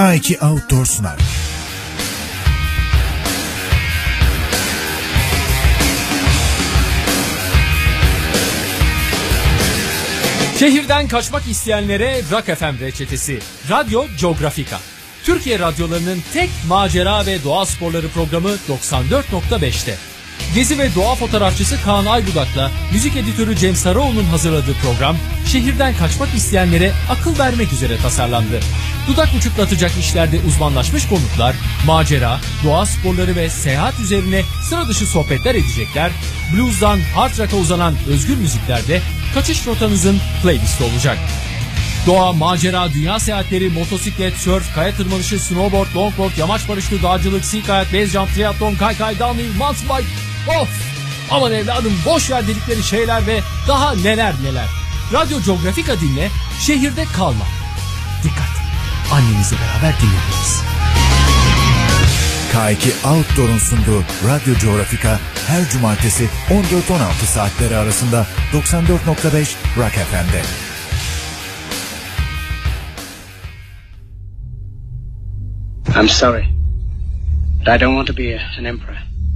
K2 Outdoor sunar. Şehirden kaçmak isteyenlere Rock FM reçetesi. Radyo Geografika. Türkiye radyolarının tek macera ve doğa sporları programı 94.5'te. Gezi ve doğa fotoğrafçısı Kaan Aybudak'la müzik editörü Cem Sarıoğlu'nun hazırladığı program şehirden kaçmak isteyenlere akıl vermek üzere tasarlandı. Dudak uçuklatacak işlerde uzmanlaşmış konuklar, macera, doğa sporları ve seyahat üzerine sıra dışı sohbetler edecekler. Blues'dan hard rock'a uzanan özgür müziklerde kaçış rotanızın playlisti olacak. Doğa, macera, dünya seyahatleri, motosiklet, surf, kaya tırmanışı, snowboard, longboard, yamaç paraşütü, dağcılık, sea kayak, base jump, triathlon, kaykay, downhill, mountain bike. Of! Aman evladım boş ver dedikleri şeyler ve daha neler neler. Radyo Geografika dinle, şehirde kalma. Dikkat! Annenizle beraber dinlemeliyiz. K2 Outdoor'un sunduğu Radyo Geografika her cumartesi 14-16 saatleri arasında 94.5 Rock FM'de. I'm sorry, but I don't want to be a, an emperor.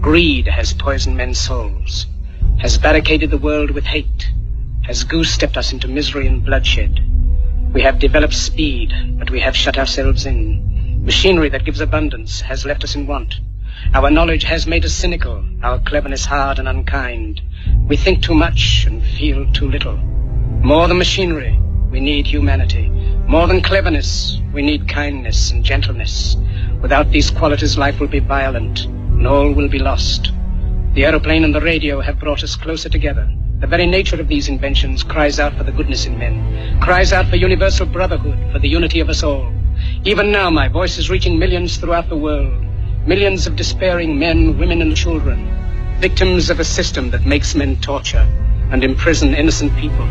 Greed has poisoned men's souls, has barricaded the world with hate, has goose-stepped us into misery and bloodshed. We have developed speed, but we have shut ourselves in. Machinery that gives abundance has left us in want. Our knowledge has made us cynical, our cleverness hard and unkind. We think too much and feel too little. More than machinery, we need humanity. More than cleverness, we need kindness and gentleness. Without these qualities, life will be violent and all will be lost. The aeroplane and the radio have brought us closer together. The very nature of these inventions cries out for the goodness in men, cries out for universal brotherhood, for the unity of us all. Even now, my voice is reaching millions throughout the world. Millions of despairing men, women, and children, victims of a system that makes men torture and imprison innocent people.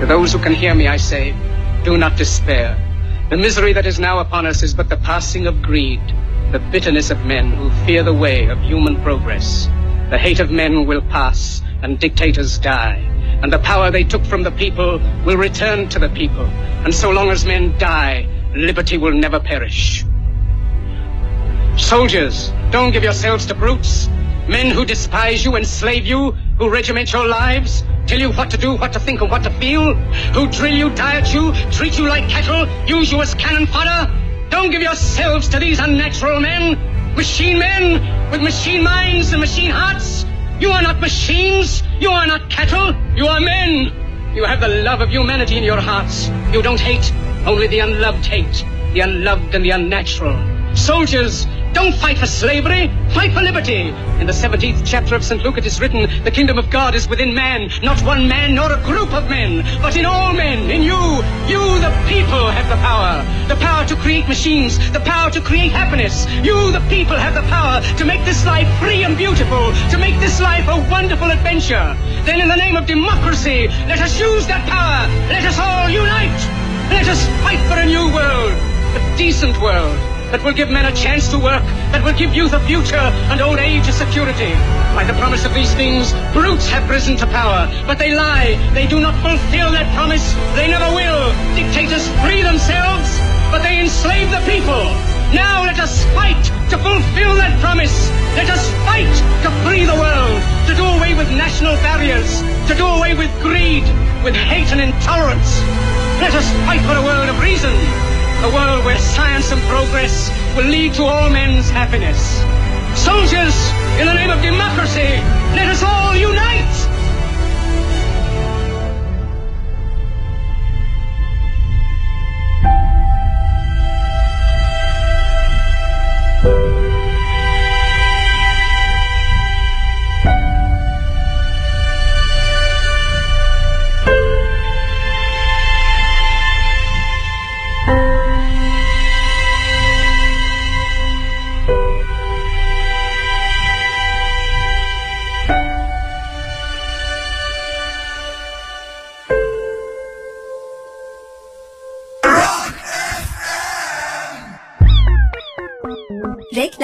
To those who can hear me, I say, do not despair. The misery that is now upon us is but the passing of greed, the bitterness of men who fear the way of human progress. The hate of men will pass and dictators die, and the power they took from the people will return to the people. And so long as men die, liberty will never perish. Soldiers, don't give yourselves to brutes. Men who despise you, enslave you, who regiment your lives, tell you what to do, what to think, and what to feel, who drill you, diet you, treat you like cattle, use you as cannon fodder. Don't give yourselves to these unnatural men, machine men with machine minds and machine hearts. You are not machines, you are not cattle, you are men. You have the love of humanity in your hearts. You don't hate, only the unloved hate, the unloved and the unnatural. Soldiers, don't fight for slavery, fight for liberty. In the 17th chapter of St. Luke it is written, the kingdom of God is within man, not one man nor a group of men, but in all men, in you. You, the people, have the power. The power to create machines, the power to create happiness. You, the people, have the power to make this life free and beautiful, to make this life a wonderful adventure. Then in the name of democracy, let us use that power. Let us all unite. Let us fight for a new world, a decent world that will give men a chance to work, that will give youth a future and old age a security. By the promise of these things, brutes have risen to power, but they lie. They do not fulfill that promise. They never will. Dictators free themselves, but they enslave the people. Now let us fight to fulfill that promise. Let us fight to free the world, to do away with national barriers, to do away with greed, with hate and intolerance. Let us fight for a world of reason, a world where science and progress will lead to all men's happiness. Soldiers, in the name of democracy, let us all unite!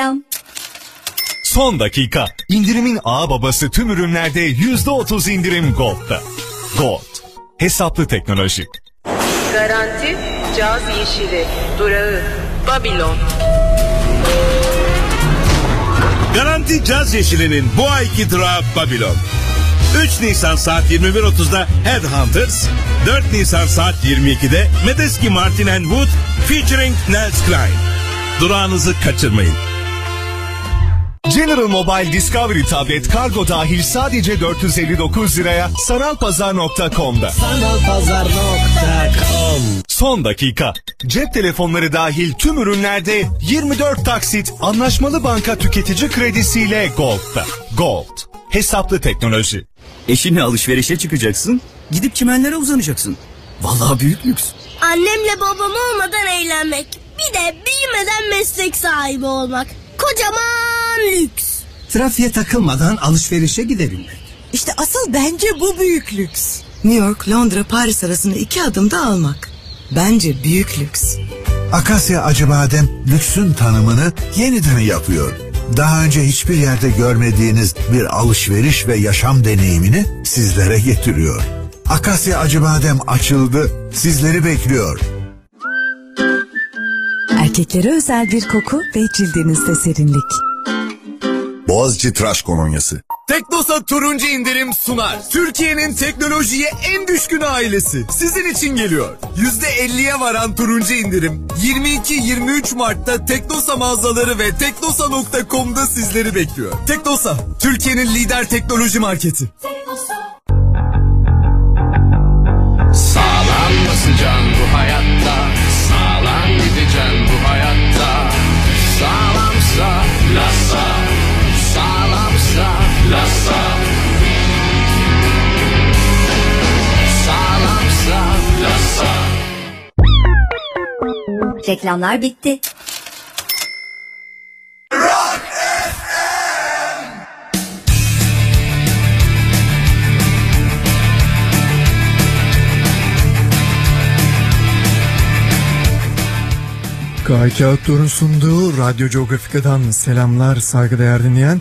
Reklam. Son dakika. İndirimin ağ babası tüm ürünlerde %30 indirim Gold'da. Gold. Hesaplı teknoloji. Garanti Caz Yeşili Durağı Babylon Garanti Caz Yeşili'nin bu ayki durağı Babylon. 3 Nisan saat 21.30'da Headhunters, 4 Nisan saat 22'de Medeski Martin and Wood featuring Nels Klein. Durağınızı kaçırmayın. General Mobile Discovery tablet kargo dahil sadece 459 liraya sanalpazar.com'da. Sanalpazar.com Son dakika. Cep telefonları dahil tüm ürünlerde 24 taksit anlaşmalı banka tüketici kredisiyle Gold'da. Gold. Hesaplı teknoloji. Eşinle alışverişe çıkacaksın. Gidip çimenlere uzanacaksın. Vallahi büyük lüks. Annemle babam olmadan eğlenmek. Bir de büyümeden meslek sahibi olmak. Kocaman lüks. Trafiğe takılmadan alışverişe gidebilmek. İşte asıl bence bu büyük lüks. New York, Londra, Paris arasında iki adımda almak. Bence büyük lüks. Akasya Acıbadem lüksün tanımını yeniden yapıyor. Daha önce hiçbir yerde görmediğiniz bir alışveriş ve yaşam deneyimini sizlere getiriyor. Akasya Acıbadem açıldı, sizleri bekliyor. Erkeklere özel bir koku ve cildinizde serinlik. Boğaziçi Tıraş Kolonyası. Teknosa turuncu indirim sunar. Türkiye'nin teknolojiye en düşkün ailesi. Sizin için geliyor. %50'ye varan turuncu indirim. 22-23 Mart'ta Teknosa mağazaları ve teknosa.com'da sizleri bekliyor. Teknosa, Türkiye'nin lider teknoloji marketi. Sağlam Reklamlar bitti. KK Aktor'un sunduğu Radyo Geografika'dan selamlar saygıdeğer dinleyen.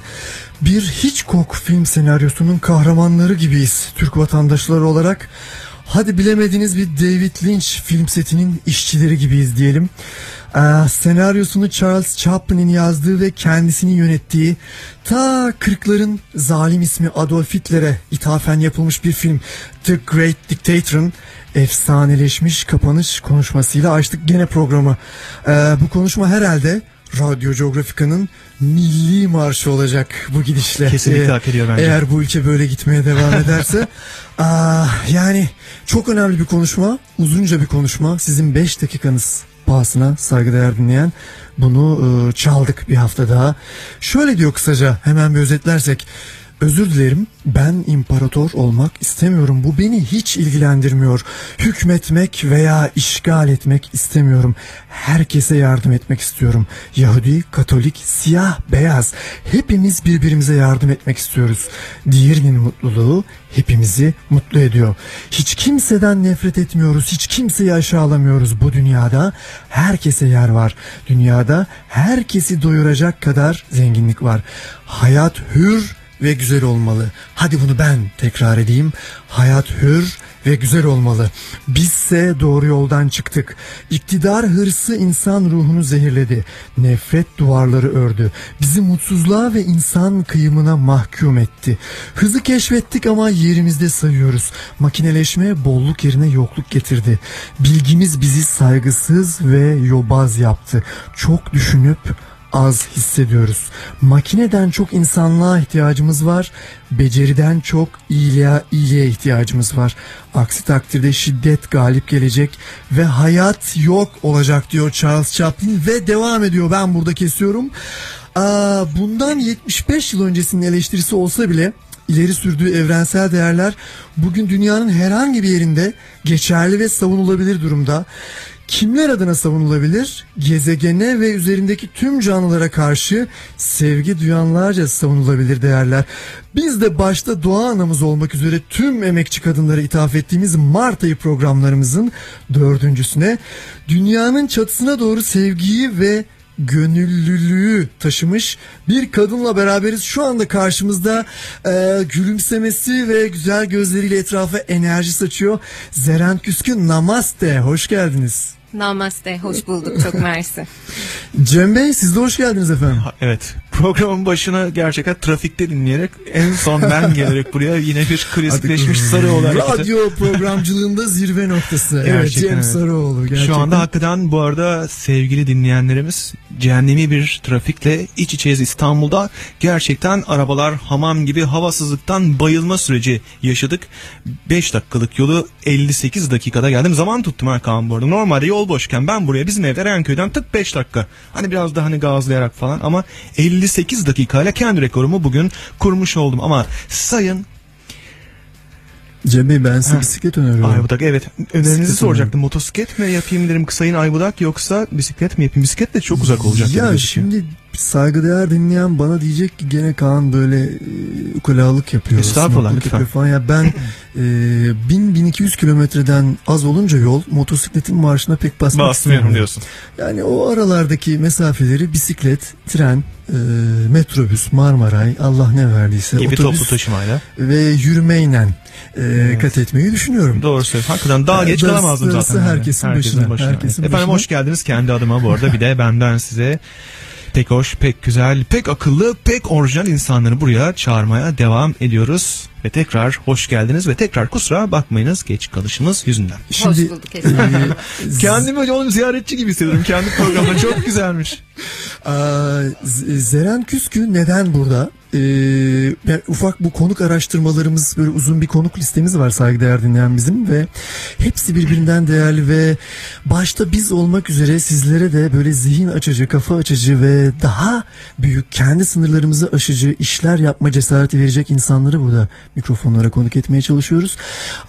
Bir Hitchcock film senaryosunun kahramanları gibiyiz Türk vatandaşları olarak. Hadi bilemediniz bir David Lynch film setinin işçileri gibiyiz diyelim. Ee, senaryosunu Charles Chaplin'in yazdığı ve kendisini yönettiği ta 40'ların zalim ismi Adolf Hitler'e ithafen yapılmış bir film The Great Dictator'ın efsaneleşmiş kapanış konuşmasıyla açtık gene programı. Ee, bu konuşma herhalde Radyo Geografika'nın milli marşı olacak bu gidişle. Kesinlikle Ee, hak ediyor bence. Eğer bu ülke böyle gitmeye devam ederse. Aa, yani çok önemli bir konuşma, uzunca bir konuşma. Sizin 5 dakikanız pahasına saygıdeğer dinleyen bunu e, çaldık bir hafta daha. Şöyle diyor kısaca hemen bir özetlersek. Özür dilerim ben imparator olmak istemiyorum. Bu beni hiç ilgilendirmiyor. Hükmetmek veya işgal etmek istemiyorum. Herkese yardım etmek istiyorum. Yahudi, Katolik, siyah, beyaz. Hepimiz birbirimize yardım etmek istiyoruz. Diğerinin mutluluğu hepimizi mutlu ediyor. Hiç kimseden nefret etmiyoruz. Hiç kimseyi aşağılamıyoruz bu dünyada. Herkese yer var. Dünyada herkesi doyuracak kadar zenginlik var. Hayat hür ve güzel olmalı. Hadi bunu ben tekrar edeyim. Hayat hür ve güzel olmalı. Bizse doğru yoldan çıktık. İktidar hırsı insan ruhunu zehirledi. Nefret duvarları ördü. Bizi mutsuzluğa ve insan kıyımına mahkum etti. Hızı keşfettik ama yerimizde sayıyoruz. Makineleşme bolluk yerine yokluk getirdi. Bilgimiz bizi saygısız ve yobaz yaptı. Çok düşünüp az hissediyoruz. Makineden çok insanlığa ihtiyacımız var. Beceriden çok iyiliğe, iyiliğe ihtiyacımız var. Aksi takdirde şiddet galip gelecek ve hayat yok olacak diyor Charles Chaplin ve devam ediyor. Ben burada kesiyorum. Aa, bundan 75 yıl öncesinin eleştirisi olsa bile ileri sürdüğü evrensel değerler bugün dünyanın herhangi bir yerinde geçerli ve savunulabilir durumda. Kimler adına savunulabilir? Gezegene ve üzerindeki tüm canlılara karşı sevgi duyanlarca savunulabilir değerler. Biz de başta doğa anamız olmak üzere tüm emekçi kadınlara ithaf ettiğimiz Mart ayı programlarımızın dördüncüsüne dünyanın çatısına doğru sevgiyi ve gönüllülüğü taşımış bir kadınla beraberiz. Şu anda karşımızda e, gülümsemesi ve güzel gözleriyle etrafa enerji saçıyor. Zeren Küskün Namaste. Hoş geldiniz. Namaste, hoş bulduk. Çok mersi. Cem Bey siz de hoş geldiniz efendim. Evet. Programın başına gerçekten trafikte dinleyerek en son ben gelerek buraya yine bir klasikleşmiş Sarıoğlu hareketi. Radyo programcılığında zirve noktası. Evet Cem evet. Sarıoğlu. Gerçekten. Şu anda hakikaten bu arada sevgili dinleyenlerimiz cehennemi bir trafikle iç içeyiz İstanbul'da. Gerçekten arabalar hamam gibi havasızlıktan bayılma süreci yaşadık. 5 dakikalık yolu 58 dakikada geldim. Zaman tuttum ha Kaan bu arada. Normalde yol boşken ben buraya bizim evde Erenköy'den tık 5 dakika. Hani biraz daha hani gazlayarak falan ama 58 dakikayla kendi rekorumu bugün kurmuş oldum. Ama sayın Cem Bey ben size Ha. bisiklet öneriyorum. Aybudak evet. Önerinizi Bisiklet soracaktım. Motosiklet mi yapayım dedim Sayın Aybudak yoksa bisiklet mi yapayım? Bisiklet de çok uzak olacak. Ya şimdi saygıdeğer dinleyen bana diyecek ki gene Kaan böyle e, ukalalık yapıyor. Estağfurullah, lütfen. Falan. Ya ben e, 1000-1200 kilometreden az olunca yol motosikletin marşına pek basmak istemiyorum. diyorsun. Yani o aralardaki mesafeleri bisiklet, tren, e, metrobüs, Marmaray, Allah ne verdiyse Gibi otobüs toplu taşımayla. ve yürümeyle e, kat etmeyi düşünüyorum. Doğru söylüyorsun. Hakikaten daha Ee, geç kalamazdım zaten. yani. herkesin başına, herkesin Efendim başına. hoş geldiniz kendi adıma bu arada. Bir de benden size pek hoş, pek güzel, pek akıllı, pek orijinal insanları buraya çağırmaya devam ediyoruz. Ve tekrar hoş geldiniz ve tekrar kusura bakmayınız geç kalışımız yüzünden. Şimdi- hoş bulduk efendim. Kendimi oğlum ziyaretçi gibi hissediyorum. Kendi programda çok güzelmiş. Aa, Zeren Küskü neden burada? Yani ufak bu konuk araştırmalarımız böyle uzun bir konuk listemiz var saygıdeğer dinleyen bizim ve hepsi birbirinden değerli ve başta biz olmak üzere sizlere de böyle zihin açıcı, kafa açıcı ve daha büyük kendi sınırlarımızı aşıcı işler yapma cesareti verecek insanları burada mikrofonlara konuk etmeye çalışıyoruz.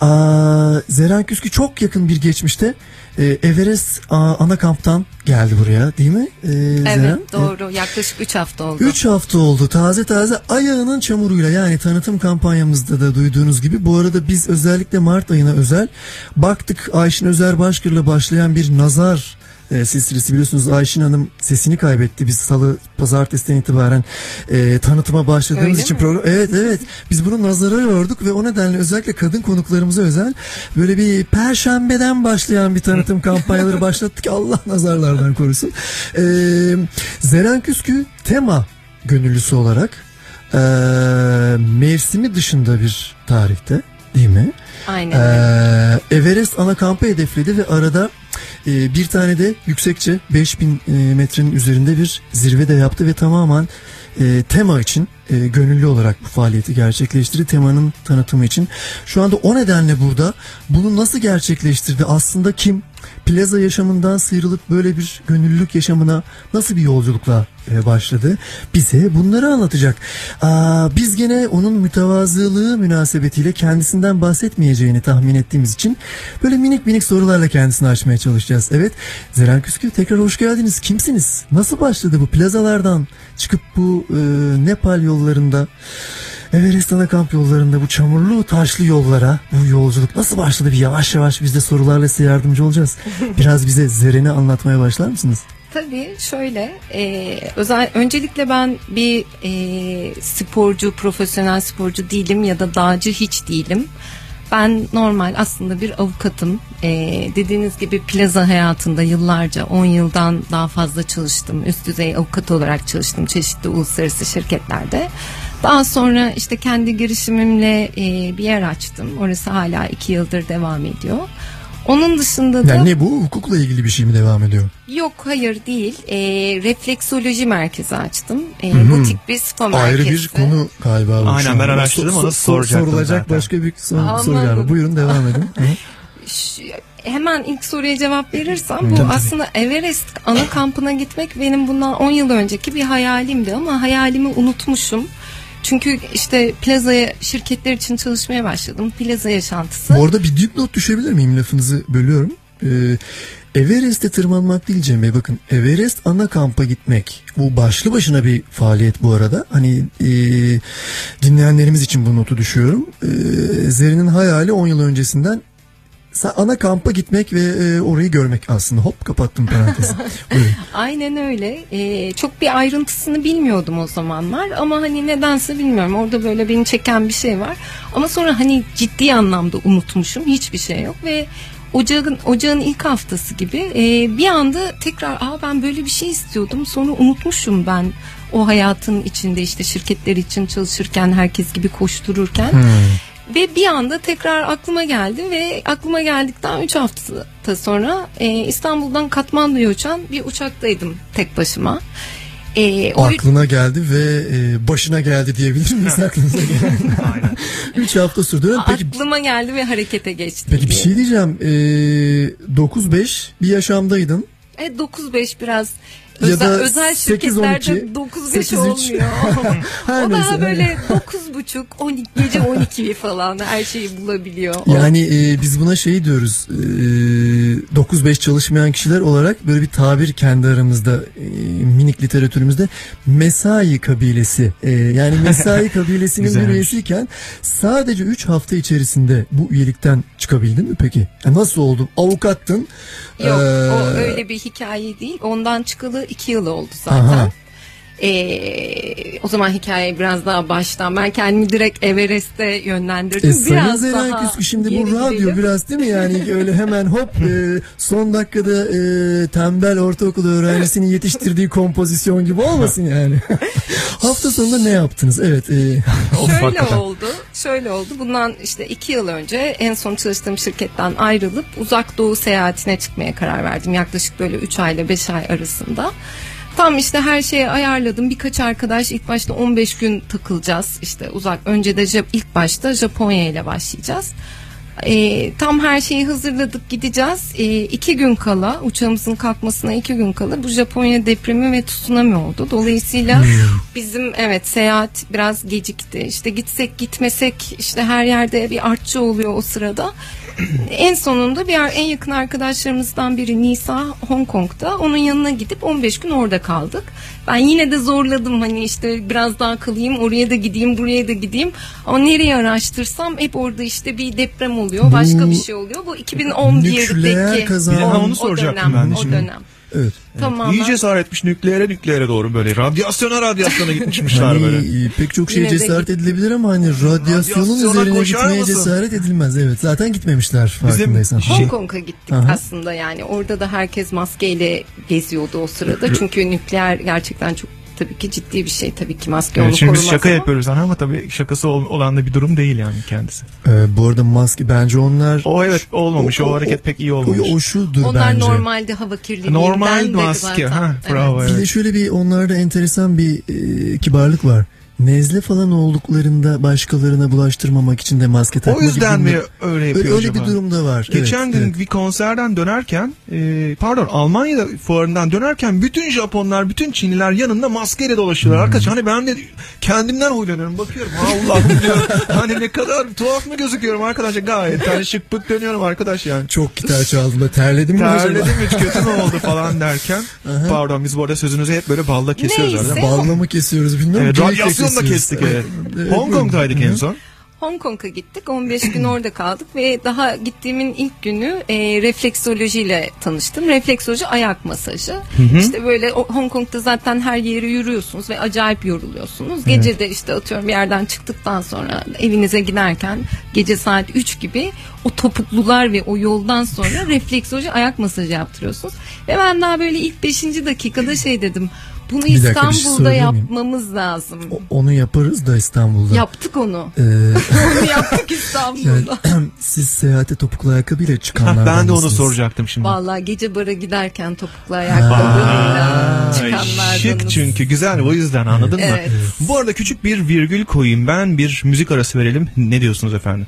Aa, Zeren Küskü çok yakın bir geçmişte e, Everest ana kamptan geldi buraya değil mi? Ee, Evet Zeren? doğru. Yaklaşık 3 hafta oldu. 3 hafta oldu taze taze ayağının çamuruyla yani tanıtım kampanyamızda da duyduğunuz gibi. Bu arada biz özellikle Mart ayına özel baktık. Ayşin Özer Başkır'la başlayan bir nazar e, silsilesi. Biliyorsunuz Ayşin Hanım sesini kaybetti. Biz salı pazartesiden itibaren e, tanıtıma başladığımız Öyle için mi? program evet evet. Biz bunu nazara yorduk ve o nedenle özellikle kadın konuklarımıza özel böyle bir perşembeden başlayan bir tanıtım kampanyaları başlattık. Allah nazarlardan korusun. E, Zeren Küskü tema gönüllüsü olarak e, mevsimi dışında bir tarihte değil mi? Aynen. Ee, Everest ana kampı hedefledi ve arada e, bir tane de yüksekçe 5000 e, metrenin üzerinde bir zirve de yaptı ve tamamen e, tema için e, gönüllü olarak bu faaliyeti gerçekleştirdi. Temanın tanıtımı için. Şu anda o nedenle burada bunu nasıl gerçekleştirdi? Aslında kim? Plaza yaşamından sıyrılıp böyle bir gönüllülük yaşamına nasıl bir yolculukla e, başladı? Bize bunları anlatacak. Aa, biz gene onun mütevazılığı münasebetiyle kendisinden bahsetmeyeceğini tahmin ettiğimiz için böyle minik minik sorularla kendisini açmaya çalışacağız. Evet Zeren Küskü tekrar hoş geldiniz. Kimsiniz? Nasıl başladı bu plazalardan çıkıp bu e, Nepal yollarında Everest ana kamp yollarında bu çamurlu taşlı yollara bu yolculuk nasıl başladı bir yavaş yavaş biz de sorularla size yardımcı olacağız. Biraz bize Zeren'i anlatmaya başlar mısınız? Tabii şöyle e, özel öncelikle ben bir e, sporcu profesyonel sporcu değilim ya da dağcı hiç değilim. Ben normal aslında bir avukatım. E, dediğiniz gibi plaza hayatında yıllarca 10 yıldan daha fazla çalıştım. Üst düzey avukat olarak çalıştım çeşitli uluslararası şirketlerde. Daha sonra işte kendi girişimimle e, bir yer açtım. Orası hala 2 yıldır devam ediyor. Onun dışında da Yani ne bu hukukla ilgili bir şey mi devam ediyor? Yok hayır değil. E, refleksoloji merkezi açtım. E, butik bir spa Ayrı merkezi. bir konu galiba. bu. Aynen, ben araştırdım, onu so- soracaktım Sorulacak zaten. başka bir soru, soru galiba. Buyurun devam edin. Hemen ilk soruya cevap verirsem bu Tabii, tabii. aslında Everest ana kampına gitmek benim bundan 10 yıl önceki bir hayalimdi ama hayalimi unutmuşum. Çünkü işte plazaya şirketler için çalışmaya başladım. Plaza yaşantısı. Bu arada bir dipnot düşebilir miyim lafınızı bölüyorum. Ee, Everest'e tırmanmak değil Cem Bey bakın Everest ana kampa gitmek bu başlı başına bir faaliyet bu arada hani e, dinleyenlerimiz için bu notu düşüyorum ee, Zerrin'in hayali 10 yıl öncesinden ana kampa gitmek ve e, orayı görmek aslında. Hop kapattım parantezi. Aynen öyle. Ee, çok bir ayrıntısını bilmiyordum o zamanlar ama hani nedense bilmiyorum. Orada böyle beni çeken bir şey var. Ama sonra hani ciddi anlamda unutmuşum. Hiçbir şey yok ve ocağın ocağın ilk haftası gibi e, bir anda tekrar aa ben böyle bir şey istiyordum. Sonra unutmuşum ben o hayatın içinde işte şirketler için çalışırken herkes gibi koştururken. Ve bir anda tekrar aklıma geldi ve aklıma geldikten 3 hafta sonra e, İstanbul'dan Katmandu'ya uçan bir uçaktaydım tek başıma. E, o Aklına geldi ve e, başına geldi diyebilir miyiz aklınıza geldi? Üç hafta sürdü. Peki, aklıma geldi ve harekete geçti. peki bir şey diyeceğim. E, 9-5 bir yaşamdaydın. E, 9-5 biraz Ya özel, da özel 8-12, şirketlerde 9-5 8-3. olmuyor. Her o daha böyle 9.30 12 gece 12 falan her şeyi bulabiliyor. Yani e, biz buna şey diyoruz. E, 9-5 çalışmayan kişiler olarak böyle bir tabir kendi aramızda e, minik literatürümüzde mesai kabilesi. E, yani mesai kabilesinin bir üyesiyken sadece 3 hafta içerisinde bu üyelikten çıkabildin mi peki? Ya nasıl oldu? Avukattın. Yok Ee, o öyle bir hikaye değil. Ondan çıkalı iki yıl oldu zaten. Aha. Ee, o zaman hikaye biraz daha baştan. Ben kendimi direkt Everest'e yönlendirdim. E, Sayın biraz Zeren daha Küskü şimdi bu radyo gidelim. biraz değil mi yani öyle hemen hop e, son dakikada e, tembel ortaokul öğrencisinin yetiştirdiği kompozisyon gibi olmasın yani. Hafta sonunda ne yaptınız? Evet. E, Şöyle oldu. Şöyle oldu. Bundan işte iki yıl önce en son çalıştığım şirketten ayrılıp uzak doğu seyahatine çıkmaya karar verdim. Yaklaşık böyle 3 ay ile 5 ay arasında. Tam işte her şeyi ayarladım. Birkaç arkadaş ilk başta 15 gün takılacağız. İşte uzak. Önce de ilk başta Japonya ile başlayacağız. Ee, tam her şeyi hazırladık gideceğiz. Ee, iki gün kala uçağımızın kalkmasına iki gün kala bu Japonya depremi ve tsunami oldu. Dolayısıyla bizim evet seyahat biraz gecikti. İşte gitsek gitmesek işte her yerde bir artçı oluyor o sırada. en sonunda bir en yakın arkadaşlarımızdan biri Nisa Hong Kong'da. Onun yanına gidip 15 gün orada kaldık. Ben yine de zorladım hani işte biraz daha kalayım oraya da gideyim buraya da gideyim. Ama nereye araştırsam hep orada işte bir deprem oluyor başka Bu bir şey oluyor. Bu 2011'deki nükleer kazanma- o, onu o soracaktım dönem, ben de o şimdi. dönem. evet. Tamamen. İyi cesaret etmiş nükleere nükleere doğru böyle. Radyasyona radyasyona gitmişler Hani, böyle. pek çok şeye Yine de cesaret git- edilebilir ama hani radyasyonun Radyasyona üzerine gitmeye mısın? cesaret edilmez. Evet zaten gitmemişler farkındaysan. Şey- Hong Kong'a gittik Aha. aslında yani orada da herkes maskeyle geziyordu o sırada çünkü nükleer gerçekten çok tabii ki ciddi bir şey tabii ki maske Evet, onu şimdi biz şaka ama. yapıyoruz ama tabii şakası ol- olan da bir durum değil yani kendisi. Ee, bu arada maske bence onlar O evet olmamış. O, hareket pek iyi o, olmamış. o şudur Onlar bence. normalde hava kirliliğinden Normal maske. zaten. Ha, Evet. bravo Bir de evet. şöyle bir onlarda enteresan bir e, kibarlık var. Nezle falan olduklarında başkalarına bulaştırmamak için de maske takma O yüzden mi bir- öyle yapıyor öyle, öyle acaba? bir durum da var. Geçen Evet, gün evet. bir konserden dönerken e, pardon Almanya fuarından dönerken bütün Japonlar bütün Çinliler yanında maskeyle dolaşıyorlar. Hmm. Arkadaş hani ben de kendimden huylanıyorum bakıyorum Allah diyorum. hani ne kadar tuhaf mı gözüküyorum arkadaşlar gayet hani şık pık dönüyorum arkadaş yani. Çok gitar çaldım da terledim mi acaba? Terledim hiç kötü mü oldu falan derken. Pardon biz bu arada sözünüzü hep böyle balla kesiyoruz. Neyse. arada. Balla mı kesiyoruz bilmiyorum. Evet, radyasyon da kesiyoruz. kestik evet. Evet, Hong Kong'daydık en son. Hong Kong'a gittik 15 gün orada kaldık ve daha gittiğimin ilk günü e, refleksolojiyle tanıştım. Refleksoloji ayak masajı. İşte böyle o- Hong Kong'da zaten her yere yürüyorsunuz ve acayip yoruluyorsunuz. Gece de işte atıyorum bir yerden çıktıktan sonra evinize giderken gece saat 3 gibi o topuklular ve o yoldan sonra refleksoloji ayak masajı yaptırıyorsunuz. Ve ben daha böyle ilk 5. dakikada şey dedim. Bunu Bir dakika, bir şey İstanbul'da miyim? yapmamız lazım. O- Onu yaparız da İstanbul'da. Yaptık onu. Ee, Onu yaptık İstanbul'da. yani, siz seyahate topuklu ayakkabıyla çıkanlardan ben de onu mısınız? soracaktım şimdi. Vallahi gece bara giderken topuklu ayakkabıyla Ay, çıkanlardanız. Şık çünkü güzel o yüzden anladın mı? Evet. Bu arada küçük bir virgül koyayım ben bir müzik arası verelim. Ne diyorsunuz efendim?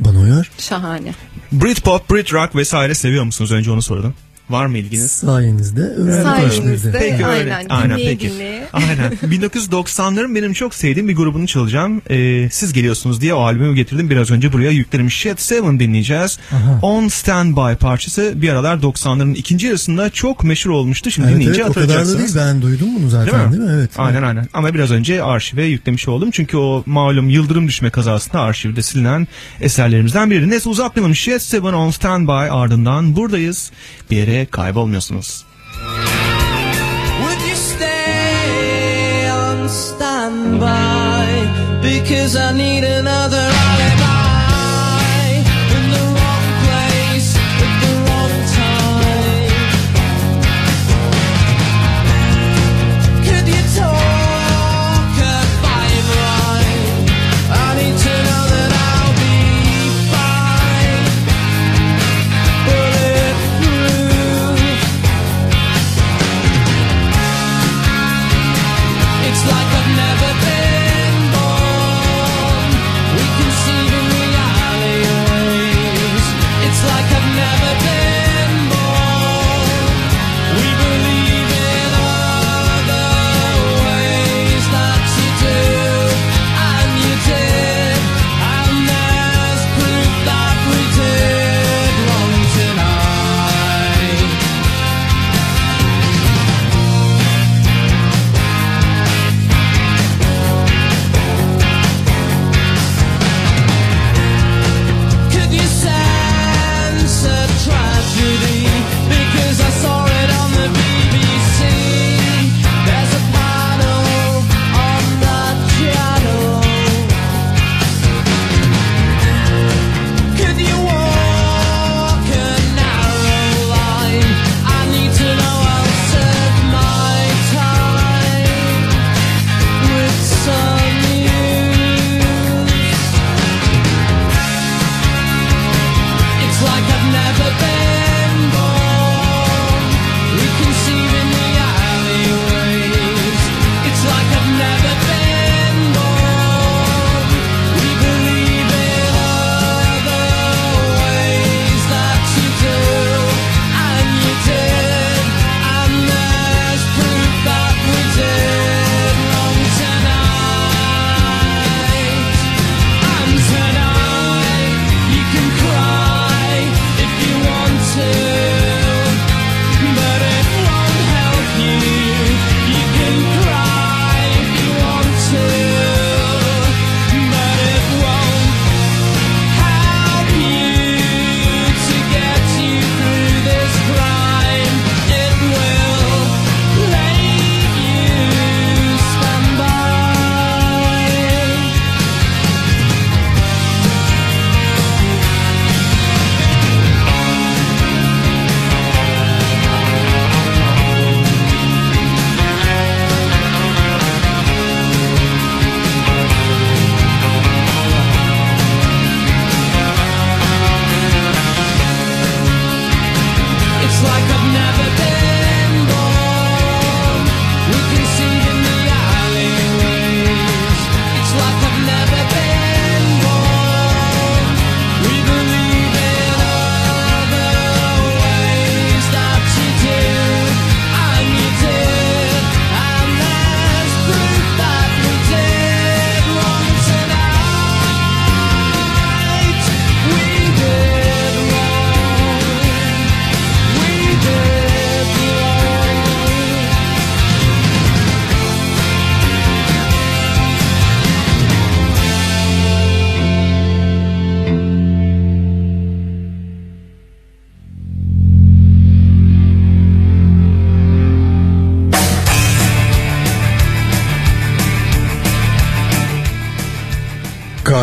Bana uyar. Şahane. Britpop, Brit rock vesaire seviyor musunuz? Önce onu sordum. Var mı ilginiz? Sayenizde öğrendik Sayenizde, Peki aynen, öyle. Aynen dinleye peki. dinleye. Aynen. 1990'ların benim çok sevdiğim bir grubunu çalacağım. Ee, siz geliyorsunuz diye o albümü getirdim. Biraz önce buraya yüklerim. Shed 7 dinleyeceğiz. Aha. On Standby parçası bir aralar 90'ların ikinci yarısında çok meşhur olmuştu. Şimdi Evet, dinleyince evet o kadar da hatırlayacaksınız. değil ben duydum bunu zaten değil mi? Evet. Aynen aynen. Ama biraz önce arşive yüklemiş oldum. Çünkü o malum yıldırım düşme kazasında arşivde silinen eserlerimizden biri. Neyse uzatmayalım. Shed 7 on Standby ardından buradayız. Bir yere kaybolmuyorsunuz. Would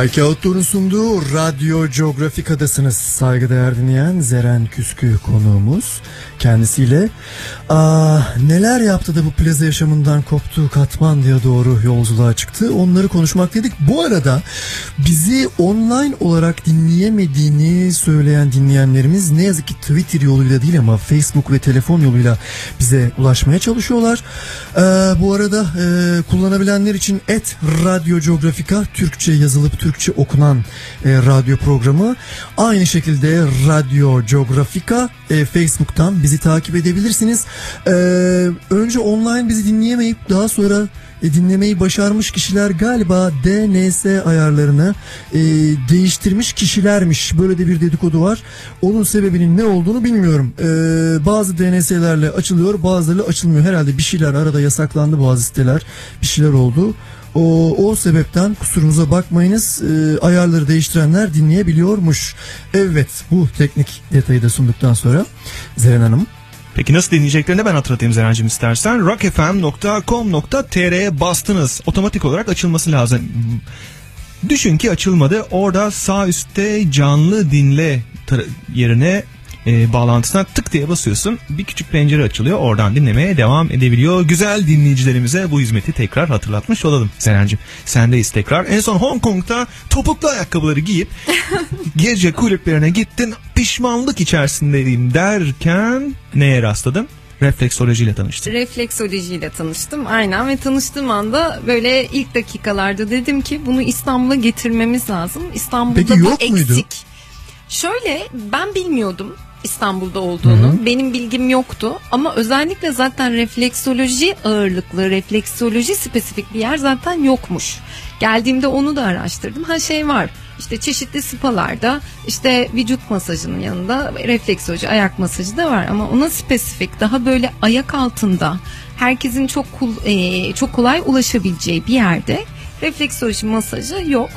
K2 Outdoor'un sunduğu Radyo Geografika'dasınız. Saygıdeğer dinleyen Zeren Küskü konuğumuz. Kendisiyle aa, neler yaptı da bu plaza yaşamından koptu Katmandu'ya doğru yolculuğa çıktı. Onları konuşmak dedik. Bu arada bizi online olarak dinleyemediğini söyleyen dinleyenlerimiz ne yazık ki Twitter yoluyla değil ama Facebook ve telefon yoluyla bize ulaşmaya çalışıyorlar. Ee, bu arada e, kullanabilenler için et Radyo Geografika Türkçe yazılıp Türkçe okunan e, radyo programı. Aynı şekilde Radyo Geografika e, Facebook'tan bizi takip edebilirsiniz. E, önce online bizi dinleyemeyip daha sonra e, dinlemeyi başarmış kişiler galiba DNS ayarlarını e, değiştirmiş kişilermiş. Böyle de bir dedikodu var. Onun sebebinin ne olduğunu bilmiyorum. E, bazı DNS'lerle açılıyor bazıları açılmıyor. Herhalde bir şeyler arada yasaklandı bazı siteler. Bir şeyler oldu. O, o sebepten kusurumuza bakmayınız. E, ayarları değiştirenler dinleyebiliyormuş. Evet bu teknik detayı da sunduktan sonra Zeren Hanım. Peki nasıl dinleyeceklerini ben hatırlatayım Zeren'cim istersen. rockfm.com.tr'ye bastınız. Otomatik olarak açılması lazım. Düşün ki açılmadı. Orada sağ üstte canlı dinle yerine e, bağlantısına tık diye basıyorsun. Bir küçük pencere açılıyor. Oradan dinlemeye devam edebiliyor. Güzel dinleyicilerimize bu hizmeti tekrar hatırlatmış olalım. Serencim sendeyiz tekrar. En son Hong Kong'da topuklu ayakkabıları giyip gece kulüplerine gittin. Pişmanlık içerisindeyim derken neye rastladın? Refleksolojiyle tanıştın. Refleksolojiyle tanıştım aynen ve tanıştığım anda böyle ilk dakikalarda dedim ki bunu İstanbul'a getirmemiz lazım. İstanbul'da Peki bu yok muydu? eksik. Şöyle ben bilmiyordum İstanbul'da olduğunu. Hı hı. Benim bilgim yoktu ama özellikle zaten refleksoloji ağırlıklı, refleksoloji spesifik bir yer zaten yokmuş. Geldiğimde onu da araştırdım. Ha şey var. işte çeşitli spalarda işte vücut masajının yanında refleksoloji ayak masajı da var ama ona spesifik daha böyle ayak altında herkesin çok kul- e, çok kolay ulaşabileceği bir yerde refleksoloji masajı yok.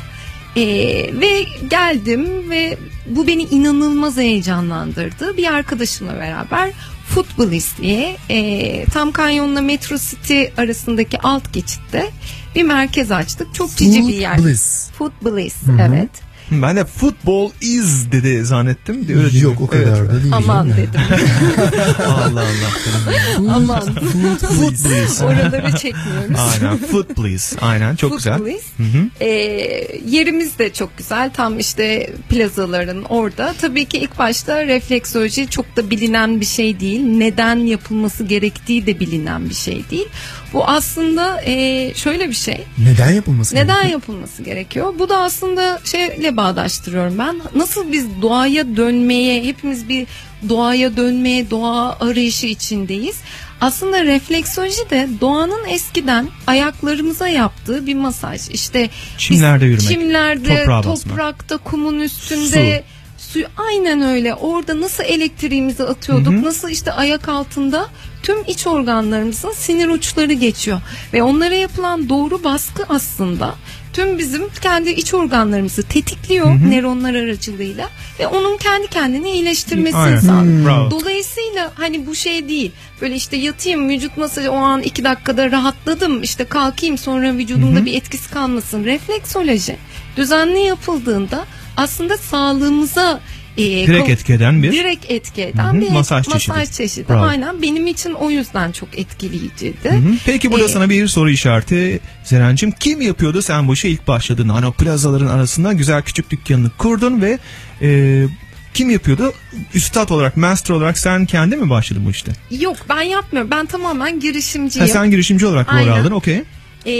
Ee, ve geldim ve bu beni inanılmaz heyecanlandırdı. Bir arkadaşımla beraber Footballist diye e, tam kanyonla Metro City arasındaki alt geçitte bir merkez açtık. Çok cici bir yer. Hı hı. evet. Ben de football is dedi zannettim. Öyle Yok, mi? o kadar da değil Aman dedim. Allah Allah. Aman. Foot please. Oraları çekmiyoruz. Aynen foot please. Aynen çok güzel. Footballist. Hı hı. Ee, yerimiz de çok güzel. Tam işte plazaların orada. Tabii ki ilk başta refleksoloji çok da bilinen bir şey değil. Neden yapılması gerektiği de bilinen bir şey değil. Bu aslında e, şöyle bir şey. Neden yapılması Neden gerekiyor? yapılması gerekiyor? Bu da aslında şeyle bağdaştırıyorum ben. Nasıl biz doğaya dönmeye, hepimiz bir doğaya dönmeye, doğa arayışı içindeyiz. Aslında refleksoloji de doğanın eskiden ayaklarımıza yaptığı bir masaj. İşte Çimlerde yürümek, çimlerde, toprakta, kumun üstünde suyu aynen öyle. Orada nasıl elektriğimizi atıyorduk, Hı hı. nasıl işte ayak altında tüm iç organlarımızın sinir uçları geçiyor ve onlara yapılan doğru baskı aslında tüm bizim kendi iç organlarımızı tetikliyor Hı hı. nöronlar aracılığıyla ve onun kendi kendini iyileştirmesini sağlıyor. Hmm. Dolayısıyla hani bu şey değil. Böyle işte yatayım vücut masajı o an iki dakikada rahatladım işte kalkayım sonra vücudumda Hı hı. bir etkisi kalmasın. Refleksoloji düzenli yapıldığında aslında sağlığımıza e, Direkt etki eden bir- direkt etki eden Hı hı, bir masaj masaj çeşidi. çeşidi. Bravo. Aynen benim için o yüzden çok etkileyiciydi. Hı hı. Peki burada Ee, sana bir soru işareti Zeren'cim. Kim yapıyordu sen bu işe ilk başladın? Hani o plazaların arasında güzel küçük dükkanını kurdun ve e, kim yapıyordu? Üstad olarak, master olarak sen kendi mi başladın bu işte? Yok ben yapmıyorum. Ben tamamen girişimciyim. Ha, sen girişimci olarak rol aldın okey. Ee,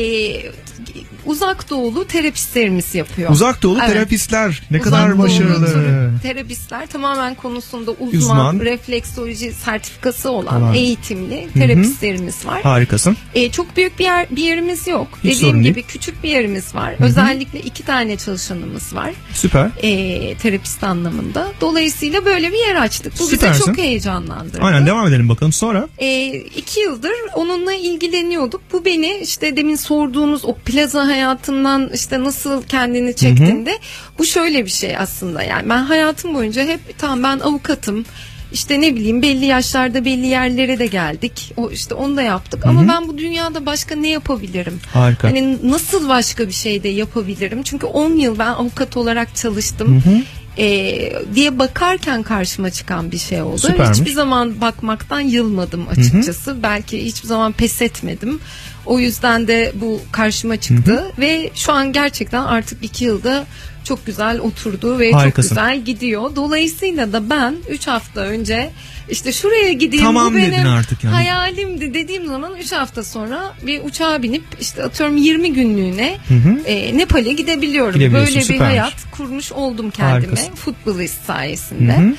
uzak doğulu terapistlerimiz yapıyor. Uzak doğulu Evet. terapistler ne Uzak kadar başarılı. Terapistler tamamen konusunda uzman, Uzman. refleksoloji sertifikası olan, Olan. eğitimli terapistlerimiz var. Harikasın. Ee, çok büyük bir yer bir yerimiz yok. Hiç Dediğim gibi küçük bir yerimiz var. Hı hı. Özellikle iki tane çalışanımız var. Süper. Ee, terapist anlamında. Dolayısıyla böyle bir yer açtık. Bu Süpersin. bizi çok heyecanlandırdı. Aynen devam edelim bakalım sonra. Ee, iki yıldır onunla ilgileniyorduk. Bu beni işte demin sorduğunuz o plaza hayatından işte nasıl kendini çektiğinde bu şöyle bir şey aslında yani ben hayatım boyunca hep tamam ben avukatım işte ne bileyim belli yaşlarda belli yerlere de geldik. O işte onu da yaptık Hı ama hı. ben bu dünyada başka ne yapabilirim? Harika. Hani nasıl başka bir şey de yapabilirim? Çünkü 10 yıl ben avukat olarak çalıştım. Hı hı. Ee, diye bakarken karşıma çıkan bir şey oldu. Süpermiş. Hiçbir zaman bakmaktan yılmadım açıkçası. Belki hiçbir zaman pes etmedim. O yüzden de bu karşıma çıktı ve şu an gerçekten artık iki yılda çok güzel oturdu ve Harikasın. çok güzel gidiyor. Dolayısıyla da ben 3 hafta önce işte şuraya gideyim Tamam bu benim artık yani. hayalimdi dediğim zaman zaman 3 hafta sonra bir uçağa binip işte atıyorum 20 günlüğüne Hı hı. e, Nepal'e gidebiliyorum. Böyle bir süpermiş. hayat kurmuş oldum kendime Harikasın. futbolist sayesinde. Hı hı.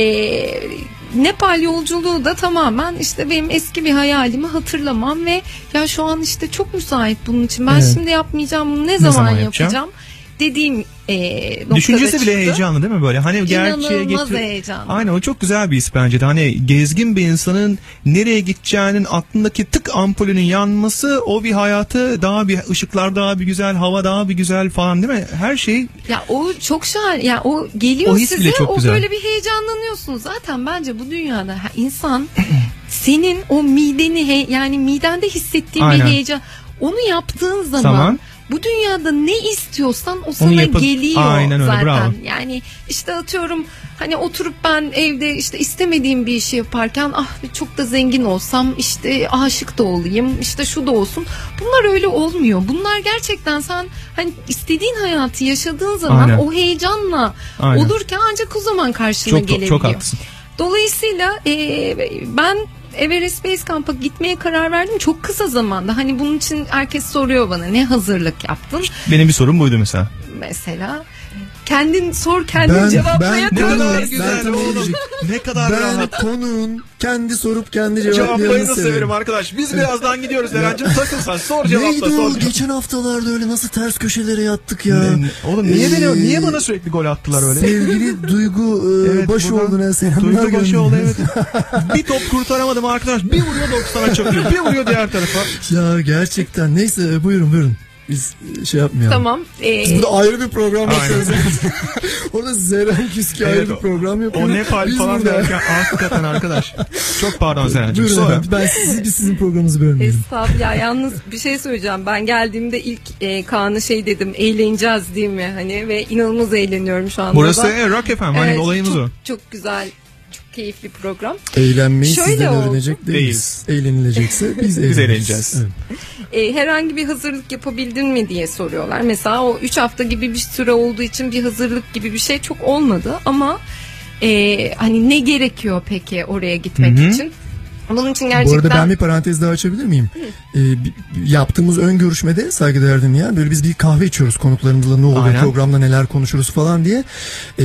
E, Nepal yolculuğu da tamamen işte benim eski bir hayalimi hatırlamam ve ya şu an işte çok müsait bunun için. Ben Evet. şimdi yapmayacağım bunu ne, Ne zaman, zaman yapacağım? yapacağım? dediğim e, Düşüncesi bile çıktı. heyecanlı değil mi böyle? Hani gerçeğe İnanılmaz getir. heyecanlı. Aynen o çok güzel bir his bence de. Hani gezgin bir insanın nereye gideceğinin aklındaki tık ampulünün yanması o bir hayatı daha bir ışıklar daha bir güzel, hava daha bir güzel falan değil mi? Her şey Ya o çok şahane. Ya o geliyor O size bile o güzel. böyle bir heyecanlanıyorsunuz. Zaten bence bu dünyada insan senin o mideni he, yani midende hissettiğin Aynen. bir heyecan onu yaptığın zaman Zaman. Bu dünyada ne istiyorsan o sana yapıp- geliyor Aynen öyle, zaten. bravo. Yani işte atıyorum hani oturup ben evde işte istemediğim bir işi yaparken ah çok da zengin olsam işte aşık da olayım işte şu da olsun. Bunlar öyle olmuyor. Bunlar gerçekten sen hani istediğin hayatı yaşadığın zaman Aynen. o heyecanla Aynen. olurken ancak o zaman karşına çok gelebiliyor. çok haklısın. Dolayısıyla e, ben Everest Base Camp'a gitmeye karar verdim çok kısa zamanda. Hani bunun için herkes soruyor bana ne hazırlık yaptın? Benim bir sorum buydu mesela. Mesela kendin sor kendin Ben, cevaplaya ben, konuş. ben, güzel ben, oğlum. Ne kadar ben rahat. konuğun kendi sorup kendi cevaplayanı severim severim. arkadaş. Biz birazdan gidiyoruz Eren'cim. Takıl sen sor Neydi cevapla o? sor. Geçen haftalarda öyle nasıl ters köşelere yattık ya. Ne- Oğlum niye Ee, beni niye bana sürekli gol attılar öyle? Sevgili Duygu e, Evet, ne selamlar Duygu başı oldu gönderiyoruz. evet. bir top kurtaramadım arkadaş. Bir vuruyor 90'a çakıyor. Bir vuruyor diğer tarafa. Ya gerçekten neyse buyurun buyurun. Biz şey yapmayalım. Tamam. e, Biz burada ayrı bir program yapıyoruz. Orada Zeren Küski Evet, ayrı bir program yapıyor. O Nepal Biz falan burada- derken hakikaten arkadaş. Çok pardon Seren'cim. Buyurun Sonra. efendim. Ben sizi, biz sizin programınızı bölmeyelim. Estağfurullah yalnız bir şey söyleyeceğim. Ben geldiğimde ilk e, Kaan'a şey dedim. Eğleneceğiz değil mi? Hani ve inanılmaz eğleniyorum şu anda. Burası da. e, Rock FM. Hani Evet, olayımız çok, o. Çok güzel, keyifli program. Eğlenmeyi Şöyle sizden oldu. öğrenecek değiliz. Eğlenilecekse biz, eğleneceğiz. eğleneceğiz. Evet. E, herhangi bir hazırlık yapabildin mi diye soruyorlar. Mesela o 3 hafta gibi bir süre olduğu için bir hazırlık gibi bir şey çok olmadı ama e, hani ne gerekiyor peki oraya gitmek Hı hı. için? Bunun için Bu gerçekten arada ben bir parantez daha açabilir miyim? Bi- yaptığımız ön görüşmede saygıdeğer dinleyen böyle biz bir kahve içiyoruz konuklarımızla ne oluyor Aynen. programda neler konuşuruz falan diye. Ee,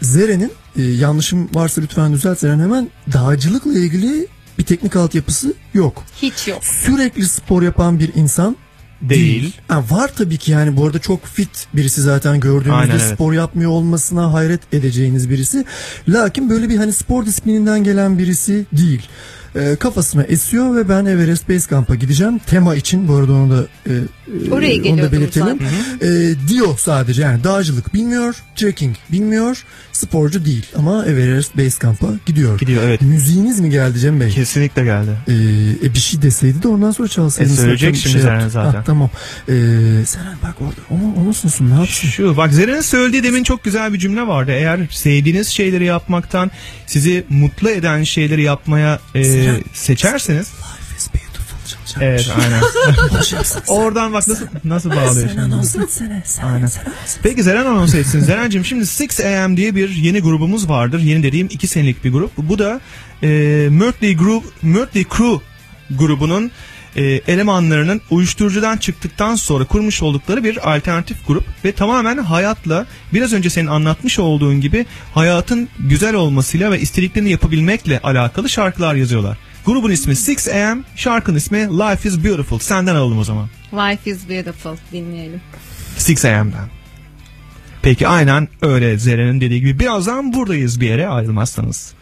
Zeren'in e, yanlışım varsa lütfen düzelt Zeren hemen dağcılıkla ilgili bir teknik altyapısı yok. hiç yok. Sürekli spor yapan bir insan Değil. Ha, var tabii ki yani bu arada çok fit birisi zaten gördüğünüzde Aynen, evet. spor yapmıyor olmasına hayret edeceğiniz birisi. Lakin böyle bir hani spor disiplininden gelen birisi değil. Ee, kafasına esiyor ve ben Everest Base Camp'a gideceğim. Tema için bu arada onu da e, e, Oraya onu da belirtelim. zaten. E, diyor sadece yani dağcılık bilmiyor, trekking bilmiyor, sporcu değil ama Everest Base Camp'a gidiyor. Gidiyor evet. Müziğiniz mi geldi Cem Bey? Kesinlikle geldi. Ee, e, bir şey deseydi de ondan sonra çalsaydınız. E, söyleyecek Zaten şimdi Zeren yaptı. zaten. Ha, tamam. Ee, Seren bak orada onu, onu sunsun ne yapsın? Şu bak Zeren'in söylediği demin çok güzel bir cümle vardı. Eğer sevdiğiniz şeyleri yapmaktan sizi mutlu eden şeyleri yapmaya e, Zeren. seçerseniz Evet aynen. Boş yapsın. Oradan bak nasıl nasıl bağlıyor Sen anons etsene. Sen, Aynen. Peki Zeren anons etsin. Zeren'cim şimdi 6am diye bir yeni grubumuz vardır. Yeni dediğim 2 senelik bir grup. Bu da e, Mötley, Group, Mötley Crüe grubunun e, elemanlarının uyuşturucudan çıktıktan sonra kurmuş oldukları bir alternatif grup ve tamamen hayatla biraz önce senin anlatmış olduğun gibi hayatın güzel olmasıyla ve istediklerini yapabilmekle alakalı şarkılar yazıyorlar. Grubun ismi 6am, şarkının ismi Life is Beautiful. Senden alalım o zaman. Life is beautiful dinleyelim. 6am'den. Peki aynen öyle Zeren'in dediği gibi birazdan buradayız bir yere ayrılmazsanız.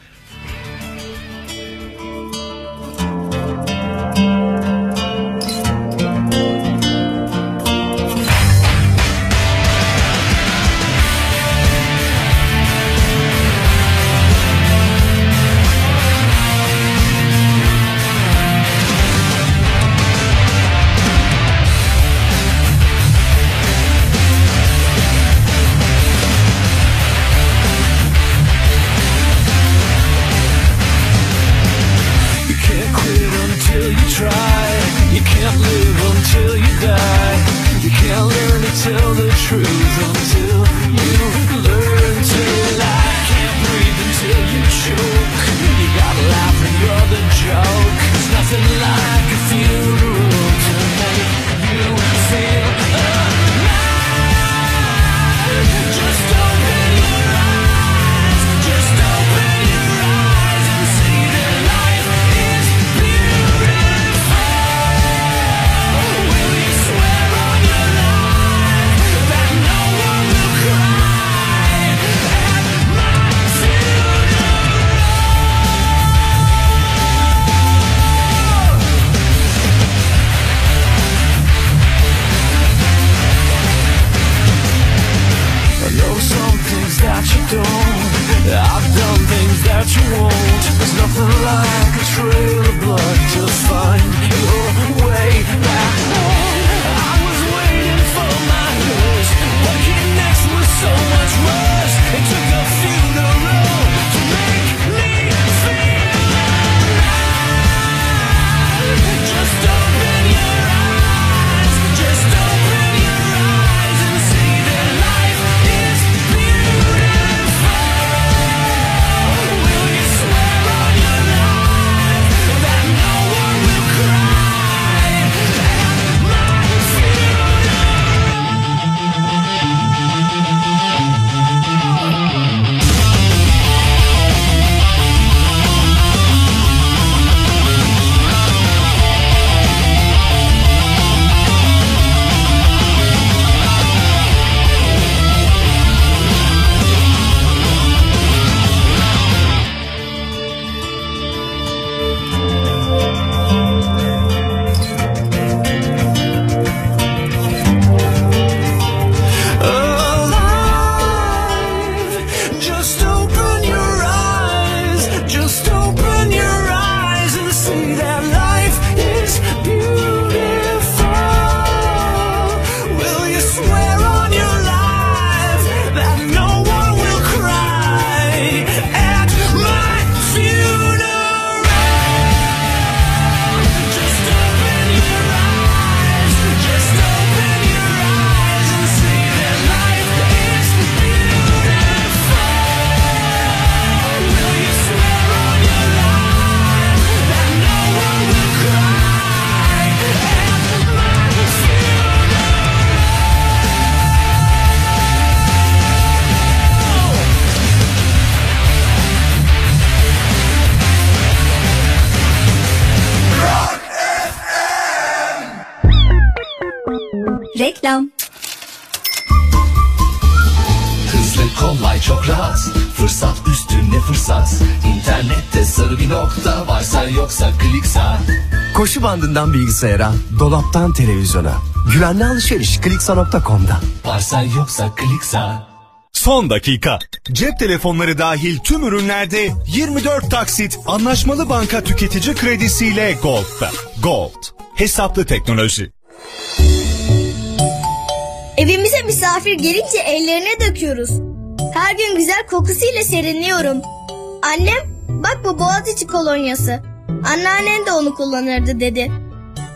Koşu bandından bilgisayara, dolaptan televizyona. Güvenli alışveriş kliksa.com'da. Varsa yoksa kliksa Son dakika. Cep telefonları dahil tüm ürünlerde 24 taksit anlaşmalı banka tüketici kredisiyle Gold'da. Gold. Hesaplı teknoloji. Evimize misafir gelince ellerine döküyoruz. Her gün güzel kokusuyla serinliyorum. Annem bak bu Boğaziçi kolonyası. Anneannen de onu kullanırdı dedi.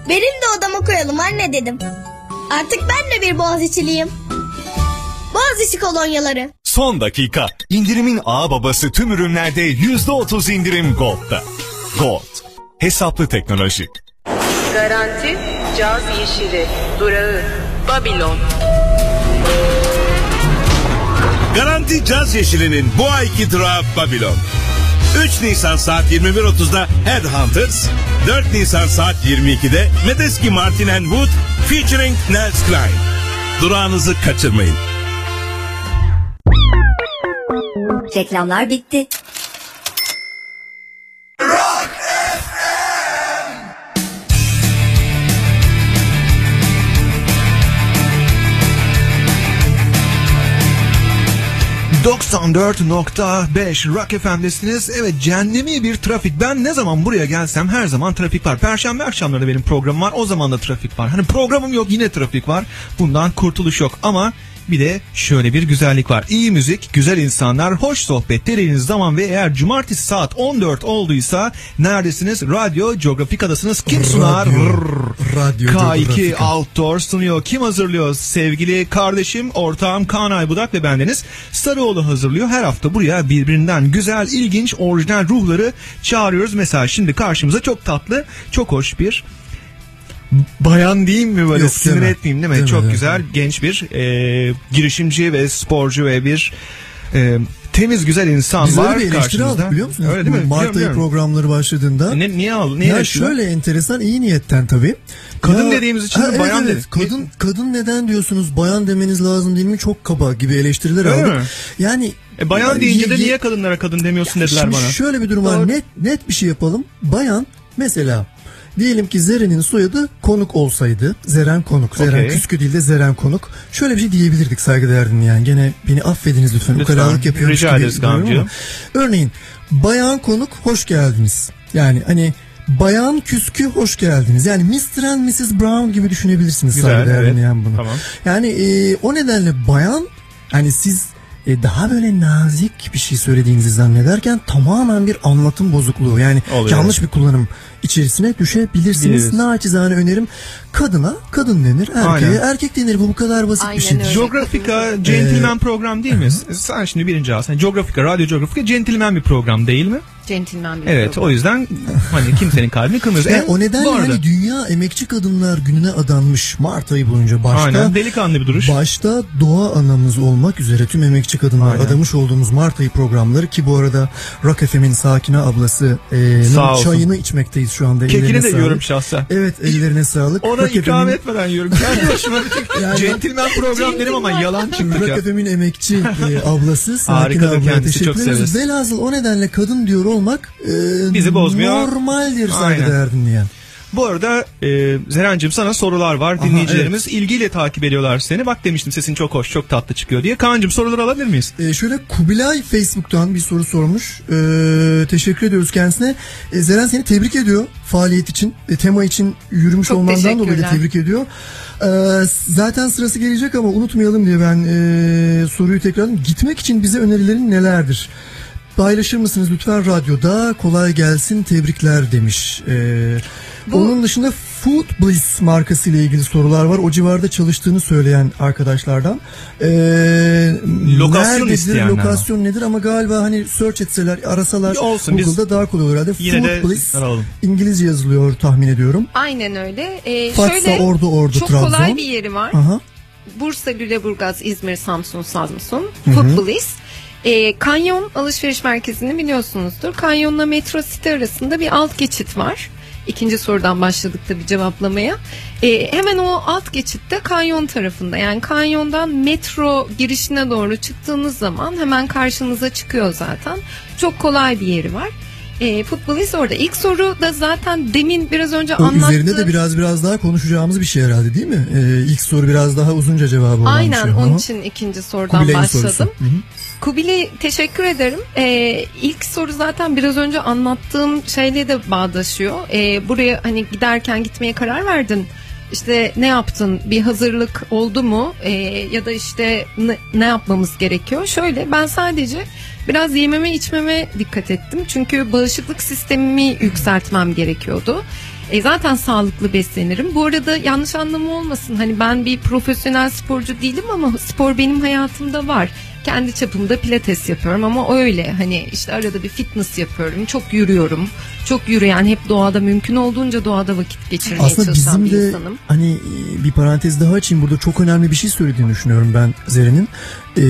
Benim de odama koyalım anne dedim. Artık ben de bir Boğaziçi'liyim. Boğaziçi kolonyaları. Son dakika. İndirimin ağ babası tüm ürünlerde %30 indirim Gold'da. Gold. Hesaplı teknoloji. Garanti caz yeşili durağı Babilon. Garanti Caz Yeşili'nin bu ayki durağı Babylon. 3 Nisan saat 21.30'da Headhunters, 4 Nisan saat 22'de Medeski Martin and Wood featuring Nels Klein. Durağınızı kaçırmayın. Reklamlar bitti. ...94.5 Rock FM'desiniz. Evet cehennemi bir trafik. Ben ne zaman buraya gelsem her zaman trafik var. Perşembe akşamları benim programım var. O zaman da trafik var. Hani programım yok yine trafik var. Bundan kurtuluş yok. Ama bir de şöyle bir güzellik var. İyi müzik, güzel insanlar, hoş sohbet, dediğiniz zaman ve eğer cumartesi saat 14 olduysa neredesiniz? Radyo Geografika'dasınız. Kim sunar? Radyo K2 Geografika. Outdoor sunuyor. Kim hazırlıyor? Sevgili kardeşim, ortağım Kaan Aybudak ve bendeniz Sarıoğlu hazırlıyor. Her hafta buraya birbirinden güzel, ilginç, orijinal ruhları çağırıyoruz. Mesela şimdi karşımıza çok tatlı, çok hoş bir bayan diyeyim mi böyle Yok, sinir deme. etmeyeyim değil mi? Deme, çok deme. güzel, genç bir e, girişimci ve sporcu ve bir e, temiz güzel insan Biz var bir karşımızda. aldık biliyor musunuz? Öyle değil mi? Mart ayı programları başladığında. Ne, niye aldın? Niye ya şöyle enteresan iyi niyetten tabii. Kadın dediğimiz için mi, evet, bayan evet. dedik? Kadın, kadın neden diyorsunuz bayan demeniz lazım değil mi? Çok kaba gibi eleştiriler Öyle aldık. mi? Yani E, bayan yani deyince de ye- niye kadınlara kadın demiyorsun dediler bana. şöyle bir durum var. Net net bir şey yapalım. Bayan mesela diyelim ki Zeren'in soyadı Konuk olsaydı. Zeren Konuk. Zeren Okey. Küskü değil de Zeren Konuk. Şöyle bir şey diyebilirdik saygıdeğer dinleyen. Gene beni affediniz lütfen. Lütfen. Ukalalık yapıyormuş Rica ederiz. Örneğin Bayan Konuk hoş geldiniz. Yani hani Bayan Küskü hoş geldiniz. Yani Mr. and Mrs. Brown gibi düşünebilirsiniz Güzel, saygıdeğer evet. dinleyen bunu. Tamam. Yani e, o nedenle bayan hani siz e, daha böyle nazik bir şey söylediğinizi zannederken tamamen bir anlatım bozukluğu yani Oluyor. yanlış bir kullanım içerisine düşebilirsiniz. Biliriz. Naçizane önerim kadına kadın denir, erkeğe Aynen. erkek denir. Bu bu kadar basit bir şey. Geografika gentleman program değil mi? Sen şimdi birinci al. Sen Geografika, Radyo Geografika gentleman bir program değil mi? Centilmen bir Evet program. o yüzden hani kimsenin kalbini kırmıyoruz. Yani En- o nedenle hani Dünya Emekçi Kadınlar Gününe adanmış Mart ayı boyunca başta Aynen delikanlı bir duruş. Başta doğa anamız olmak üzere tüm emekçi kadınlar Aynen. adamış olduğumuz Mart ayı programları ki bu arada Rock FM'in Sakine ablası e, çayını içmekteyiz şu anda. Kekini de sağlık. yiyorum şahsen. Evet ellerine sağlık. Ona Rock ikram FM'in- etmeden yiyorum. Kendi başıma Yani- gentleman program dedim ama yalan çıktı. Rock FM'in emekçi e, ablası Harikadır ablaya kendisi, çok severiz. Velhasıl o nedenle kadın diyor olmak e, Bizi bozmuyor. Normaldir saygıdeğer dinleyen. Bu arada e, Zeren'cim sana sorular var. Dinleyicilerimiz ilgiyle takip ediyorlar seni. Bak demiştim sesin çok hoş, çok tatlı çıkıyor diye. Kaan'cım soruları alabilir miyiz? Ee, şöyle Kubilay Facebook'tan bir soru sormuş. Ee, teşekkür ediyoruz kendisine. Ee, Zeren seni tebrik ediyor faaliyet için. e, tema için yürümüş Çok olmandan dolayı tebrik ediyor. Ee, zaten sırası gelecek ama unutmayalım diye ben e, soruyu tekrarladım. Gitmek için bize önerilerin nelerdir? Paylaşır mısınız lütfen radyoda? Kolay gelsin tebrikler demiş. Ee, Onun dışında Food Bliss markası ile ilgili sorular var. O civarda çalıştığını söyleyen arkadaşlardan. Ee, Lokasyon nerededir, lokasyon nedir ama galiba hani search etseler, arasalar Olsun, biz Google'da daha kolay olur herhalde. yine de Food Bliss. İngilizce yazılıyor tahmin ediyorum. Aynen öyle. Ee, Fatsa, şöyle Ordu, Ordu, çok Trabzon. kolay bir yeri var. Aha. Bursa, Lüleburgaz, İzmir, Samsun, Samsun, Hı hı. Ee, Kanyon alışveriş merkezini biliyorsunuzdur. Kanyonla Metro City arasında bir alt geçit var. İkinci sorudan başladık tabii cevaplamaya. Ee, hemen o alt geçitte kanyon tarafında yani kanyondan metro girişine doğru çıktığınız zaman hemen karşınıza çıkıyor zaten. Çok kolay bir yeri var. Ee, futbolist orada. İlk soru da zaten demin biraz önce O anlattığım. üzerinde de biraz biraz daha konuşacağımız bir şey herhalde değil mi? Ee, ilk soru biraz daha uzunca cevabı olan Aynen bir şey. onun Aha. için ikinci sorudan Kubilay'ın başladım. sorusu. Hı hı. Kubili teşekkür ederim. Ee, ilk soru zaten biraz önce anlattığım şeyle de bağdaşıyor. Ee, buraya hani giderken gitmeye karar verdin. İşte ne yaptın? Bir hazırlık oldu mu? Ee, ya da işte ne, ne yapmamız gerekiyor? Şöyle ben sadece biraz yememe içmeme dikkat ettim. Çünkü bağışıklık sistemimi yükseltmem gerekiyordu. E zaten sağlıklı beslenirim. Bu arada yanlış anlamı olmasın. Hani ben bir profesyonel sporcu değilim ama spor benim hayatımda var. Kendi çapımda pilates yapıyorum ama öyle hani işte arada bir fitness yapıyorum. Çok yürüyorum. Çok yürüyen hep doğada mümkün olduğunca doğada vakit geçirmeye Aslında çalışan bizim bir de insanım. hani e, bir parantez daha açayım burada çok önemli bir şey söylediğini düşünüyorum ben Zeren'in. Ee,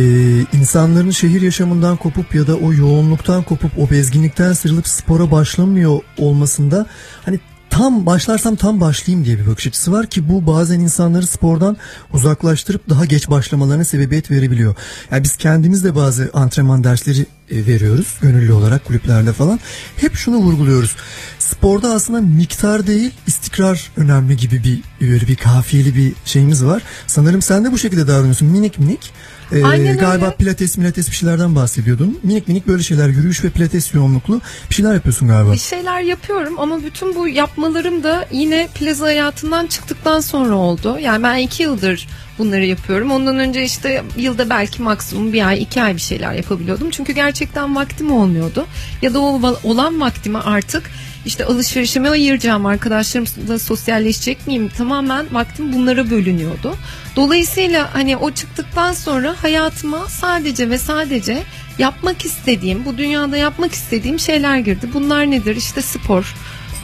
insanların şehir yaşamından kopup ya da o yoğunluktan kopup o bezginlikten sıyrılıp spora başlamıyor olmasında hani tam başlarsam tam başlayayım diye bir bakış açısı var ki bu bazen insanları spordan uzaklaştırıp daha geç başlamalarına sebebiyet verebiliyor. Yani biz kendimiz de bazı antrenman dersleri e, veriyoruz gönüllü olarak kulüplerde falan. Hep şunu vurguluyoruz. Sporda aslında miktar değil istikrar önemli gibi bir böyle bir kafiyeli bir şeyimiz var. Sanırım sen de bu şekilde davranıyorsun. Minik minik. E, Aynen galiba öyle. pilates milates bir şeylerden bahsediyordun. Minik minik böyle şeyler yürüyüş ve pilates yoğunluklu bir şeyler yapıyorsun galiba. Bir şeyler yapıyorum ama bütün bu yapmalarım da yine plaza hayatından çıktıktan sonra oldu. Yani ben iki yıldır bunları yapıyorum. Ondan önce işte yılda belki maksimum bir ay iki ay bir şeyler yapabiliyordum. Çünkü gerçekten vaktim olmuyordu. Ya da o olan vaktimi artık işte alışverişime ayıracağım arkadaşlarımla sosyalleşecek miyim tamamen vaktim bunlara bölünüyordu. Dolayısıyla hani o çıktıktan sonra hayatıma sadece ve sadece yapmak istediğim bu dünyada yapmak istediğim şeyler girdi. Bunlar nedir? İşte spor.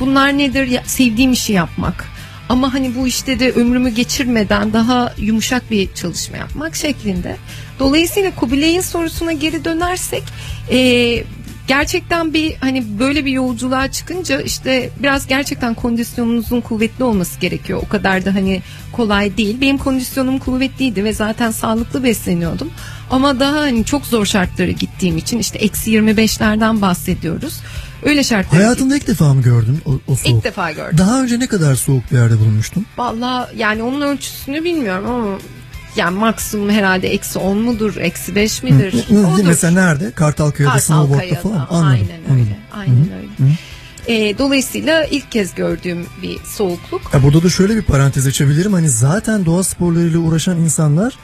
Bunlar nedir? Ya, sevdiğim işi yapmak. Ama hani bu işte de ömrümü geçirmeden daha yumuşak bir çalışma yapmak şeklinde. Dolayısıyla Kubilay'ın sorusuna geri dönersek e, gerçekten bir hani böyle bir yolculuğa çıkınca işte biraz gerçekten kondisyonunuzun kuvvetli olması gerekiyor. O kadar da hani kolay değil. Benim kondisyonum kuvvetliydi ve zaten sağlıklı besleniyordum. Ama daha hani çok zor şartlara gittiğim için işte eksi 25'lerden bahsediyoruz. Öyle şartlar. Hayatında ilk defa mı gördün o, o soğuk? İlk defa gördüm. Daha önce ne kadar soğuk bir yerde bulunmuştun? Valla yani onun ölçüsünü bilmiyorum ama yani maksimum herhalde eksi 10 mudur, eksi 5 midir? N- Odur. Mesela nerede? Kartalkaya'da Kartal Kaya'da, falan. Anladım, Aynen öyle. Aynen Hı hı. öyle. Hı. Ee, dolayısıyla ilk kez gördüğüm bir soğukluk. Ya burada da şöyle bir parantez açabilirim. Hani zaten doğa sporlarıyla uğraşan insanlar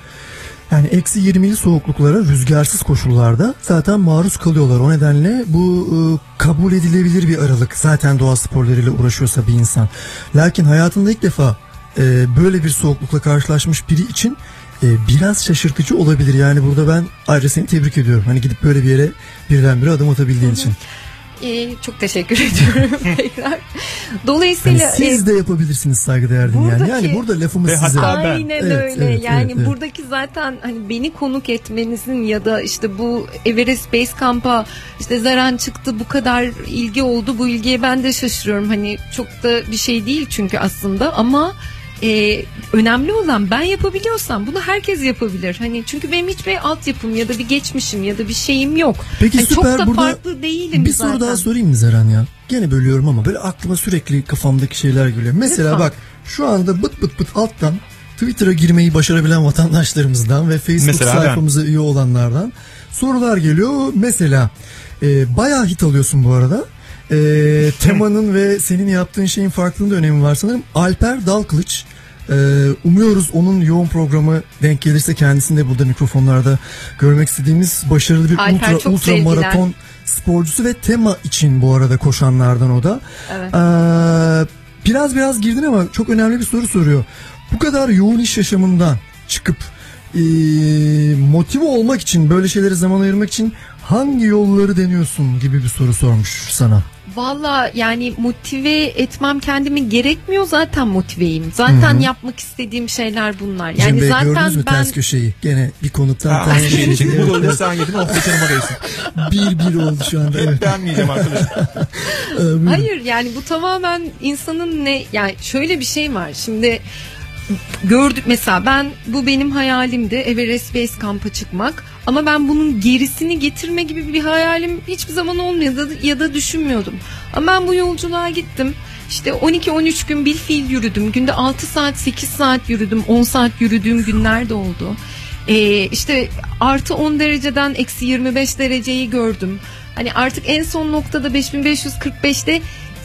yani eksi 20'li soğukluklara rüzgarsız koşullarda zaten maruz kalıyorlar. O nedenle bu e, kabul edilebilir bir aralık. Zaten doğa sporlarıyla uğraşıyorsa bir insan. Lakin hayatında ilk defa e, böyle bir soğuklukla karşılaşmış biri için e, biraz şaşırtıcı olabilir. Yani burada ben ayrıca seni tebrik ediyorum. Hani gidip böyle bir yere birdenbire adım atabildiğin için. Ee, çok teşekkür ediyorum tekrar. Dolayısıyla Hani siz e, de yapabilirsiniz saygıdeğer dinleyen. buradaki- Yani burada lafımız size. hatta ben. Aynen Evet, öyle. evet, yani evet, evet. buradaki zaten hani beni konuk etmenizin ya da işte bu Everest Base Camp'a işte Zaren çıktı bu kadar ilgi oldu. Bu ilgiye ben de şaşırıyorum. Hani çok da bir şey değil çünkü aslında ama e, önemli olan ben yapabiliyorsam bunu herkes yapabilir. Hani çünkü benim hiçbir altyapım ya da bir geçmişim ya da bir şeyim yok. Peki Hani süper çok da burada farklı değilim bir zaten. soru daha sorayım mı Zeren ya? Gene bölüyorum ama böyle aklıma sürekli kafamdaki şeyler geliyor. Mesela Lütfen. bak şu anda bıt bıt bıt alttan Twitter'a girmeyi başarabilen vatandaşlarımızdan ve Facebook Mesela ben. sayfamıza üye olanlardan sorular geliyor. Mesela e, bayağı hit alıyorsun bu arada. E, temanın ve senin yaptığın şeyin farklılığında önemi var sanırım. Alper Dalkılıç e, umuyoruz onun yoğun programı denk gelirse kendisini de burada mikrofonlarda görmek istediğimiz başarılı bir Alper ultra ultra sevgiler. maraton sporcusu ve tema için bu arada koşanlardan o da. Evet. Ee, biraz biraz girdin ama çok önemli bir soru soruyor. Bu kadar yoğun iş yaşamından çıkıp ee, motive olmak için böyle şeylere zaman ayırmak için hangi yolları deniyorsun gibi bir soru sormuş sana. Valla yani motive etmem kendimi gerekmiyor zaten motiveyim. Zaten Hı hı. yapmak istediğim şeyler bunlar. Yani Bey zaten gördünüz mü ben ters köşeyi? Gene bir konuktan ters şey köşeyi. Bu golü sen yedin, geçen numarayısın. bir bir oldu şu anda. Evet. Ben miyeceğim arkadaşım? Ee. Hayır yani bu tamamen insanın ne yani şöyle bir şey var. Şimdi gördük mesela ben bu benim hayalimdi Everest Base Camp'a çıkmak ama ben bunun gerisini getirme gibi bir hayalim hiçbir zaman olmadı ya da düşünmüyordum. Ama ben bu yolculuğa gittim. İşte 12-13 gün bil fiil yürüdüm. Günde 6 saat 8 saat yürüdüm. 10 saat yürüdüğüm günler de oldu. Ee, işte artı 10 dereceden eksi 25 dereceyi gördüm. Hani artık en son noktada 5545'te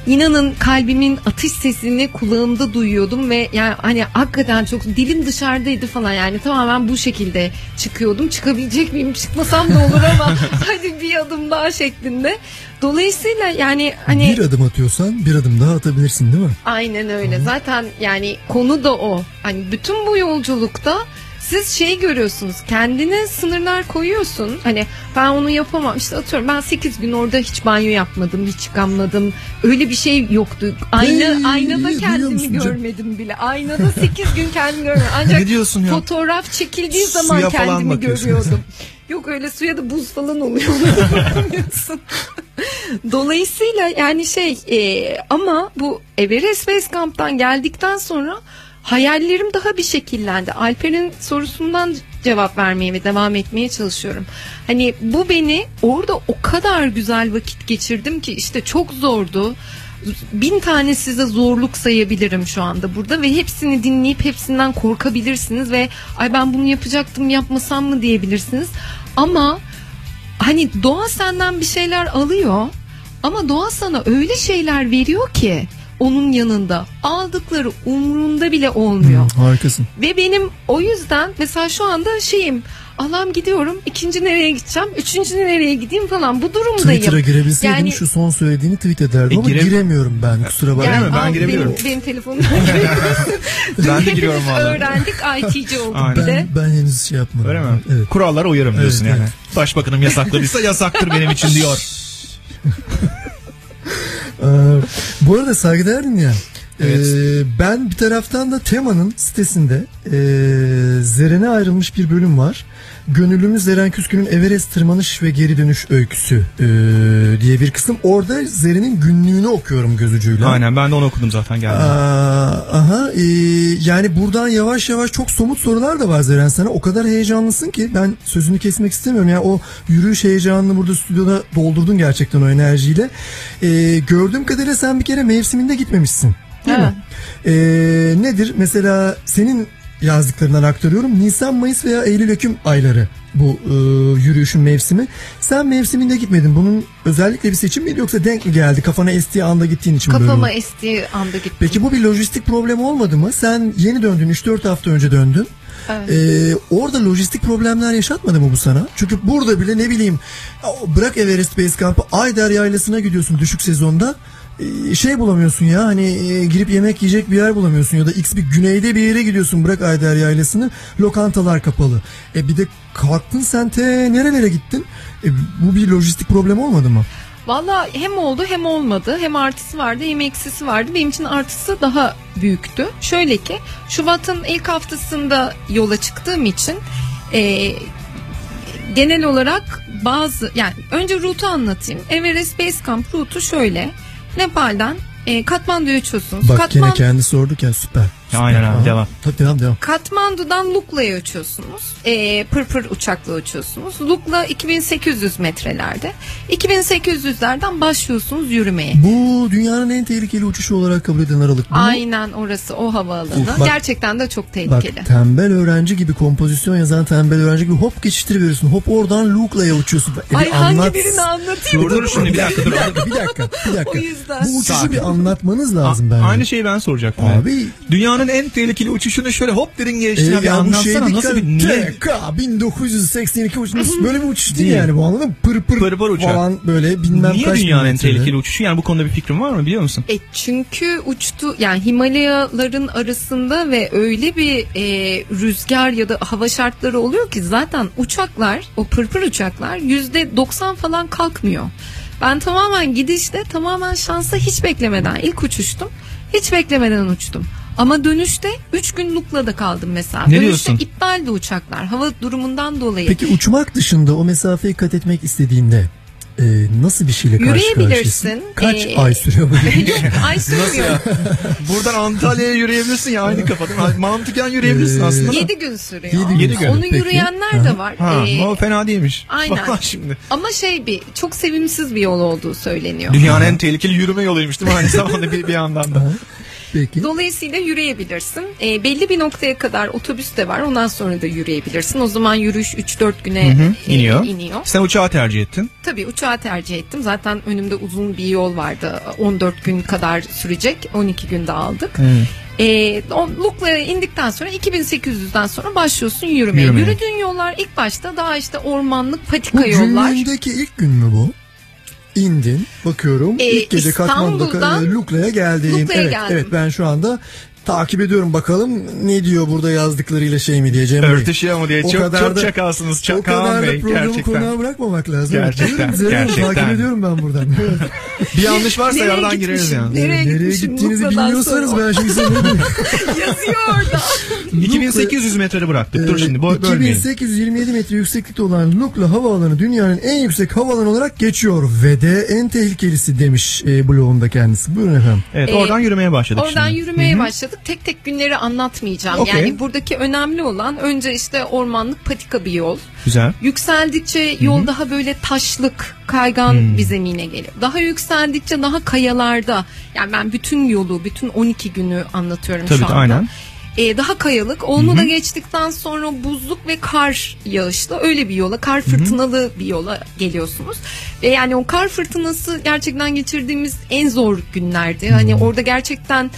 inanın kalbimin atış sesini kulağımda duyuyordum ve yani hani hakikaten çok dilim dışarıdaydı falan yani tamamen bu şekilde çıkıyordum. Çıkabilecek miyim çıkmasam da olur ama hadi bir adım daha şeklinde. Dolayısıyla yani hani Bir adım atıyorsan bir adım daha atabilirsin değil mi? Aynen öyle. Zaten yani konu da o. Hani bütün bu yolculukta siz şey görüyorsunuz. Kendine sınırlar koyuyorsun. Hani ben onu yapamam. İşte atıyorum ben 8 gün orada hiç banyo yapmadım, hiç çıkamadım. Öyle bir şey yoktu. Ayna Hey, aynada kendimi musun canım? görmedim bile. Aynada 8 gün kendimi görmedim. Ancak Ne fotoğraf çekildiği zaman Suya kendimi görüyordum. Yok öyle suya da buz falan oluyor. Dolayısıyla yani şey e, ama bu Everest Base Camp'tan geldikten sonra hayallerim daha bir şekillendi. Alper'in sorusundan cevap vermeye ve devam etmeye çalışıyorum. Hani bu beni orada o kadar güzel vakit geçirdim ki işte çok zordu. Bin tane size zorluk sayabilirim şu anda burada ve hepsini dinleyip hepsinden korkabilirsiniz ve ay ben bunu yapacaktım yapmasam mı diyebilirsiniz. Ama hani doğa senden bir şeyler alıyor ama doğa sana öyle şeyler veriyor ki onun yanında aldıkları umrunda bile olmuyor. Harikasın. Ve benim o yüzden mesela şu anda şeyim Allah'ım gidiyorum ikinci nereye gideceğim üçüncü nereye gideyim falan bu durumdayım. Twitter'a girebilseydim Yani- şu son söylediğini tweet ederdim E, ama gire- giremiyorum ben kusura bakma. yani Ben girebiliyorum. Benim, benim telefonumdan girebiliyorsun. Ben de giriyorum vallahi. öğrendik IT'ci olduk bir de. Ben, ben henüz şey yapmadım. Öyle mi? Evet. Kurallara uyarım diyorsun Evet, yani. evet. Başbakanım yasakladıysa yasaktır benim için diyor. Ee, bu arada saygıdeğer dinleyen. Evet. ee, ben bir taraftan da Tema'nın sitesinde ee, Zeren'e ayrılmış bir bölüm var. Gönüllümüz Zeren Küskün'ün Everest tırmanış ve geri dönüş öyküsü ee, diye bir kısım. Orada Zeren'in günlüğünü okuyorum göz ucuyla. Aynen ben de onu okudum zaten geldim. Aa, aha ee, yani buradan yavaş yavaş çok somut sorular da var Zeren sana. O kadar heyecanlısın ki ben sözünü kesmek istemiyorum. Yani o yürüyüş heyecanını burada stüdyoda doldurdun gerçekten o enerjiyle. Ee, gördüğüm kadarıyla sen bir kere mevsiminde gitmemişsin. Değil mi? Ee, nedir? Mesela senin yazdıklarından aktarıyorum. Nisan, Mayıs veya Eylül, Ekim ayları bu e, yürüyüşün mevsimi. Sen mevsiminde gitmedin. Bunun özellikle bir seçim miydi yoksa denk mi geldi? Kafana estiği anda gittiğin için mi böyle Kafama oldu? estiği anda gittim. Peki bu bir lojistik problem olmadı mı? Sen yeni döndün 3-4 hafta önce döndün. Evet. Ee, orada lojistik problemler yaşatmadı mı bu sana? Çünkü burada bile ne bileyim bırak Everest Base Camp'ı Ayder Yaylası'na gidiyorsun düşük sezonda. Ee, şey bulamıyorsun ya hani e, girip yemek yiyecek bir yer bulamıyorsun ya da x bir güneyde bir yere gidiyorsun bırak Ayder Yaylası'nı lokantalar kapalı. E bir de kalktın sen te nerelere gittin? E, bu bir lojistik problem olmadı mı? Valla hem oldu hem olmadı. Hem artısı vardı hem eksisi vardı. Benim için artısı daha büyüktü. Şöyle ki Şubat'ın ilk haftasında yola çıktığım için e, genel olarak bazı yani önce rutu anlatayım. Everest Base Camp rutu şöyle. Nepal'den e, Katmandu'ya uçuyorsunuz. Bak Katman- gene kendi sorduk ya süper. Aynen abi, Aha. devam. Tabii devam devam. Katmandu'dan Lukla'ya uçuyorsunuz. Ee, pırpır uçakla uçuyorsunuz. Lukla 2800 metrelerde. 2800'lerden başlıyorsunuz yürümeye. Bu dünyanın en tehlikeli uçuşu olarak kabul edilen aralık. Bu. Aynen orası o havaalanı. Uf, bak- Gerçekten de çok Bak tehlikeli. tembel öğrenci gibi kompozisyon yazan tembel öğrenci gibi hop geçiştiriveriyorsun. Hop oradan Luke'la'ya uçuyorsun. E, Ay bir hangi anlat- birini anlatayım? Dur dur şimdi bir dakika dur. bir dakika, bir dakika, bir dakika. O yüzden. Bu uçuşu Sakin. bir anlatmanız lazım A- bence. Aynı şeyi ben soracaktım. Abi- yani. Dünyanın en tehlikeli uçuşunu şöyle hop dedin E, geçtin abi ya bu anlatsana şey nasıl dikkat- bir niye? TK 1982 uçuş böyle bir uçuş değil Değil. yani bu anladın mı? Pır pır, Pır pır uçak. falan böyle bilmem Niye kaç dünyanın en tehlikeli uçuşu? Yani bu konuda bir fikrin var mı biliyor musun? E çünkü uçtu yani Himalayaların arasında ve öyle bir e, rüzgar ya da hava şartları oluyor ki zaten uçaklar o pırpır uçaklar yüzde 90 falan kalkmıyor. Ben tamamen gidişte tamamen şansa hiç beklemeden ilk uçuştum. Hiç beklemeden uçtum. Ama dönüşte 3 gün Lukla'da kaldım mesela. Ne dönüşte diyorsun? iptaldi uçaklar. Hava durumundan dolayı. Peki uçmak dışında o mesafeyi kat etmek istediğinde e, nasıl bir şeyle karşı Yürüyebilirsin. Kaç Ee, ay sürüyor bu? Yok ay sürmüyor. Buradan Antalya'ya yürüyebilirsin ya aynı kafadan. Mantıken yürüyebilirsin Ee, aslında. 7 gün sürüyor. Yedi gün. Yedi gün. Onu Peki. yürüyenler de var. Ha, Ee, o fena değilmiş. Aynen. Bak şimdi. Ama şey bir çok sevimsiz bir yol olduğu söyleniyor. Dünyanın en tehlikeli yürüme yoluymuş değil mi aynı zamanda bir, bir yandan da. Peki. Dolayısıyla yürüyebilirsin. Ee, belli bir noktaya kadar otobüs de var. Ondan sonra da yürüyebilirsin. O zaman yürüyüş 3-4 güne Hı hı, e, iniyor. iniyor. Sen uçağı tercih ettin. Tabii uçağı tercih ettim. Zaten önümde uzun bir yol vardı. 14 gün kadar sürecek. 12 günde aldık. Ee, o Lukla'ya indikten sonra 2800'den sonra başlıyorsun yürümeye. Yürümeye. Yürüdüğün yollar ilk başta daha işte ormanlık Bu patika yollar. cümlendeki ilk gün mü bu? İndin bakıyorum Ee, ilk gece Katmandu'da İstanbul'dan e, Lukla'ya geldim. Lukla'ya evet, geldim. evet ben şu anda takip ediyorum bakalım ne diyor burada yazdıklarıyla şey mi diye Cem Bey. Örtüşüyor mu diye. O çok kadar çok da- çakalsınız. O Çak kadar Kaan da Bey programı gerçekten. konuğa bırakmamak lazım. Gerçekten, Güzel, gerçekten. Takip ediyorum ben buradan. Evet. Bir yanlış varsa Nereye aradan gireriz yani. Nereye, Nereye gittiğinizi bilmiyorsanız sonra. ben şimdi size ne diyeyim? Yazıyor orada. 2800 metre bıraktık. Dur şimdi bölmeyelim. 2827 metre yükseklikte olan Lukla Havaalanı dünyanın en yüksek havaalanı olarak geçiyor ve de en tehlikelisi demiş e, blogunda kendisi. Buyurun efendim. Evet Ee, oradan yürümeye başladık Oradan şimdi. yürümeye Hı hı. başladık. Tek tek günleri anlatmayacağım. Okey. Yani buradaki önemli olan önce işte ormanlık patika bir yol. Güzel. Yükseldikçe yol daha böyle taşlık, kaygan Hmm. bir zemine geliyor. Daha yükseldikçe daha kayalarda. Yani ben bütün yolu, bütün 12 günü anlatıyorum Tabii, şu anda. aynen. Ee, daha kayalık. Onu da geçtikten sonra buzluk ve kar yağışlı öyle bir yola, kar fırtınalı bir yola geliyorsunuz. Ve yani o kar fırtınası gerçekten geçirdiğimiz en zor günlerdi. Hani orada gerçekten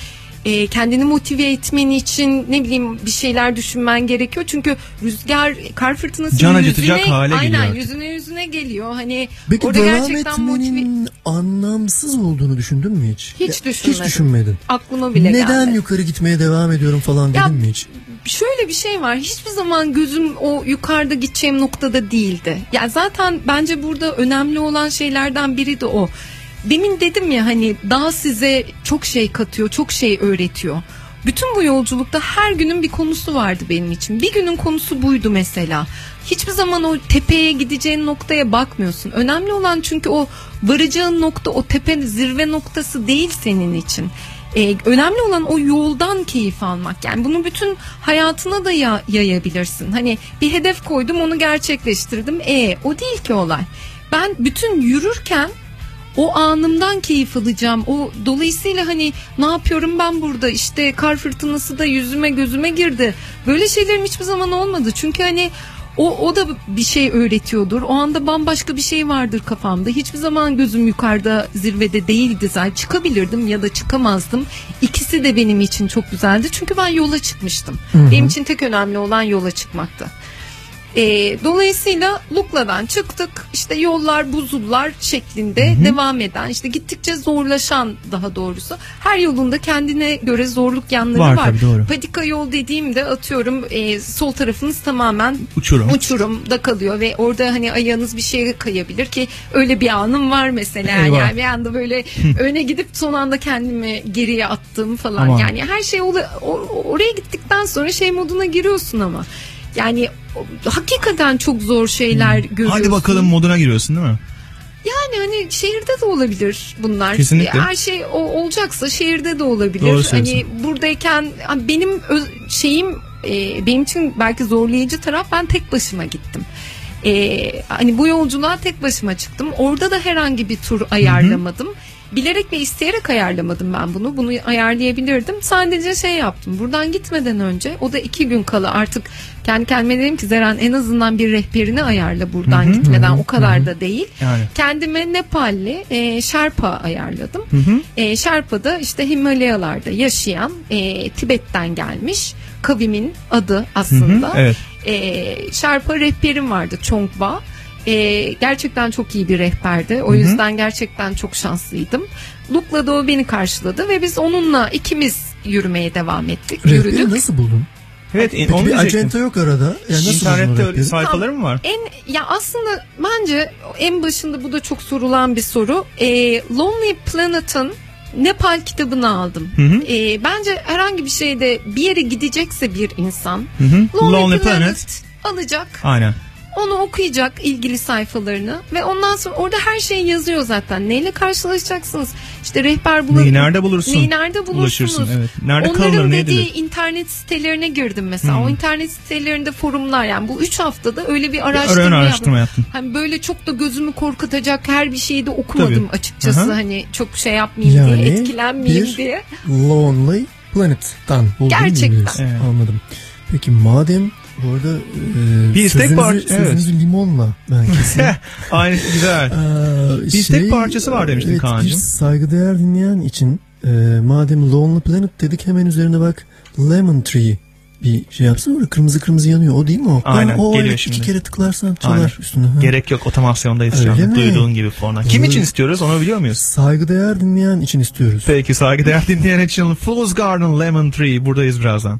e, kendini motive etmen için ne bileyim bir şeyler düşünmen gerekiyor. Çünkü rüzgar kar fırtınası Can acıtacak hale aynen, geliyor artık. yüzüne yüzüne geliyor. Hani Peki orada gerçekten motive anlamsız olduğunu düşündün mü hiç? Hiç Ya, düşünmedim. Hiç düşünmedin. aklıma bile Neden gelmedi. yukarı gitmeye devam ediyorum falan Ya, dedin mi hiç? şöyle bir şey var. Hiçbir zaman gözüm o yukarıda gideceğim noktada değildi. Ya zaten bence burada önemli olan şeylerden biri de o. Demin dedim ya hani daha size çok şey katıyor, çok şey öğretiyor. Bütün bu yolculukta her günün bir konusu vardı benim için. Bir günün konusu buydu mesela. Hiçbir zaman o tepeye gideceğin noktaya bakmıyorsun. Önemli olan çünkü o varacağın nokta o tepe zirve noktası değil senin için. Ee, önemli olan o yoldan keyif almak. Yani bunu bütün hayatına da ya- yayabilirsin. Hani bir hedef koydum onu gerçekleştirdim. E o değil ki olay. Ben bütün yürürken o anımdan keyif alacağım. O dolayısıyla hani ne yapıyorum ben burada? İşte kar fırtınası da yüzüme gözüme girdi. Böyle şeylerim hiçbir zaman olmadı. Çünkü hani o, o da bir şey öğretiyordur. O anda bambaşka bir şey vardır kafamda. Hiçbir zaman gözüm yukarıda zirvede değildi zaten. Çıkabilirdim ya da çıkamazdım. İkisi de benim için çok güzeldi. Çünkü ben yola çıkmıştım. Hı hı. Benim için tek önemli olan yola çıkmaktı. Ee, dolayısıyla Lukla'dan çıktık işte yollar buzullar şeklinde devam eden işte gittikçe zorlaşan daha doğrusu her yolunda kendine göre zorluk yanları Var var. tabii, doğru. Patika yol dediğimde atıyorum e, sol tarafınız tamamen Uçurum. uçurumda kalıyor ve orada hani ayağınız bir şeye kayabilir ki öyle bir anım var mesela Eyvah. yani bir anda böyle öne gidip son anda kendimi geriye attığım falan Aman. yani her şey ola- o- oraya gittikten sonra şey moduna giriyorsun ama yani hakikaten çok zor şeyler görüyorsun. Hadi bakalım moduna giriyorsun değil mi? Yani hani şehirde de olabilir bunlar. Kesinlikle. Her şey o, olacaksa şehirde de olabilir. Doğru hani buradayken benim şeyim e, benim için belki zorlayıcı taraf ben tek başıma gittim. E, hani bu yolculuğa tek başıma çıktım. Orada da herhangi bir tur ayarlamadım. Bilerek ve isteyerek ayarlamadım ben bunu. Bunu ayarlayabilirdim. Sadece şey yaptım. Buradan gitmeden önce o da iki gün kala artık kendi kendime dedim ki Zeren en azından bir rehberini ayarla buradan Hı hı, gitmeden. hı o kadar hı da değil. Yani. Kendime Nepalli e, Şerpa ayarladım. Hı hı. E, Şerpa da işte Himalayalarda yaşayan e, Tibet'ten gelmiş kavimin adı aslında. Hı hı, evet. E, Şerpa rehberim vardı Chongpa. E, gerçekten çok iyi bir rehberdi. O Hı hı. yüzden gerçekten çok şanslıydım. Lukla'da o beni karşıladı ve biz onunla ikimiz yürümeye devam ettik. Rehberi Yürüdük. nasıl buldun? Evet, e, Peki onu bir acenta yok arada. Yani nasıl İnternette öyle sayfaları mı var? En ya aslında bence en başında bu da çok sorulan bir soru. Ee, Lonely Planet'ın Nepal kitabını aldım. Hı hı. Ee, bence herhangi bir şeyde bir yere gidecekse bir insan Hı hı. Lonely, Lonely Planet, Planet. alacak. Aynen. Onu okuyacak ilgili sayfalarını ve ondan sonra orada her şey yazıyor zaten. Neyle karşılaşacaksınız? İşte rehber bulur. Neyi nerede bulursun? Neyi nerede bulursunuz? Ulaşırsın, evet. Nerede Onların kalınır, ne dediği edilir? internet sitelerine girdim mesela. Hmm. O internet sitelerinde forumlar yani bu 3 haftada öyle bir araştırma, araştırma yaptın. Hani böyle çok da gözümü korkutacak her bir şeyi de okumadım Tabii. açıkçası. Aha. Hani çok şey yapmayayım diye, etkilenmeyeyim bir diye. Lonely Planet'tan bulduğunu Gerçekten. Evet. Anladım. Peki madem bu arada e, Bir istek sözünüzü, parça- evet. limonla ben keseyim. Aynen güzel. Ee, Bir istek parçası var demiştin evet, Kaan'cığım. Saygıdeğer dinleyen için e, madem Lonely Planet dedik hemen üzerine bak Lemon Tree bir şey yapsana orada kırmızı kırmızı yanıyor. O değil mi o? Aynen, Ha, o geliyor şimdi. iki kere tıklarsan çalar Aynen. üstüne. Ha. Gerek yok otomasyondayız şu anda. Duyduğun gibi fonla. Kim için istiyoruz onu biliyor muyuz? Saygıdeğer dinleyen için istiyoruz. Peki saygıdeğer dinleyen için Fool's Garden Lemon Tree buradayız birazdan.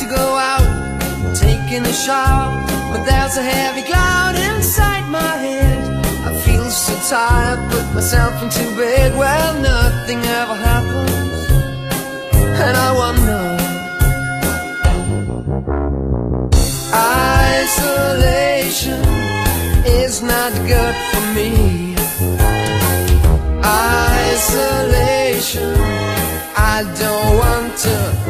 To go out, taking a shower, but there's a heavy cloud inside my head. I feel so tired, put myself into bed. Well, nothing ever happens, and I wonder. Isolation is not good for me. Isolation. I don't want to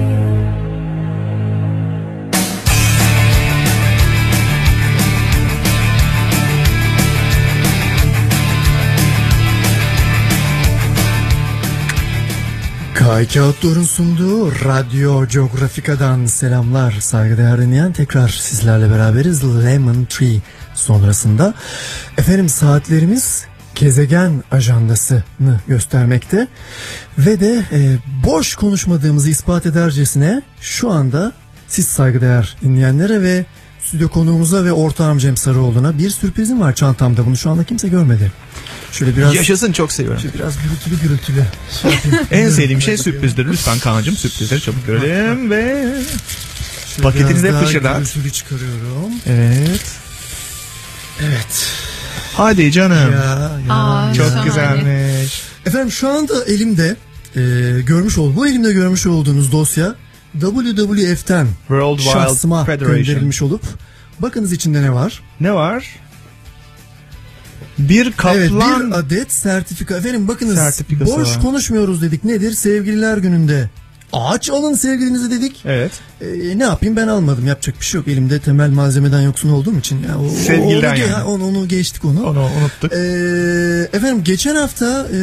Kay Kağıtlar'ın sunduğu Radyo Geografika'dan selamlar saygıdeğer dinleyen tekrar sizlerle beraberiz Lemon Tree sonrasında. Efendim saatlerimiz gezegen ajandasını göstermekte ve de e, boş konuşmadığımızı ispat edercesine şu anda siz saygıdeğer dinleyenlere ve stüdyo konuğumuza ve ortağım Cem Sarıoğlu'na bir sürprizim var çantamda bunu şu anda kimse görmedi. Şöyle biraz Yaşasın çok seviyorum. Şöyle biraz gürültülü gürültülü. şey. En sevdiğim şey sürprizdir. Lütfen Kaan'cığım sürprizleri çabuk görelim ve Şöyle daha fışırdat. gürültülü çıkarıyorum. Evet. Evet. Hadi canım. Ya, ya, Aa, Çok şahane. güzelmiş. Efendim şu anda elimde e, görmüş ol bu elimde görmüş olduğunuz dosya WWF'ten World Wild şahsıma Federation. gönderilmiş olup bakınız içinde ne var? Ne var? Bir kaplan Evet bir adet sertifika. Efendim bakınız Sertifikası boş var. konuşmuyoruz dedik. Nedir? Sevgililer gününde. Ağaç alın sevgilinize dedik. Evet. E, ne yapayım ben almadım. Yapacak bir şey yok. Elimde temel malzemeden yoksun olduğum için. Ya, o, Sevgiliden onu, yani. onu, onu geçtik onu. Onu unuttuk. E, efendim geçen hafta e,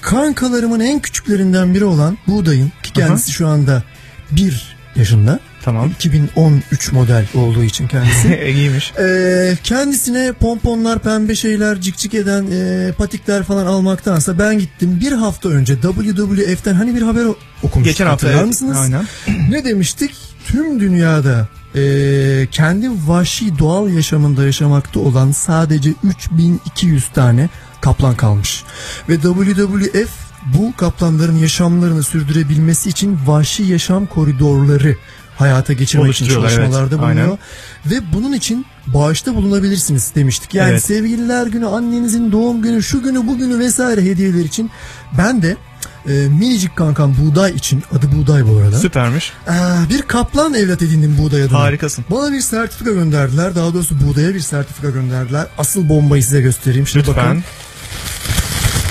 kankalarımın en küçüklerinden biri olan Buğday'ın ki kendisi şu anda bir yaşında. Tamam. 2013 model olduğu için kendisi. İyiymiş. Ee, kendisine pomponlar, pembe şeyler, cikcik eden e, patikler falan almaktansa ben gittim bir hafta önce WWF'ten hani bir haber okumuştuk. Geçen hafta hatırlar evet. mısınız? Aynen. Ne demiştik? Tüm dünyada e, kendi vahşi doğal yaşamında yaşamakta olan sadece 3200 tane kaplan kalmış. Ve WWF bu kaplanların yaşamlarını sürdürebilmesi için vahşi yaşam koridorları hayata geçirmek için Oluşturuyorlar, evet. çalışmalarda bulunuyor. Aynen. Ve bunun için bağışta bulunabilirsiniz demiştik. Yani Evet. sevgililer günü, annenizin doğum günü, şu günü, bu günü vesaire hediyeler için ben de e, minicik kankam Buğday için adı Buğday bu arada. Süpermiş. Aa, bir kaplan evlat edindim Buğday adına. Harikasın. Bana bir sertifika gönderdiler. Daha doğrusu Buğday'a bir sertifika gönderdiler. Asıl bombayı size göstereyim. Şimdi Lütfen. bakın.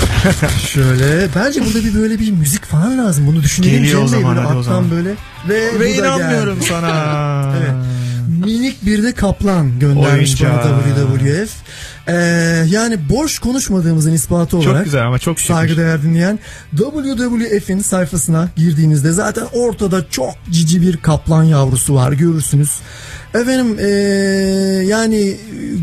Şöyle. Bence burada bir böyle bir müzik falan lazım. Bunu düşünelim. Geliyor o zaman, böyle hadi o zaman. böyle. Ve, Ve inanmıyorum geldi. sana. evet. Minik bir de kaplan göndermiş bana Oyuncak. WWF. Ee, yani boş konuşmadığımızın ispatı olarak. Çok güzel ama çok şıkmış. Saygıdeğer dinleyen WWF'in sayfasına girdiğinizde zaten ortada çok cici bir kaplan yavrusu var görürsünüz. Efendim ee, yani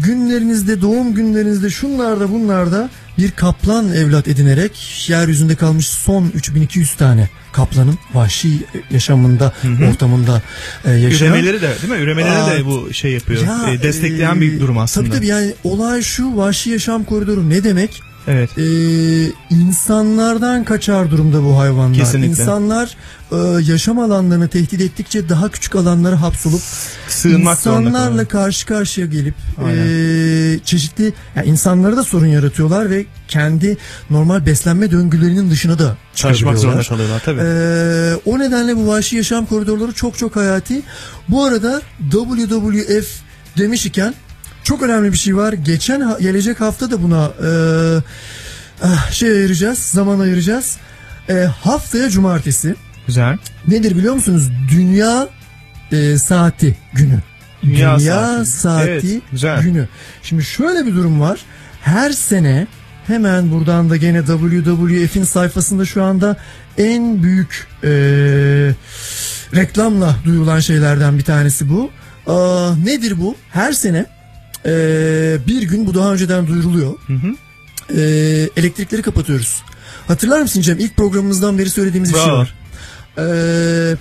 günlerinizde doğum günlerinizde şunlarda bunlarda bir kaplan evlat edinerek yeryüzünde kalmış son 3200 tane kaplanın vahşi yaşamında hı. ortamında e, yaşayan. Üremeleri de değil mi? Üremeleri Aa, de bu şey yapıyor. ya, e, destekleyen e, bir durum aslında. Tabii tabii yani olay şu vahşi yaşam koridoru ne demek? Evet. Ee, insanlardan kaçar durumda bu hayvanlar. Kesinlikle. İnsanlar e, yaşam alanlarını tehdit ettikçe daha küçük alanlara hapsolup Sığınmak insanlarla karşı karşıya gelip Aynen. e, çeşitli yani insanlara da sorun yaratıyorlar ve kendi normal beslenme döngülerinin dışına da Çalışmak zorunda kalıyorlar tabii. Ee, o nedenle bu vahşi yaşam koridorları çok çok hayati. Bu arada WWF demiş iken çok önemli bir şey var. Geçen gelecek hafta da buna e, ah, şey ayıracağız, zaman ayıracağız. E, haftaya cumartesi. Güzel. Nedir biliyor musunuz? Dünya e, saati günü. Dünya saati. saati Evet, güzel. günü. Şimdi şöyle bir durum var. Her sene hemen buradan da gene WWF'in sayfasında şu anda en büyük e, reklamla duyulan şeylerden bir tanesi bu. Aa, nedir bu? Her sene e, bir gün bu daha önceden duyuruluyor. E, elektrikleri kapatıyoruz. Hatırlar mısın Cem? İlk programımızdan beri söylediğimiz bir şey Bravo. var. Ee,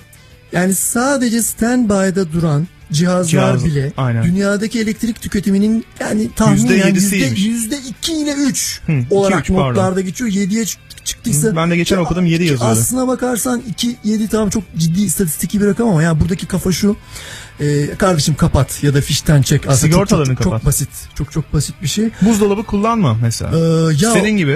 yani sadece standby'da duran cihazlar Cihaz, bile aynen. dünyadaki elektrik tüketiminin yani tahminen Yüzde iki ile üç Hı, iki, olarak üç, notlarda geçiyor. 7'ye çıktıysa. Hı, ben de geçen okudum, yedi yazıyordu. Aslına bakarsan 2 7 tamam çok ciddi istatistiki bir rakam ama ya buradaki kafa şu. E, kardeşim kapat ya da fişten çek. Aslında Sigortalarını çok, çok, kapat. çok basit. Çok çok basit bir şey. Buzdolabı kullanma mesela. Ee, ya, Senin gibi.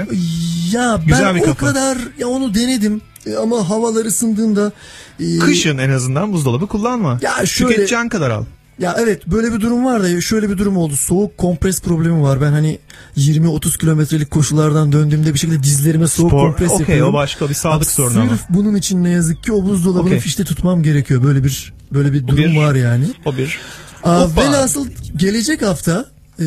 Ya Güzel ben bir o kafa. kadar ya onu denedim E, ama havalar ısındığında e, Kışın en azından buzdolabı kullanma. Ya şöyle- Tüketeceğin kadar al. Ya evet böyle bir durum var da şöyle bir durum oldu. Soğuk kompres problemi var. Ben hani 20-30 kilometrelik koşulardan döndüğümde bir şekilde dizlerime soğuk Spor, kompres okey, yapıyorum. o başka bir sağlık Abi sorunu ama. Bunun için ne yazık ki o buzdolabını Okey. fişte tutmam gerekiyor. Böyle bir böyle bir durum bir- var yani. O bir. Aa, Hoppa. velhasıl gelecek hafta e,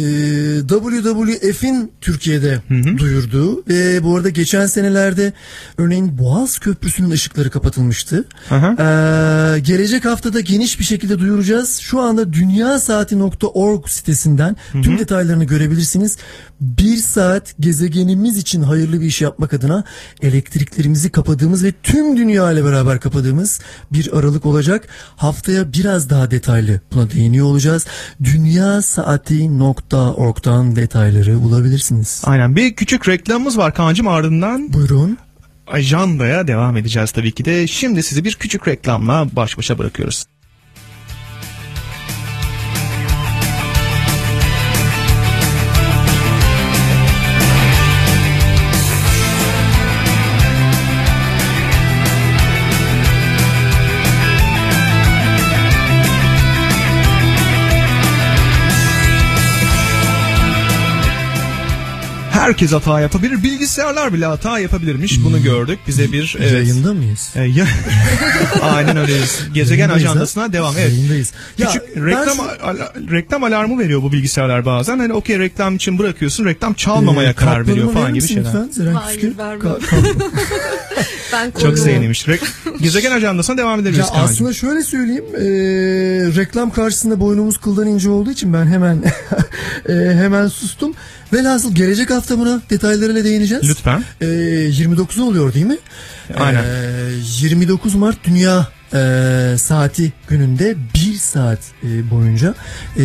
WWF'in Türkiye'de duyurduğu ve bu arada geçen senelerde örneğin Boğaz Köprüsü'nün ışıkları kapatılmıştı. Ee, gelecek haftada geniş bir şekilde duyuracağız. Şu anda dünyasaati.org sitesinden tüm detaylarını görebilirsiniz. Bir saat gezegenimiz için hayırlı bir iş yapmak adına elektriklerimizi kapadığımız ve tüm dünya ile beraber kapadığımız bir aralık olacak. Haftaya biraz daha detaylı buna değiniyor olacağız. Dünyasaati.org'dan detayları bulabilirsiniz. Aynen bir küçük reklamımız var Kaan'cığım ardından. Buyurun. Ajanda'ya devam edeceğiz tabii ki de. Şimdi sizi bir küçük reklamla baş başa bırakıyoruz. Herkes hata yapabilir. Bilgisayarlar bile hata yapabilirmiş. Bunu gördük. Bize bir evet. Yayında mıyız? E, ya- Aynen öyleyiz. Gezegen Yayındayız ajandasına ha? devam. Evet. Yayındayız. Ya, Küçük ben reklam ala- reklam alarmı veriyor bu bilgisayarlar bazen. Hani okey reklam için bırakıyorsun. Reklam çalmamaya Ee, karar veriyor falan gibi şeyler. Lütfen Zeren Hayır, ka- Ben Çok zengiymiş. Re- Gezegen ajandasına devam Ya edebiliriz. Kaan'cığım. aslında şöyle söyleyeyim e, reklam karşısında boynumuz kıldan ince olduğu için ben hemen e, hemen sustum. Velhasıl gelecek hafta buna detaylarıyla değineceğiz. Lütfen. E, 29 oluyor değil mi? Aynen. E, 29 Mart Dünya e, saati gününde bir saat e, boyunca e,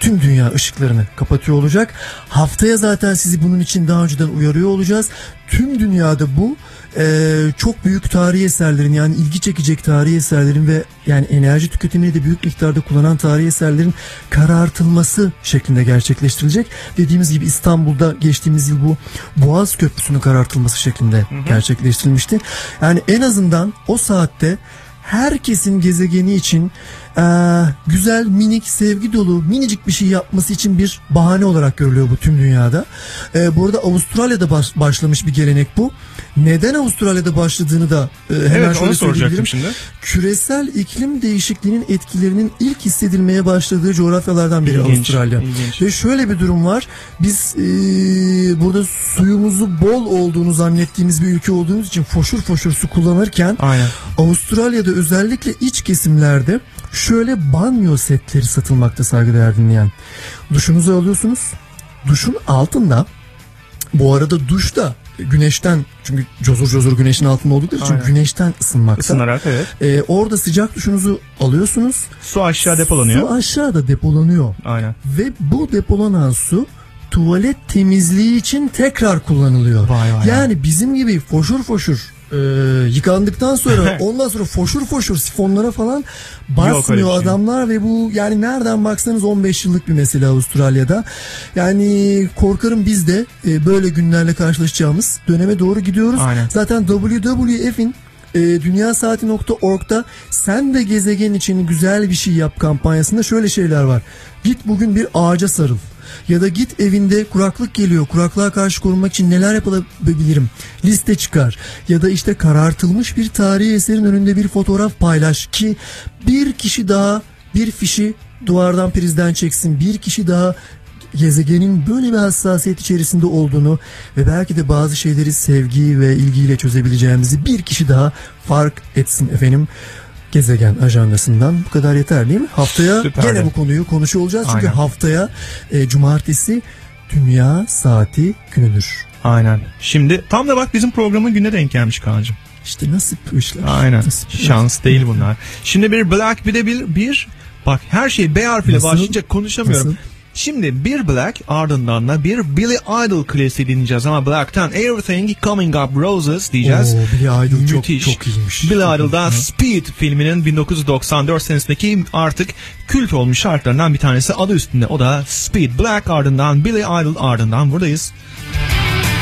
tüm dünya ışıklarını kapatıyor olacak. Haftaya zaten sizi bunun için daha önceden uyarıyor olacağız. Tüm dünyada bu e, çok büyük tarihi eserlerin yani ilgi çekecek tarihi eserlerin ve yani enerji tüketimini de büyük miktarda kullanan tarihi eserlerin karartılması şeklinde gerçekleştirilecek. Dediğimiz gibi İstanbul'da geçtiğimiz yıl bu Boğaz Köprüsü'nün karartılması şeklinde gerçekleştirilmişti. Yani en azından o saatte herkesin gezegeni için eee, güzel minik sevgi dolu minicik bir şey yapması için bir bahane olarak görülüyor bu tüm dünyada. Eee bu arada Avustralya'da baş- başlamış bir gelenek bu. Neden Avustralya'da başladığını da eee, hemen Evet, şöyle söyleyebilirim. şimdi. Küresel iklim değişikliğinin etkilerinin ilk hissedilmeye başladığı coğrafyalardan biri İlginç, Avustralya. ilginç. Ve şöyle bir durum var. Biz eee, burada suyumuzu bol olduğunu zannettiğimiz bir ülke olduğumuz için foşur foşur su kullanırken Aynen. Avustralya'da özellikle iç kesimlerde şöyle banyo setleri satılmakta saygıdeğer dinleyen. Duşunuzu alıyorsunuz. Duşun altında bu arada duşta güneşten çünkü cozur cozur güneşin altında oldukları için Aynen. güneşten ısınmakta. Isınarak evet. Ee, orada sıcak duşunuzu alıyorsunuz. Su aşağı depolanıyor. Su aşağıda depolanıyor. Aynen. Ve bu depolanan su tuvalet temizliği için tekrar kullanılıyor. Vay vay yani bizim gibi foşur foşur e, yıkandıktan sonra ondan sonra foşur foşur sifonlara falan basmıyor şey. adamlar ve bu yani nereden baksanız 15 yıllık bir mesele Avustralya'da. Yani korkarım biz de e, böyle günlerle karşılaşacağımız döneme doğru gidiyoruz. Aynen. Zaten WWF'in e, dünyasaati.org'da sen de gezegen için güzel bir şey yap kampanyasında şöyle şeyler var. Git bugün bir ağaca sarıl. Ya da git evinde kuraklık geliyor. Kuraklığa karşı korunmak için neler yapabilirim? Liste çıkar. Ya da işte karartılmış bir tarihi eserin önünde bir fotoğraf paylaş ki bir kişi daha bir fişi duvardan prizden çeksin. Bir kişi daha gezegenin böyle bir hassasiyet içerisinde olduğunu ve belki de bazı şeyleri sevgi ve ilgiyle çözebileceğimizi bir kişi daha fark etsin efendim. Gezegen ajandasından bu kadar yeter değil mi? Haftaya Süperdi. gene bu konuyu konuşuyor olacağız. Çünkü Aynen. haftaya e, cumartesi Dünya Saati günüdür. Aynen. Şimdi tam da bak bizim programın gününe denk gelmiş Kaan'cığım. İşte nasip bu işler. Aynen. Nasip. Şans değil bunlar. Şimdi bir Black bir de bir, bir bak her şey B harfiyle Nasıl? başlayınca konuşamıyorum. Nasıl? Şimdi bir Black ardından da bir Billy Idol klasiği dinleyeceğiz ama Black'tan Everything Coming Up Roses diyeceğiz. Oo, Billy Idol çok- Müthiş. çok iyiymiş. Billy Idol'da Hı. Speed filminin 1994 senesindeki artık kült olmuş şarkılarından bir tanesi adı üstünde. O da Speed. Black ardından Billy Idol ardından buradayız. You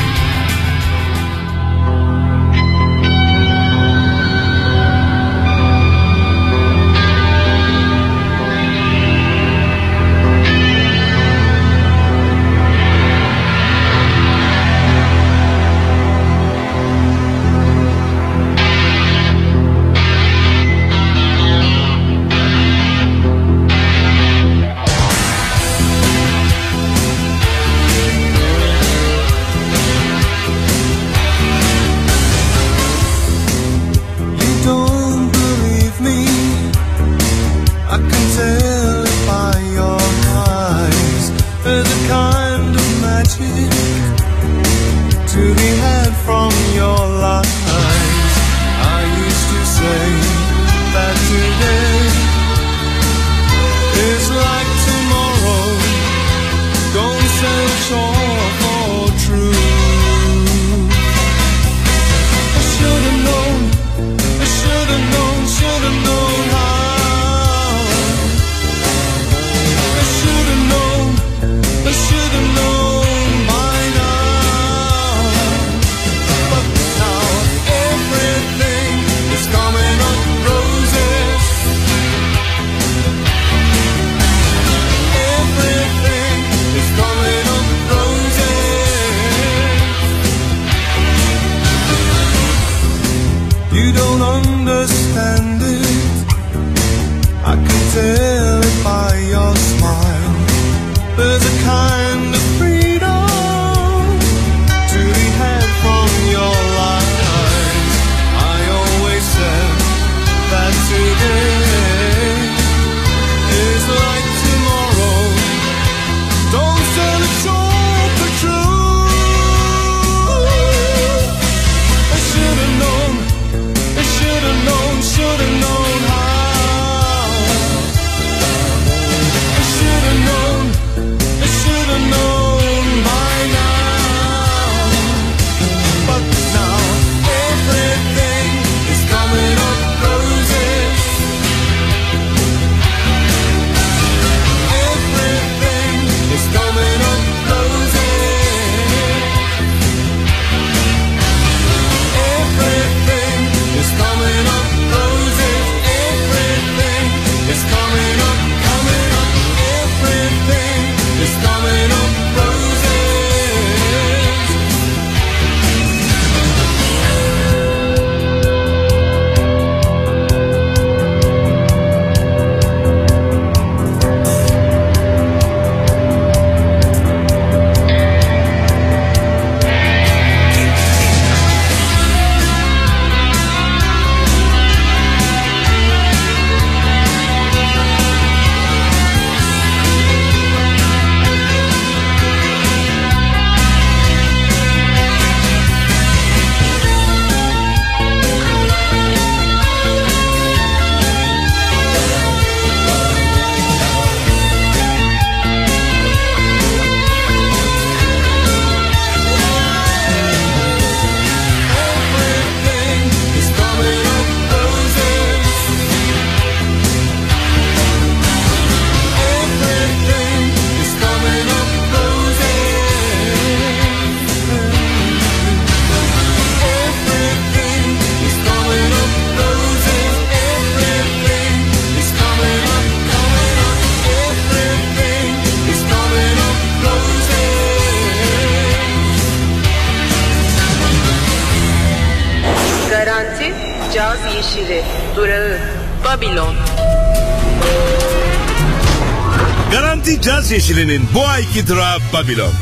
Yeşili'nin bu ayki durağı Babylon.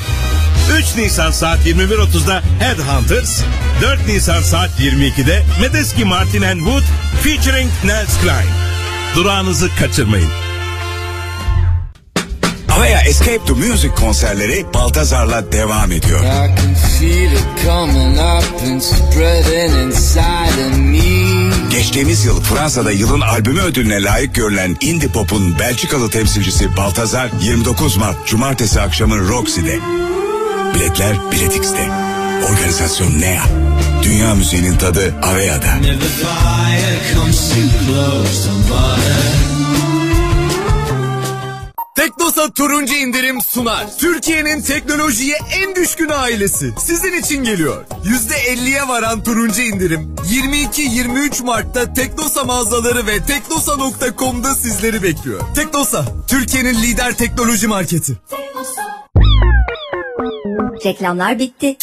3 Nisan saat 21.30'da Headhunters, 4 Nisan saat 22'de Medeski Martin and Wood featuring Nels Klein. Durağınızı kaçırmayın. Avaya Escape to Music konserleri Baltazar'la devam ediyor. I can feel it coming up and spreading inside of me. Geçtiğimiz yıl Fransa'da yılın albümü ödülüne layık görülen Indie Pop'un Belçikalı temsilcisi Baltazar 29 Mart Cumartesi akşamı Roxy'de. Biletler Bilet X'te. Organizasyon NEA. Dünya müziğinin tadı Avea'da. Teknosa turuncu indirim sunar. Türkiye'nin teknolojiye en düşkün ailesi. Sizin için geliyor. %50'ye varan turuncu indirim. 22-23 Mart'ta Teknosa mağazaları ve teknosa.com'da sizleri bekliyor. Teknosa, Türkiye'nin lider teknoloji marketi. Reklamlar bitti.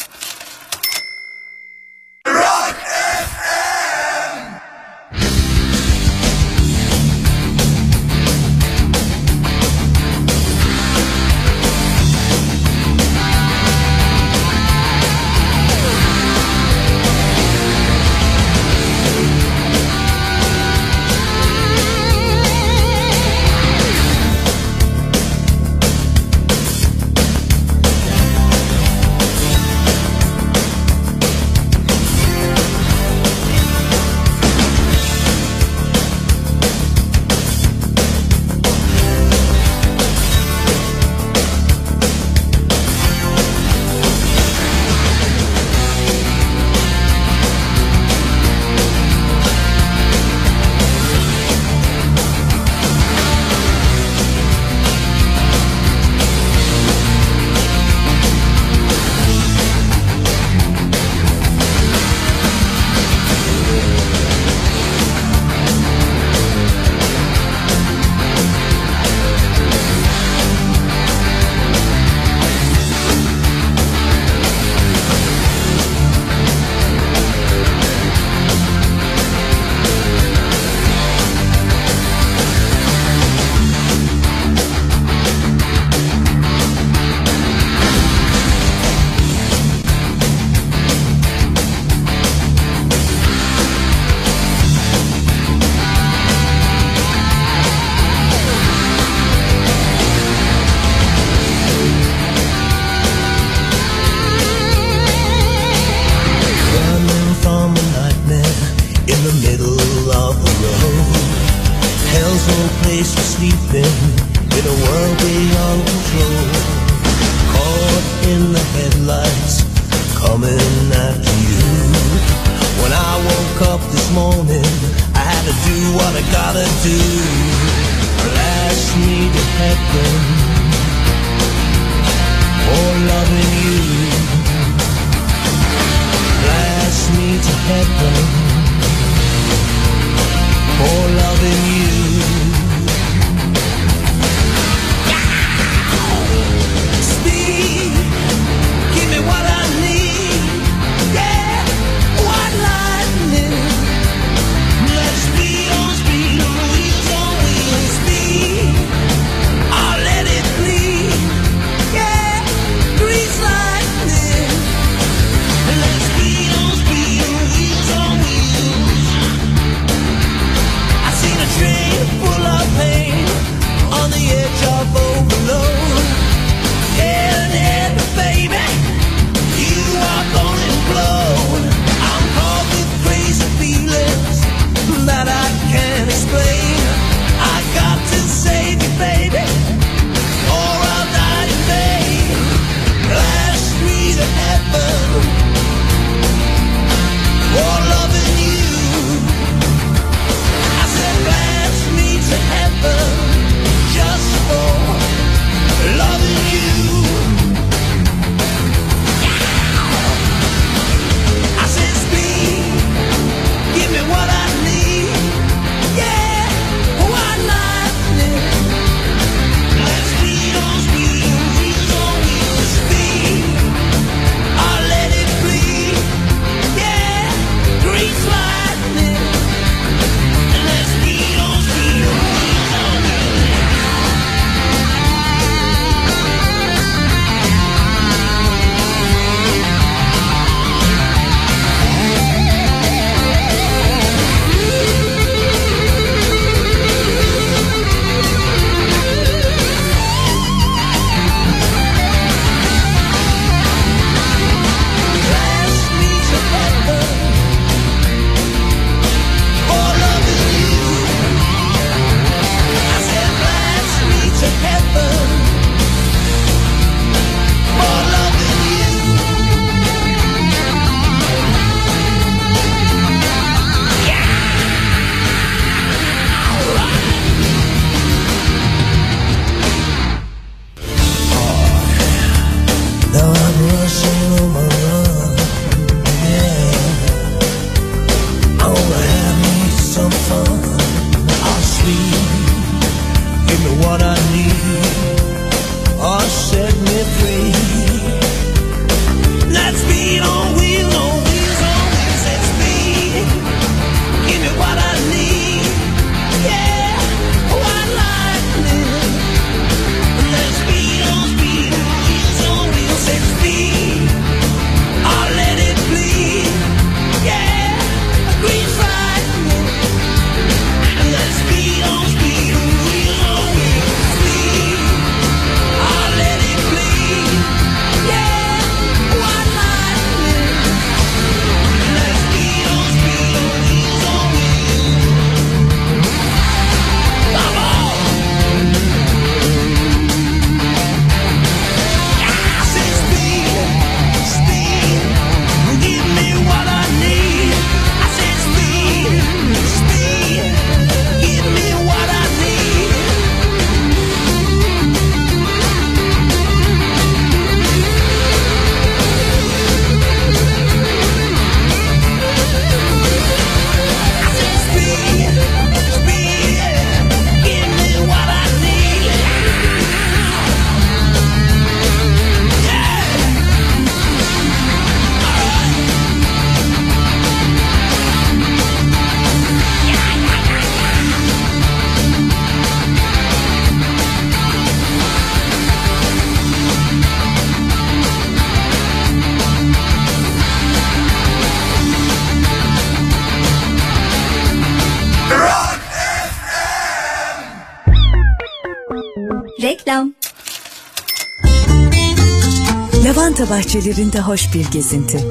Bahçelerinde hoş bir gezinti.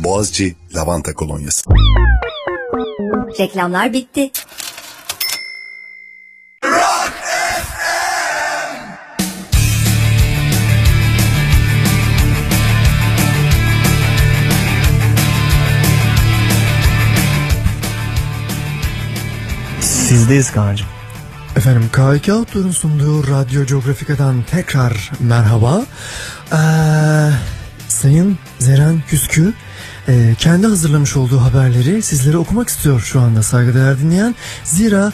Boğaziçi Lavanta Kolonyası. Reklamlar bitti. Sizdeyiz Kaan'cığım. Efendim K2 Outdoor'un sunduğu Radyo Geografika'dan tekrar merhaba. Ee, Sayın Zeren Küskü e, kendi hazırlamış olduğu haberleri sizlere okumak istiyor şu anda saygıdeğer dinleyen. Zira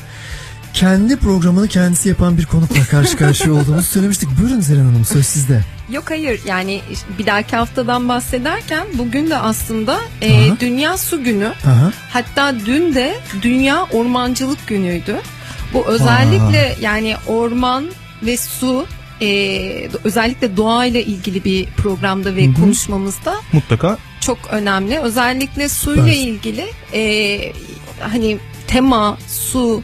kendi programını kendisi yapan bir konukla karşı karşıya olduğumuzu söylemiştik. Buyurun Zeren Hanım söz sizde. Yok hayır yani bir dahaki haftadan bahsederken bugün de aslında e. Dünya Su Günü. Aha. Hatta dün de Dünya Ormancılık Günü'ydü. Bu özellikle yani orman ve su e, özellikle doğayla ilgili bir programda ve Hı hı. konuşmamızda Mutlaka çok önemli. Özellikle suyla Süper. ilgili e, hani tema, su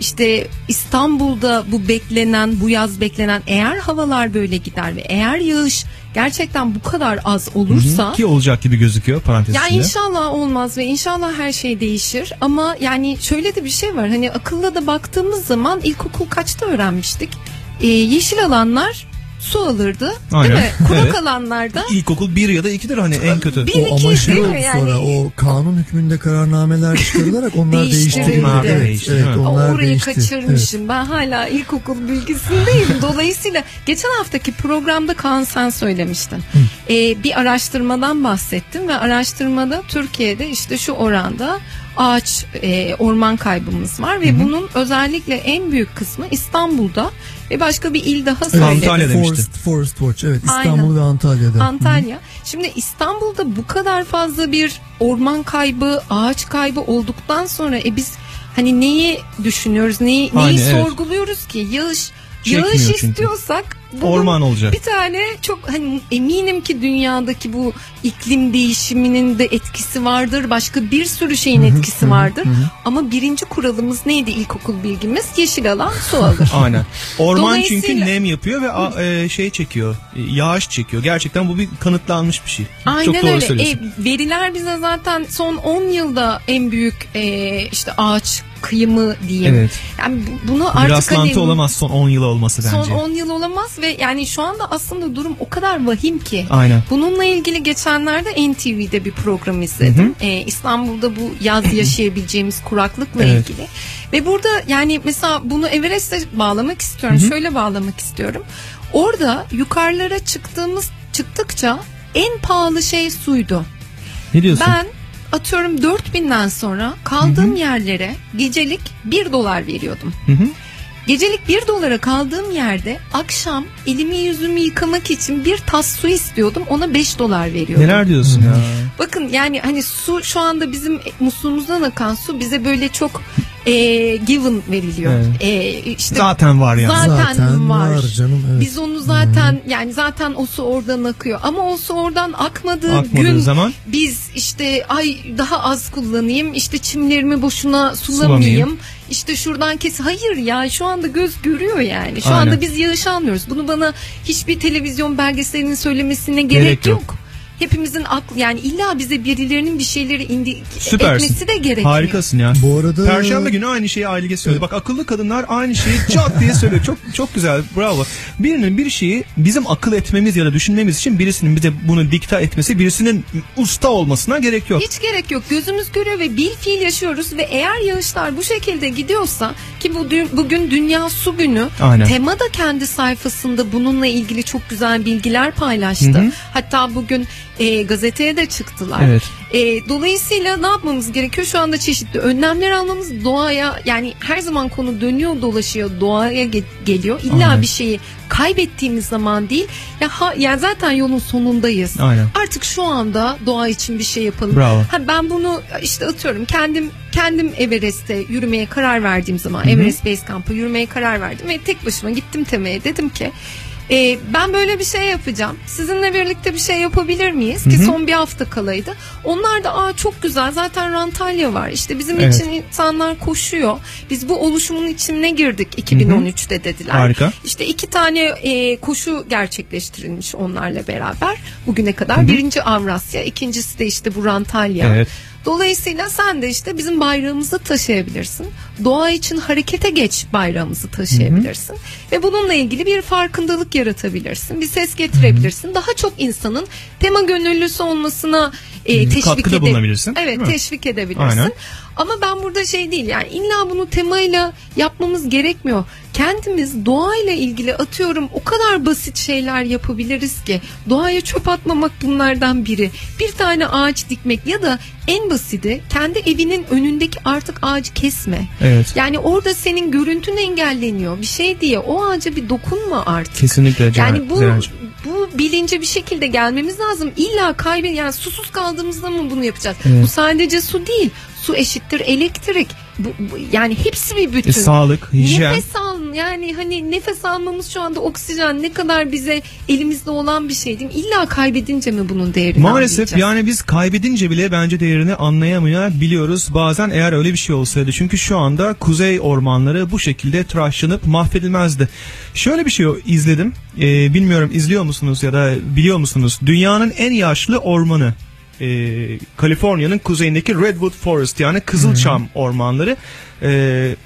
işte İstanbul'da bu beklenen, bu yaz beklenen eğer havalar böyle gider ve eğer yağış gerçekten bu kadar az olursa Hı hı. ki olacak gibi gözüküyor parantez ya içinde. inşallah olmaz ve inşallah her şey değişir ama yani şöyle de bir şey var hani akılla da baktığımız zaman ilkokul kaçta öğrenmiştik Ee, yeşil alanlar su alırdı Aynen. değil mi kurak Evet. alanlarda İlkokul 1 ya da 2'dir hani en kötü. Bir, o ama iki, şey değil oldu mi? sonra Yani- o kanun hükmünde kararnameler çıkarılarak onlar Değiştirildi. değiştirildi. Onlar Evet, değişti, evet, onlar Orayı değişti. kaçırmışım. Ben hala ilkokul bilgisindeyim. Dolayısıyla geçen haftaki programda Kaan sen söylemiştin. Ee, bir araştırmadan bahsettim ve araştırmada Türkiye'de işte şu oranda ağaç e, orman kaybımız var ve bunun özellikle en büyük kısmı İstanbul'da ve başka bir il daha Evet, söyledim. Antalya demişti. Forest, Forest Watch evet Aynen. İstanbul ve Antalya'da. Antalya. Şimdi İstanbul'da bu kadar fazla bir orman kaybı, ağaç kaybı olduktan sonra e biz hani neyi düşünüyoruz, neyi, neyi Aynen, evet. sorguluyoruz ki? Yağış Çekmiyor Yağış çünkü. istiyorsak bunun Orman olacak. Bir tane çok hani eminim ki dünyadaki bu iklim değişiminin de etkisi vardır. Başka bir sürü şeyin etkisi vardır. Ama birinci kuralımız neydi ilkokul bilgimiz? Yeşil alan su alır. Aynen. Orman çünkü nem yapıyor ve a- e, şey çekiyor. e, Yağış çekiyor. Gerçekten bu bir kanıtlanmış bir şey. Aynen Çok doğru öyle. söylüyorsun. E, veriler bize zaten son 10 yılda en büyük e, işte ağaç kıyımı diyeyim. Evet. Yani bu- bunu artık rastlantı hani olamaz son 10 yıl olması son bence. 10 yıl olamaz ve yani şu anda aslında durum o kadar vahim ki. Aynen. Bununla ilgili geçenlerde NTV'de bir program izledim. E, İstanbul'da bu yaz yaşayabileceğimiz kuraklıkla Evet. ilgili. Ve burada yani mesela bunu Everest'e bağlamak istiyorum. Hı hı. Şöyle bağlamak istiyorum. Orada yukarılara çıktığımız çıktıkça en pahalı şey suydu. Ne diyorsun? Ben atıyorum 4000'den sonra kaldığım yerlere gecelik 1 dolar veriyordum. Hı hı. Gecelik 1 dolara kaldığım yerde akşam elimi yüzümü yıkamak için bir tas su istiyordum. Ona 5 dolar veriyordum. Neler diyorsun ya? Bakın yani hani su şu anda bizim musluğumuzdan akan su bize böyle çok e, given veriliyor. Evet. E, işte Zaten var yani. Zaten, Zaten var. var canım, evet. Biz onu zaten yani zaten o su oradan akıyor. Ama o su oradan akmadığı, Akmadığı gün zaman? biz işte ay daha az kullanayım, işte çimlerimi boşuna sulamayayım. Sulamayayım. İşte şuradan kes. Hayır ya şu anda göz görüyor yani. Şu Aynen. anda biz yağış almıyoruz. Bunu bana hiçbir televizyon belgeselinin söylemesine gerek, Gerek yok. yok. Hepimizin aklı yani illa bize birilerinin bir şeyleri indi Süpersin. etmesi de gerekmiyor. Harikasın ya. Bu arada Perşembe günü aynı şeyi Ailege söylüyor. Bak akıllı kadınlar aynı şeyi çat diye söylüyor. Çok çok güzel. Bravo. Birinin bir şeyi bizim akıl etmemiz ya da düşünmemiz için birisinin bize bunu dikta etmesi, birisinin usta olmasına gerek yok. Hiç gerek yok. Gözümüz görüyor ve bil fiil yaşıyoruz ve eğer yağışlar bu şekilde gidiyorsa ki bu dü- bugün Dünya Su Günü Aynen. Tema da kendi sayfasında bununla ilgili çok güzel bilgiler paylaştı. Hı hı. Hatta bugün e, gazeteye de çıktılar. Evet. E, dolayısıyla ne yapmamız gerekiyor? Şu anda çeşitli önlemler almamız doğaya yani her zaman konu dönüyor dolaşıyor doğaya ge- geliyor. İlla Aynen. bir şeyi kaybettiğimiz zaman değil. Ya ha, yani zaten yolun sonundayız. Aynen. Artık şu anda doğa için bir şey yapalım. Bravo. Ha, ben bunu işte atıyorum kendim kendim Everest'te yürümeye karar verdiğim zaman Hı hı. Everest Base Camp'a yürümeye karar verdim ve tek başıma gittim temeye dedim ki Ee, ben böyle bir şey yapacağım. Sizinle birlikte bir şey yapabilir miyiz? Ki Hı hı. son bir hafta kalaydı. Onlar da aa çok güzel zaten Rantalya var. İşte bizim Evet. için insanlar koşuyor. Biz bu oluşumun içine girdik 2013'te dediler. Harika. İşte iki tane e, koşu gerçekleştirilmiş onlarla beraber bugüne kadar. Hı hı. Birinci Avrasya, ikincisi de işte bu Rantalya. Evet. Dolayısıyla sen de işte bizim bayrağımızı taşıyabilirsin. Doğa için harekete geç bayrağımızı taşıyabilirsin. Ve bununla ilgili bir farkındalık yaratabilirsin. Bir ses getirebilirsin. Daha çok insanın tema gönüllüsü olmasına e, Hı, teşvik katkıda ede- bulunabilirsin, Evet teşvik edebilirsin. Aynen. Ama ben burada şey değil yani illa bunu temayla yapmamız gerekmiyor. Kendimiz doğayla ilgili atıyorum o kadar basit şeyler yapabiliriz ki doğaya çöp atmamak bunlardan biri. Bir tane ağaç dikmek ya da en basiti kendi evinin önündeki artık ağacı kesme. Evet. Yani orada senin görüntün engelleniyor bir şey diye o ağaca bir dokunma artık. Kesinlikle Yani bu bu bilince bir şekilde gelmemiz lazım. İlla kaybı yani susuz kaldığımızda mı bunu yapacağız? Evet. Bu sadece su değil. Su eşittir elektrik. Bu, bu- yani hepsi bir bütün. E, sağlık, hijyen. Nefes al yani hani nefes almamız şu anda oksijen ne kadar bize elimizde olan bir şey değil mi? İlla kaybedince mi bunun değerini Maalesef anlayacağız? yani biz kaybedince bile bence değerini anlayamayabiliyoruz. Bazen eğer öyle bir şey olsaydı. Çünkü şu anda kuzey ormanları bu şekilde tıraşlanıp mahvedilmezdi. Şöyle bir şey izledim. Ee, bilmiyorum izliyor musunuz ya da biliyor musunuz? Dünyanın en yaşlı ormanı. Ee, Kaliforniya'nın kuzeyindeki Redwood Forest yani Kızılçam ormanları. Ee,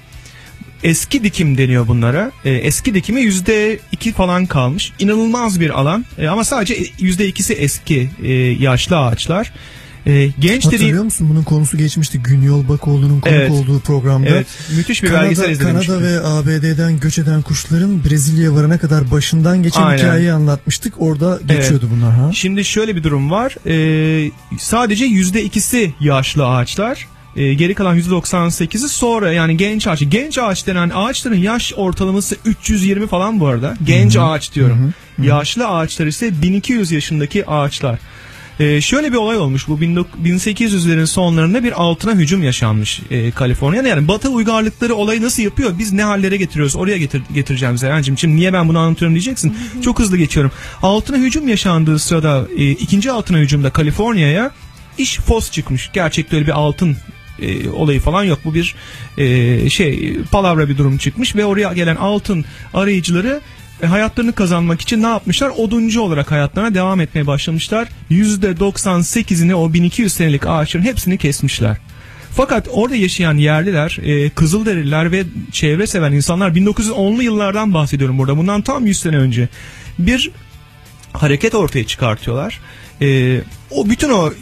eski dikim deniyor bunlara. Ee, eski dikimi yüzde iki falan kalmış. İnanılmaz bir alan Ee, ama sadece yüzde ikisi eski e, yaşlı ağaçlar. Ee, genç Hatırlıyor dediğim musun bunun konusu geçmişti Günyol Bakoğlu'nun konuk Evet. olduğu programda. Evet, müthiş bir belgesel izlemiştim. Kanada ve ABD'den göç eden kuşların Brezilya'ya varana kadar başından geçen Aynen. hikayeyi anlatmıştık. Orada geçiyordu Evet. bunlar ha. Şimdi şöyle bir durum var. Ee, sadece yüzde ikisi yaşlı ağaçlar. Ee, geri kalan %98'i sonra yani genç ağaç. Genç ağaç denen ağaçların yaş ortalaması 320 falan bu arada. Genç ağaç diyorum. Yaşlı ağaçlar ise 1200 yaşındaki ağaçlar. Ee, şöyle bir olay olmuş bu 19- 1800'lerin sonlarında bir altına hücum yaşanmış e, Kaliforniya'da. Yani Batı uygarlıkları olayı nasıl yapıyor? Biz ne hallere getiriyoruz? Oraya getir, getireceğim Zeren'cim. Şimdi niye ben bunu anlatıyorum diyeceksin. Çok hızlı geçiyorum. Altına hücum yaşandığı sırada e, ikinci altına hücumda Kaliforniya'ya iş fos çıkmış. Gerçekte öyle bir altın e, olayı falan yok. Bu bir e, şey palavra bir durum çıkmış ve oraya gelen altın arayıcıları e, hayatlarını kazanmak için ne yapmışlar? Oduncu olarak hayatlarına devam etmeye başlamışlar. %98'ini o 1200 senelik ağaçların hepsini kesmişler. Fakat orada yaşayan yerliler, e, Kızılderililer ve çevre seven insanlar 1910'lu yıllardan bahsediyorum burada. Bundan tam 100 sene önce. Bir hareket ortaya çıkartıyorlar. Ee, o bütün o e,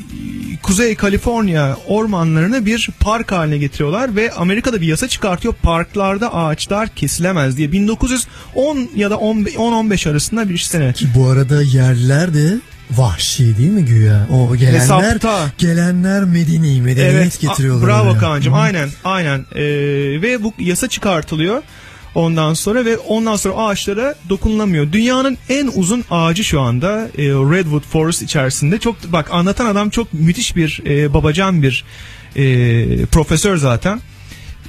Kuzey Kaliforniya ormanlarını bir park haline getiriyorlar ve Amerika'da bir yasa çıkartıyor. Parklarda ağaçlar kesilemez diye 1910 ya da 10-15 arasında bir sene. Ki bu arada yerler de vahşi değil mi güya? O gelenler Hesapta. gelenler medeni medeniyet getiriyorlar. a- Bravo Hı. aynen aynen Ee, ve bu yasa çıkartılıyor ondan sonra ve ondan sonra ağaçlara dokunulamıyor. Dünyanın en uzun ağacı şu anda e, Redwood Forest içerisinde. Çok bak anlatan adam çok müthiş bir e, babacan bir e, profesör zaten.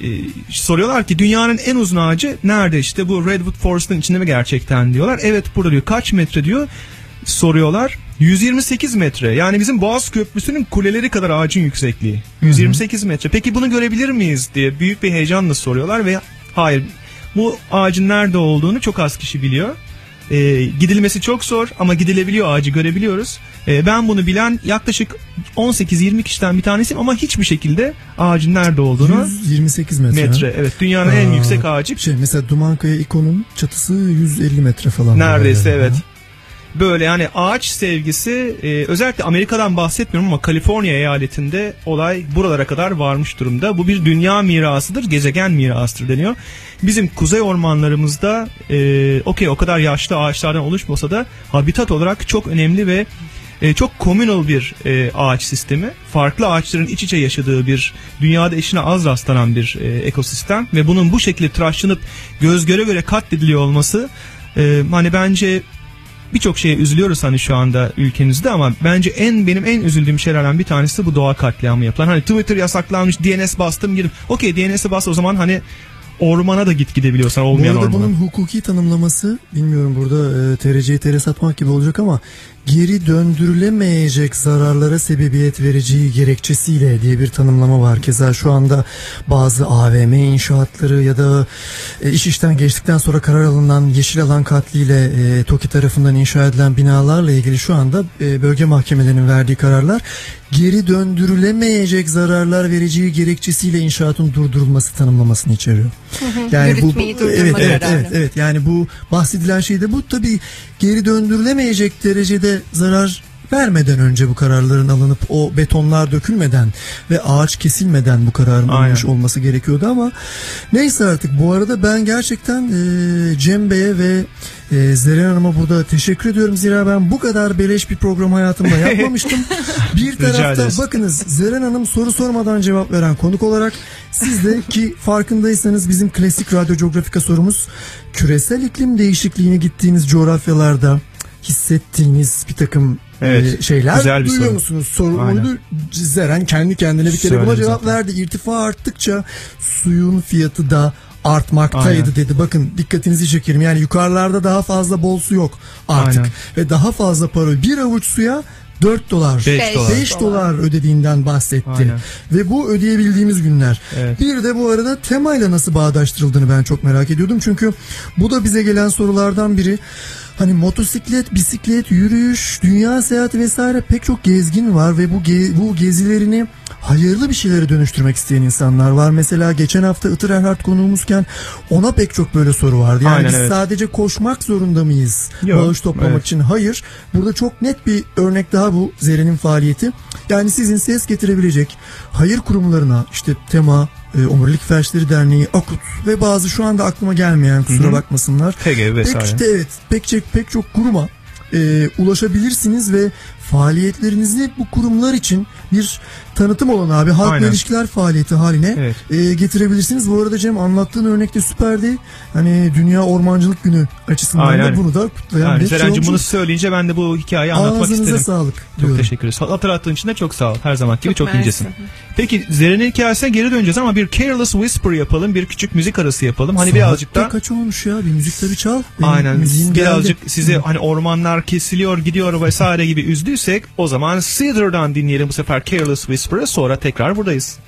E, soruyorlar ki dünyanın en uzun ağacı nerede işte bu Redwood Forest'ın içinde mi gerçekten diyorlar. Evet burada diyor kaç metre diyor soruyorlar. 128 metre yani bizim Boğaz Köprüsü'nün kuleleri kadar ağacın yüksekliği. 128 metre. Peki bunu görebilir miyiz diye büyük bir heyecanla soruyorlar ve hayır bu ağacın nerede olduğunu çok az kişi biliyor. Ee, gidilmesi çok zor ama gidilebiliyor ağacı görebiliyoruz. Ee, ben bunu bilen yaklaşık 18-20 kişiden bir tanesiyim ama hiçbir şekilde ağacın nerede olduğunu 128 metre. metre. Evet dünyanın en Aa, yüksek ağacı. Şey mesela Dumankaya ikonun çatısı 150 metre falan. Neredeyse Yani. evet. Böyle yani ağaç sevgisi e, özellikle Amerika'dan bahsetmiyorum ama Kaliforniya eyaletinde olay buralara kadar varmış durumda. Bu bir dünya mirasıdır, gezegen mirasıdır deniyor. Bizim kuzey ormanlarımızda e, okey o kadar yaşlı ağaçlardan oluşmasa da habitat olarak çok önemli ve e, çok communal bir e, ağaç sistemi. Farklı ağaçların iç içe yaşadığı bir dünyada eşine az rastlanan bir e, ekosistem ve bunun bu şekilde tıraşlanıp göz göre göre katlediliyor olması e, hani bence birçok şeye üzülüyoruz hani şu anda ülkemizde ama bence en benim en üzüldüğüm şeylerden bir tanesi bu doğa katliamı yapılan. Hani Twitter yasaklanmış DNS bastım girdim. Okey DNS'e bas o zaman hani ormana da git gidebiliyorsan Bu olmayan arada ormana. bunun hukuki tanımlaması bilmiyorum burada e, TRC'yi tere satmak gibi olacak ama geri döndürülemeyecek zararlara sebebiyet vereceği gerekçesiyle diye bir tanımlama var. Keza şu anda bazı AVM inşaatları ya da e, iş işten geçtikten sonra karar alınan yeşil alan katliyle e, TOKİ tarafından inşa edilen binalarla ilgili şu anda e, bölge mahkemelerinin verdiği kararlar geri döndürülemeyecek zararlar vereceği gerekçesiyle inşaatın durdurulması tanımlamasını içeriyor. Yürütmeyi durdurma evet, evet, kararı. evet, evet. Yani bu bahsedilen şey de bu tabii geri döndürülemeyecek derecede zarar vermeden önce bu kararların alınıp o betonlar dökülmeden ve ağaç kesilmeden bu kararın alınmış olması gerekiyordu ama neyse artık bu arada ben gerçekten e, Cem Bey'e ve e, Zeren Hanım'a burada teşekkür ediyorum. Zira ben bu kadar beleş bir program hayatımda yapmamıştım. bir tarafta bakınız Zeren Hanım soru sormadan cevap veren konuk olarak siz de ki farkındaysanız bizim klasik radyo coğrafika sorumuz küresel iklim değişikliğini gittiğiniz coğrafyalarda hissettiğiniz bir takım Evet, e, şeyler güzel bir duyuyor soru. musunuz? Soru Aynen. oydu. Zeren kendi kendine bir kere buna cevap zaten. verdi. İrtifa arttıkça suyun fiyatı da artmaktaydı Aynen. dedi. Bakın dikkatinizi çekerim. Yani yukarılarda daha fazla bol su yok artık. Aynen. Ve daha fazla para. Bir avuç suya 4 dolar, Beş dolar. 5 dolar ödediğinden bahsetti. Aynen. Ve bu ödeyebildiğimiz günler. Evet. Bir de bu arada temayla nasıl bağdaştırıldığını ben çok merak ediyordum. Çünkü bu da bize gelen sorulardan biri. Hani motosiklet, bisiklet, yürüyüş, dünya seyahati vesaire pek çok gezgin var ve bu ge- bu gezilerini hayırlı bir şeylere dönüştürmek isteyen insanlar var. Mesela geçen hafta Itır Erhard konuğumuzken ona pek çok böyle soru vardı. Yani Aynen, biz evet. sadece koşmak zorunda mıyız? Yok, Bağış toplamak evet. için. Hayır. Burada çok net bir örnek daha bu Zeren'in faaliyeti. Yani sizin ses getirebilecek hayır kurumlarına işte Tema, e, Omurilik Felçleri Derneği, AKUT ve bazı şu anda aklıma gelmeyen kusura Hı hı. bakmasınlar. TGV vesaire. Pek işte evet pek çok, pek çok kuruma e, ulaşabilirsiniz ve faaliyetlerinizi bu kurumlar için bir tanıtım olan abi halkla Aynen. ilişkiler faaliyeti haline e, getirebilirsiniz. Bu arada Cem anlattığın örnek de süperdi. Hani Dünya Ormancılık Günü açısından Aynen. da bunu da kutlayan Yani bir şey olmuş. bunu söyleyince ben de bu hikayeyi anlatmak Ağzınıza istedim. sağlık Çok diyorum. teşekkür ederiz. Hatırlattığın için de çok sağ ol. Her zaman gibi çok, mersi. incesin. Peki Zeren'in hikayesine geri döneceğiz ama bir Careless Whisper yapalım. Bir küçük müzik arası yapalım. Hani birazcık da kaç olmuş ya bir müzik tabii çal. Benim Aynen. Birazcık geldi. sizi hani ormanlar kesiliyor, gidiyor vesaire gibi üzdüysek o zaman Cedar'dan dinleyelim bu sefer Careless Whisper'ı sonra tekrar buradayız.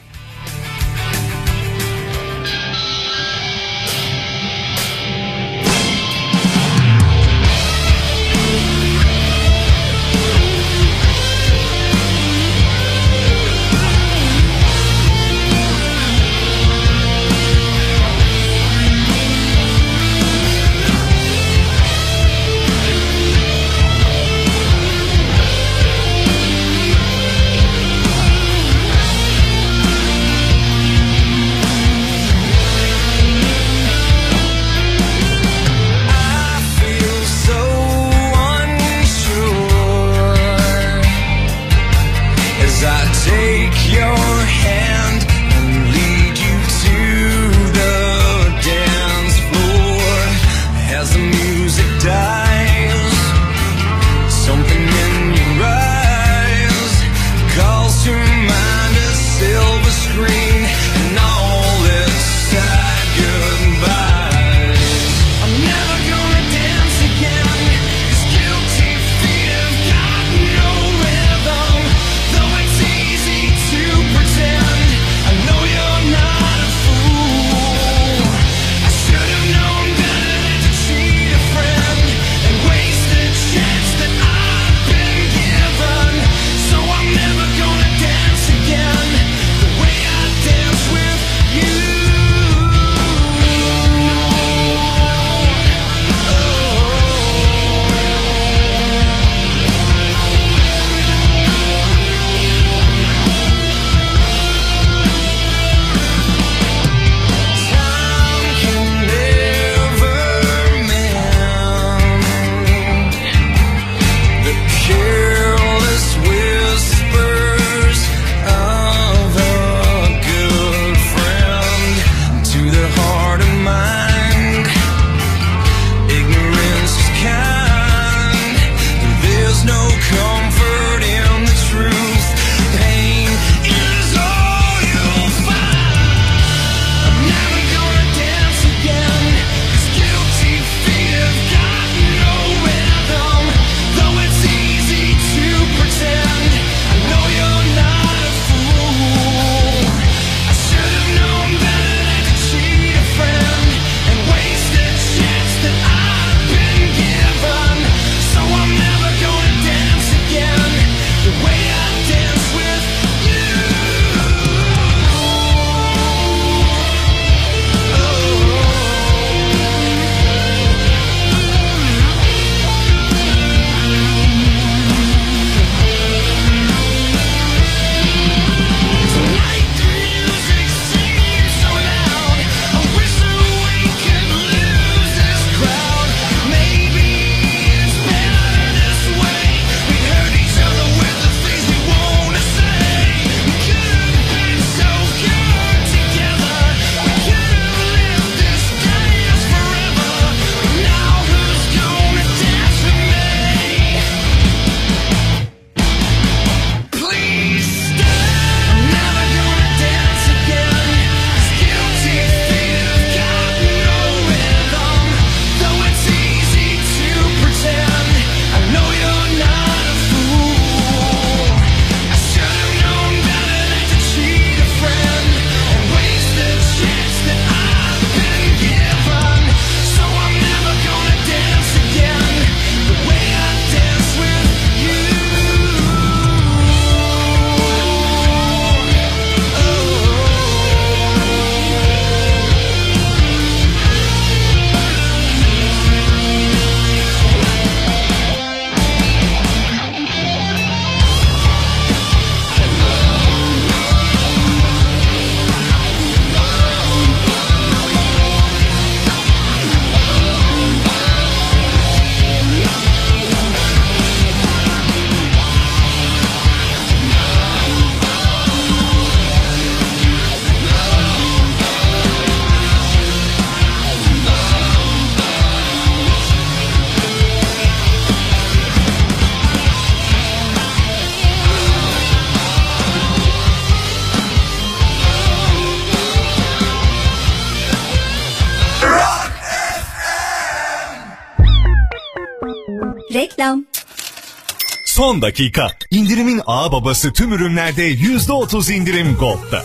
Son dakika. İndirimin ağ babası tüm ürünlerde %30 indirim Gold'da.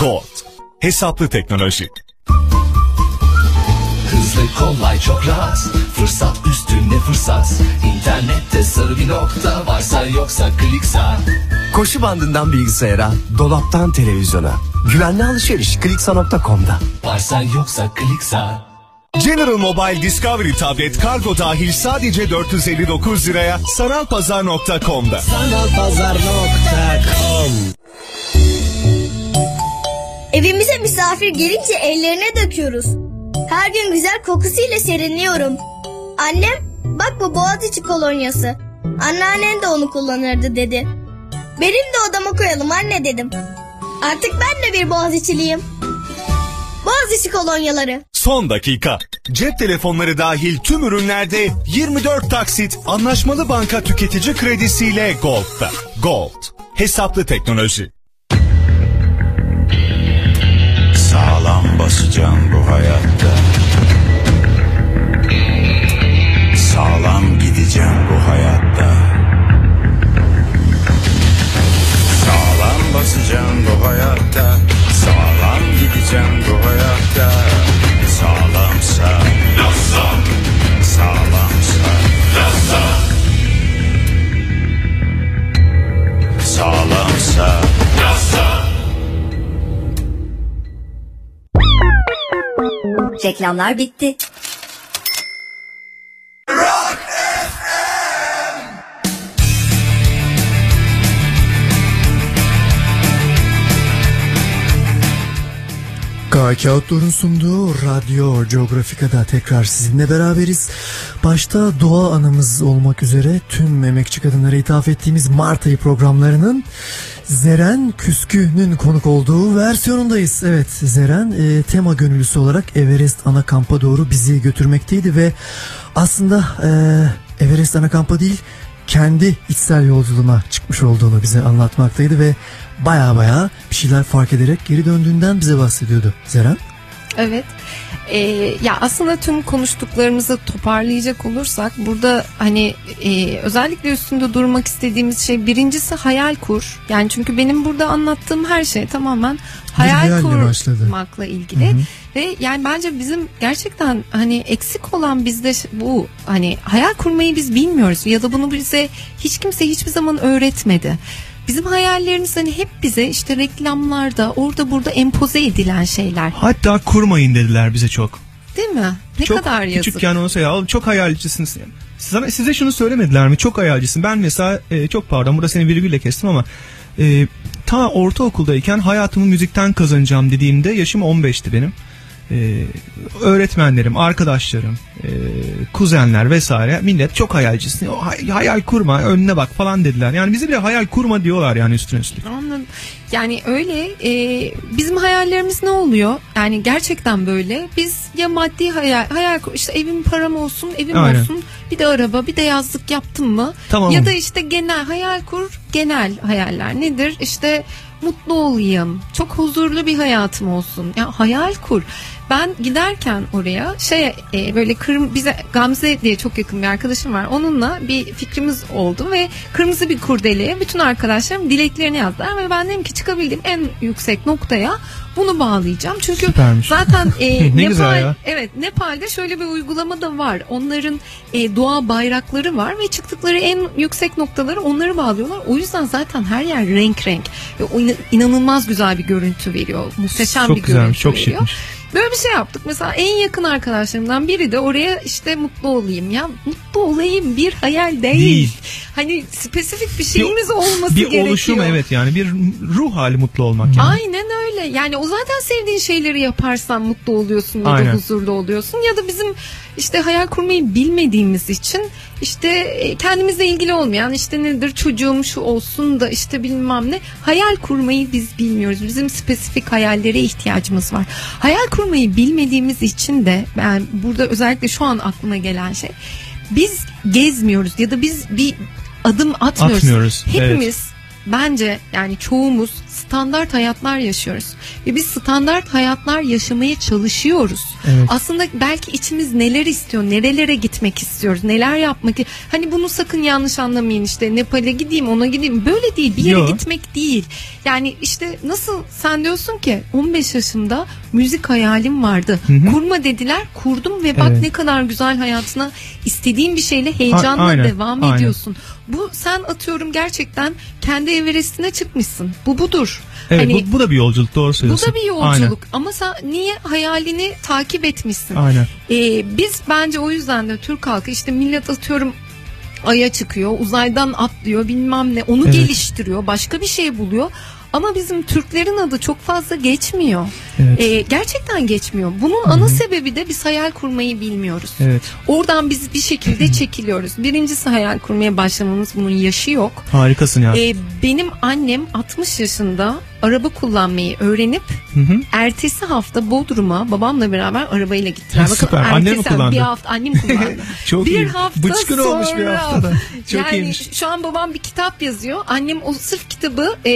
Gold. Hesaplı teknoloji. Hızlı kolay çok rahat Fırsat üstüne fırsat İnternette sarı bir nokta Varsa yoksa kliksa Koşu bandından bilgisayara, dolaptan televizyona. Güvenli alışveriş kliksa.com'da. Varsa yoksa kliksa General Mobile Discovery tablet kargo dahil sadece 459 liraya sanalpazar.com'da. Sanalpazar.com Evimize misafir gelince ellerine döküyoruz. Her gün güzel kokusuyla serinliyorum. Annem bak bu Boğaziçi kolonyası. Anneannen de onu kullanırdı dedi. Benim de odama koyalım anne dedim. Artık ben de bir Boğaziçi'liyim. Boğaziçi kolonyaları. Son dakika. Cep telefonları dahil tüm ürünlerde 24 taksit anlaşmalı banka tüketici kredisiyle Gold'da. Gold. Hesaplı teknoloji. Sağlam basacağım bu hayatta. Sağlam gideceğim bu hayatta. Sağlam basacağım bu hayatta. Reklamlar bitti. KK Outdoor'un sunduğu Radyo Geografika'da tekrar sizinle beraberiz. Başta doğa anımız olmak üzere tüm emekçi kadınlara ithaf ettiğimiz Mart ayı programlarının Zeren Küskü'nün konuk olduğu versiyonundayız. Evet Zeren e, tema gönüllüsü olarak Everest ana kampa doğru bizi götürmekteydi ve aslında e, Everest ana kampa değil kendi içsel yolculuğuna çıkmış olduğunu bize anlatmaktaydı ve baya baya bir şeyler fark ederek geri döndüğünden bize bahsediyordu Zeren. Evet. Ee, ya aslında tüm konuştuklarımızı toparlayacak olursak burada hani e, özellikle üstünde durmak istediğimiz şey birincisi hayal kur. Yani çünkü benim burada anlattığım her şey tamamen hayal kurmakla ilgili. Hı hı. Ve yani bence bizim gerçekten hani eksik olan bizde bu hani hayal kurmayı biz bilmiyoruz ya da bunu bize hiç kimse hiçbir zaman öğretmedi. Bizim hayallerimiz hani hep bize işte reklamlarda orada burada empoze edilen şeyler. Hatta kurmayın dediler bize çok. Değil mi? Ne çok kadar yazık. küçükken olsa ya çok hayalcisiniz. Sana, size şunu söylemediler mi? Çok hayalcisin. Ben mesela e, çok pardon burada seni virgülle kestim ama e, ta ortaokuldayken hayatımı müzikten kazanacağım dediğimde yaşım 15'ti benim. E, öğretmenlerim, arkadaşlarım, e, kuzenler vesaire millet çok hayalcisin. Hay- hayal kurma, önüne bak falan dediler. Yani bize bile hayal kurma diyorlar yani üstüne üstlük. Anladım. Yani öyle e, bizim hayallerimiz ne oluyor? Yani gerçekten böyle. Biz ya maddi hayal, hayal işte evim param olsun, evim Aynen. olsun, bir de araba, bir de yazlık yaptım mı? Tamam. Ya da işte genel hayal kur, genel hayaller nedir? İşte mutlu olayım, çok huzurlu bir hayatım olsun. Ya hayal kur. Ben giderken oraya şey e, böyle kırm bize Gamze diye çok yakın bir arkadaşım var. Onunla bir fikrimiz oldu ve kırmızı bir kurdeleye bütün arkadaşlarım dileklerini yazdılar ve ben dedim ki çıkabildiğim en yüksek noktaya bunu bağlayacağım. Çünkü Süpermiş. zaten e, Ne Nepal evet Nepal'de şöyle bir uygulama da var. Onların e, doğa bayrakları var ve çıktıkları en yüksek noktaları onları bağlıyorlar. O yüzden zaten her yer renk renk ve inanılmaz güzel bir görüntü veriyor. Muhteşem Çok bir güzelmiş, görüntü çok veriyor. şıkmış. Böyle bir şey yaptık. Mesela en yakın arkadaşlarımdan biri de oraya işte mutlu olayım. Ya mutlu olayım bir hayal değil. Değil. Hani spesifik bir şeyimiz olması bir gerekiyor. oluşum evet yani bir ruh hali mutlu olmak yani. Aynen öyle. Yani o zaten sevdiğin şeyleri yaparsan mutlu oluyorsun ya Aynen. da huzurlu oluyorsun ya da bizim işte hayal kurmayı bilmediğimiz için işte e, kendimizle ilgili olmayan işte nedir çocuğum şu olsun da işte bilmem ne hayal kurmayı biz bilmiyoruz. Bizim spesifik hayallere ihtiyacımız var. Hayal kurmayı bilmediğimiz için de ben burada özellikle şu an aklıma gelen şey biz gezmiyoruz ya da biz bir adım atmıyoruz. Atmıyoruz, Hepimiz bence yani çoğumuz standart hayatlar yaşıyoruz. Ve biz standart hayatlar yaşamaya çalışıyoruz. Evet. Aslında belki içimiz neler istiyor, nerelere gitmek istiyoruz, neler yapmak. Hani bunu sakın yanlış anlamayın işte Nepal'e gideyim, ona gideyim. Böyle değil. Bir yere Yo. gitmek değil. Yani işte nasıl sen diyorsun ki 15 yaşımda müzik hayalim vardı. Kurma dediler, kurdum ve bak Evet. ne kadar güzel hayatına istediğin bir şeyle heyecanla A- aynen, devam aynen. ediyorsun. Bu sen atıyorum gerçekten kendi Everest'ine çıkmışsın. Bu budur. Evet Hani bu, bu da bir yolculuk doğru bu söylüyorsun. da bir yolculuk ama sen niye hayalini takip etmişsin? Aynen. Ee, biz bence o yüzden de Türk halkı işte millet atıyorum aya çıkıyor, uzaydan atlıyor bilmem ne onu Evet. geliştiriyor, başka bir şey buluyor. Ama bizim Türklerin adı çok fazla geçmiyor. Evet. Ee, gerçekten geçmiyor. Bunun ana sebebi de biz hayal kurmayı bilmiyoruz. Evet. Oradan biz bir şekilde çekiliyoruz. Birincisi hayal kurmaya başlamamız bunun yaşı yok. Harikasın ya. Ee, benim annem 60 yaşında araba kullanmayı öğrenip Hı hı. ertesi hafta Bodrum'a babamla beraber arabayla gittiler. Bakın, Süper. Annen mi ertesi- kullandı? Bir hafta annem kullandı. Çok bir iyi. hafta Bıçkın sonra. olmuş bir haftada. Çok yani iyiymiş. şu an babam bir kitap yazıyor. Annem o sırf kitabı e,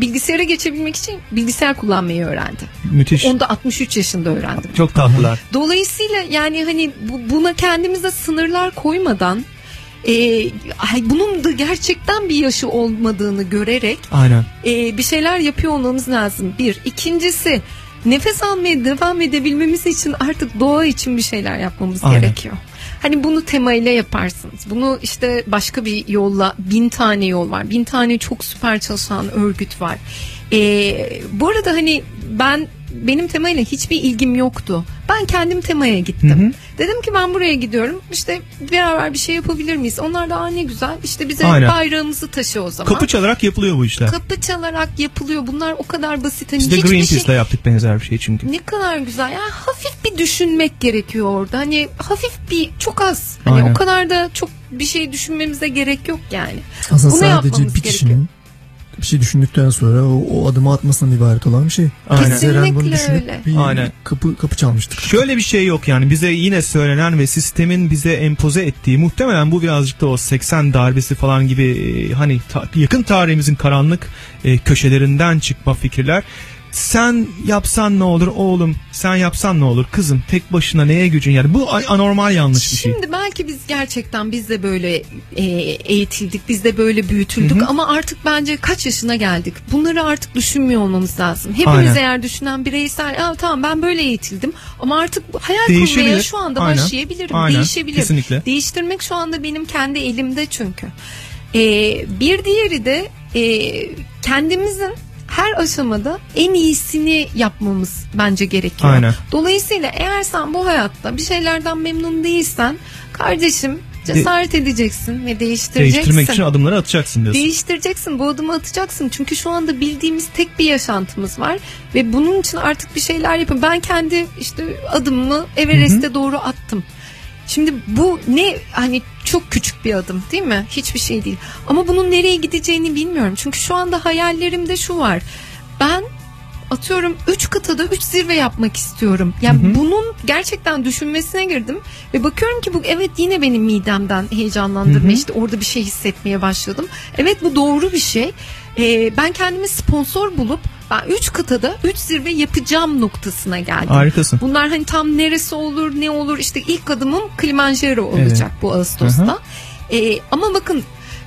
bilgisayara geçebilmek için bilgisayar kullanmayı öğrendi. Müthiş. Onu da 63 yaşında öğrendim. Çok tatlılar. Dolayısıyla yani hani bu- buna kendimize sınırlar koymadan e, ay bunun da gerçekten bir yaşı olmadığını görerek Aynen. e, bir şeyler yapıyor olmamız lazım. Bir. İkincisi nefes almaya devam edebilmemiz için artık doğa için bir şeyler yapmamız Aynen. gerekiyor. Hani bunu temayla yaparsınız. Bunu işte başka bir yolla bin tane yol var. Bin tane çok süper çalışan örgüt var. Ee, bu arada hani ben benim temayla hiçbir ilgim yoktu. Ben kendim temaya gittim. Dedim ki ben buraya gidiyorum. İşte beraber bir şey yapabilir miyiz? Onlar da Aa, ne güzel. İşte bize Aynen. bayrağımızı taşı o zaman. Kapı çalarak yapılıyor bu işler. Kapı çalarak yapılıyor. Bunlar o kadar basit. Hani Biz de Greenpeace'le şey... yaptık benzer bir şey çünkü. Ne kadar güzel. Yani hafif bir düşünmek gerekiyor orada. Hani hafif bir çok az. Hani Aynen. o kadar da çok bir şey düşünmemize gerek yok yani. Aslında Bunu sadece yapmamız bir gerekiyor. Bir şey düşündükten sonra o, o adımı atmasından ibaret olan bir şey. Aynen. Zeren bunu Kesinlikle düşünüp öyle. bir Aynen. kapı kapı çalmıştık. Şöyle bir şey yok yani bize yine söylenen ve sistemin bize empoze ettiği muhtemelen bu birazcık da o 80 darbesi falan gibi e, hani ta- yakın tarihimizin karanlık e, köşelerinden çıkma fikirler. Sen yapsan ne olur oğlum sen yapsan ne olur kızım tek başına neye gücün yani bu anormal yanlış bir şey. Şimdi belki biz gerçekten biz de böyle e, eğitildik, biz de böyle büyütüldük Hı hı. ama artık bence kaç yaşına geldik? Bunları artık düşünmüyor olmamız lazım. Hepimiz Aynen. eğer düşünen bireysel, Aa, tamam ben böyle eğitildim ama artık hayal kurmaya şu anda Aynen. başlayabilirim. Aynen. Değişebilir. Kesinlikle. Değiştirmek şu anda benim kendi elimde çünkü. E, bir diğeri de e, kendimizin her aşamada en iyisini yapmamız bence gerekiyor. Aynen. Dolayısıyla eğer sen bu hayatta bir şeylerden memnun değilsen kardeşim cesaret edeceksin ve değiştireceksin. Değiştirmek için adımları atacaksın diyorsun. Değiştireceksin bu adımı atacaksın çünkü şu anda bildiğimiz tek bir yaşantımız var ve bunun için artık bir şeyler yapın. Ben kendi işte adımımı Everest'e doğru attım. Şimdi bu ne hani çok küçük bir adım değil mi? Hiçbir şey değil. Ama bunun nereye gideceğini bilmiyorum. Çünkü şu anda hayallerimde şu var. Ben atıyorum 3 kıtada 3 zirve yapmak istiyorum. Yani bunun gerçekten düşünmesine girdim ve bakıyorum ki bu evet yine benim midemden heyecanlandırma Hı hı. işte orada bir şey hissetmeye başladım. Evet bu doğru bir şey. Ee, ben kendimi sponsor bulup ben 3 kıtada 3 zirve yapacağım noktasına geldim. Harikasın. Bunlar hani tam neresi olur ne olur işte ilk adımım Kilimanjaro olacak Evet. bu Ağustos'ta. Hı Ee, ama bakın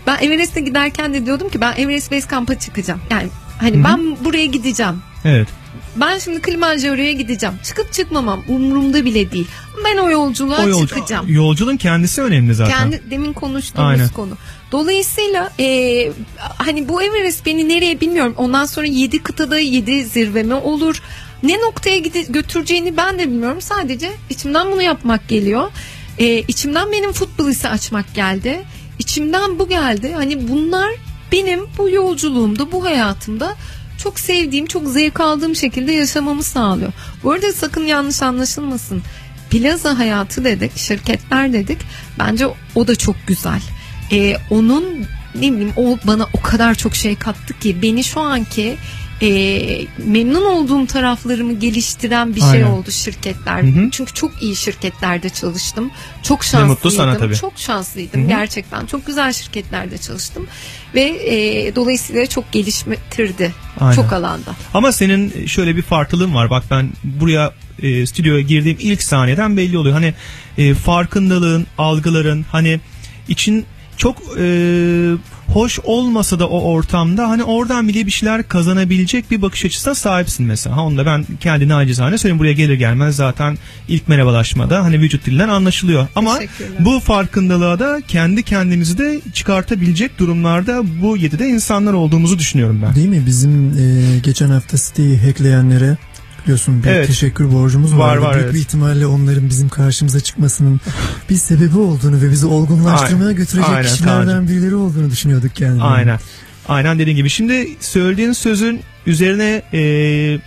ben Everest'e giderken de diyordum ki ben Everest Base Camp'a çıkacağım. Yani hani Hı hı. ben buraya gideceğim. Evet. Ben şimdi Kilimanjaro'ya gideceğim. Çıkıp çıkmamam umurumda bile değil. Ben o yolculuğa O yolcu- çıkacağım. yolculuğun kendisi önemli zaten. Kendi demin konuştuğumuz Aynen. konu. Dolayısıyla e, hani bu Everest beni nereye bilmiyorum. Ondan sonra 7 kıtada 7 zirveme olur. Ne noktaya gide- götüreceğini ben de bilmiyorum. Sadece içimden bunu yapmak geliyor. E, içimden benim futbol ise açmak geldi. İçimden bu geldi. Hani bunlar benim bu yolculuğumda, bu hayatımda çok sevdiğim, çok zevk aldığım şekilde yaşamamı sağlıyor. Bu arada sakın yanlış anlaşılmasın. Plaza hayatı dedik, şirketler dedik. Bence o da çok güzel. Ee, onun ne bileyim o bana o kadar çok şey kattı ki beni şu anki e, memnun olduğum taraflarımı geliştiren bir şey Aynen. oldu şirketler. Hı hı. Çünkü çok iyi şirketlerde çalıştım. Çok Ne şanslıydım. mutlu sana tabii. Çok şanslıydım Hı hı. gerçekten. Çok güzel şirketlerde çalıştım ve e, dolayısıyla çok geliştirdi Aynen. çok alanda. Ama senin şöyle bir farklılığın var. Bak ben buraya e, stüdyoya girdiğim ilk saniyeden belli oluyor. Hani e, farkındalığın, algıların hani için çok e, hoş olmasa da o ortamda hani oradan bile bir şeyler kazanabilecek bir bakış açısına sahipsin mesela. Ha, onu da ben kendi nacizane söyleyeyim buraya gelir gelmez zaten ilk merhabalaşmada hani vücut dilinden anlaşılıyor. Ama bu farkındalığa da kendi kendimizi de çıkartabilecek durumlarda bu yedide insanlar olduğumuzu düşünüyorum ben. Değil mi? Bizim e, geçen hafta siteyi hackleyenlere biliyorsun bir Evet. teşekkür borcumuz Var, var, Büyük evet. bir ihtimalle onların bizim karşımıza çıkmasının bir sebebi olduğunu ve bizi olgunlaştırmaya Aynen. götürecek Aynen, kişilerden Kaan'cığım. birileri olduğunu düşünüyorduk yani. Aynen. Aynen dediğin gibi. Şimdi söylediğin sözün üzerine e,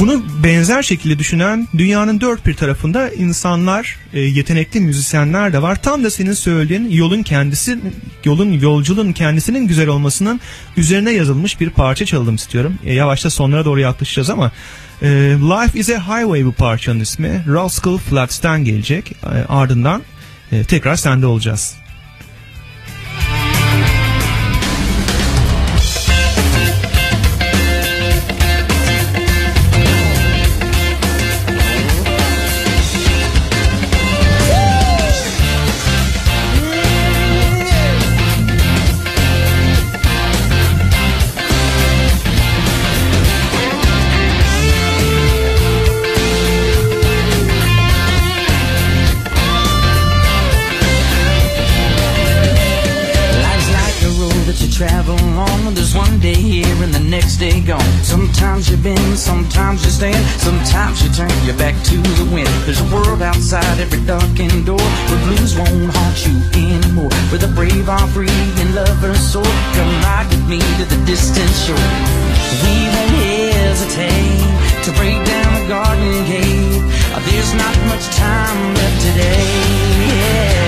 bunu benzer şekilde düşünen dünyanın dört bir tarafında insanlar, e, yetenekli müzisyenler de var. Tam da senin söylediğin yolun kendisi, yolun yolculuğun kendisinin güzel olmasının üzerine yazılmış bir parça çalalım istiyorum. E, yavaşta sonlara doğru yaklaşacağız ama e, Life is a Highway bu parçanın ismi. Rascal Flatts'ten gelecek. E, ardından e, tekrar sende olacağız. You bend, sometimes you stand, sometimes you turn your back to the wind. There's a world outside every darkened door where blues won't haunt you anymore. Where the brave are free and lovers soar. Come ride with me to the distant shore. We won't hesitate to break down the garden gate. There's not much time left today. Life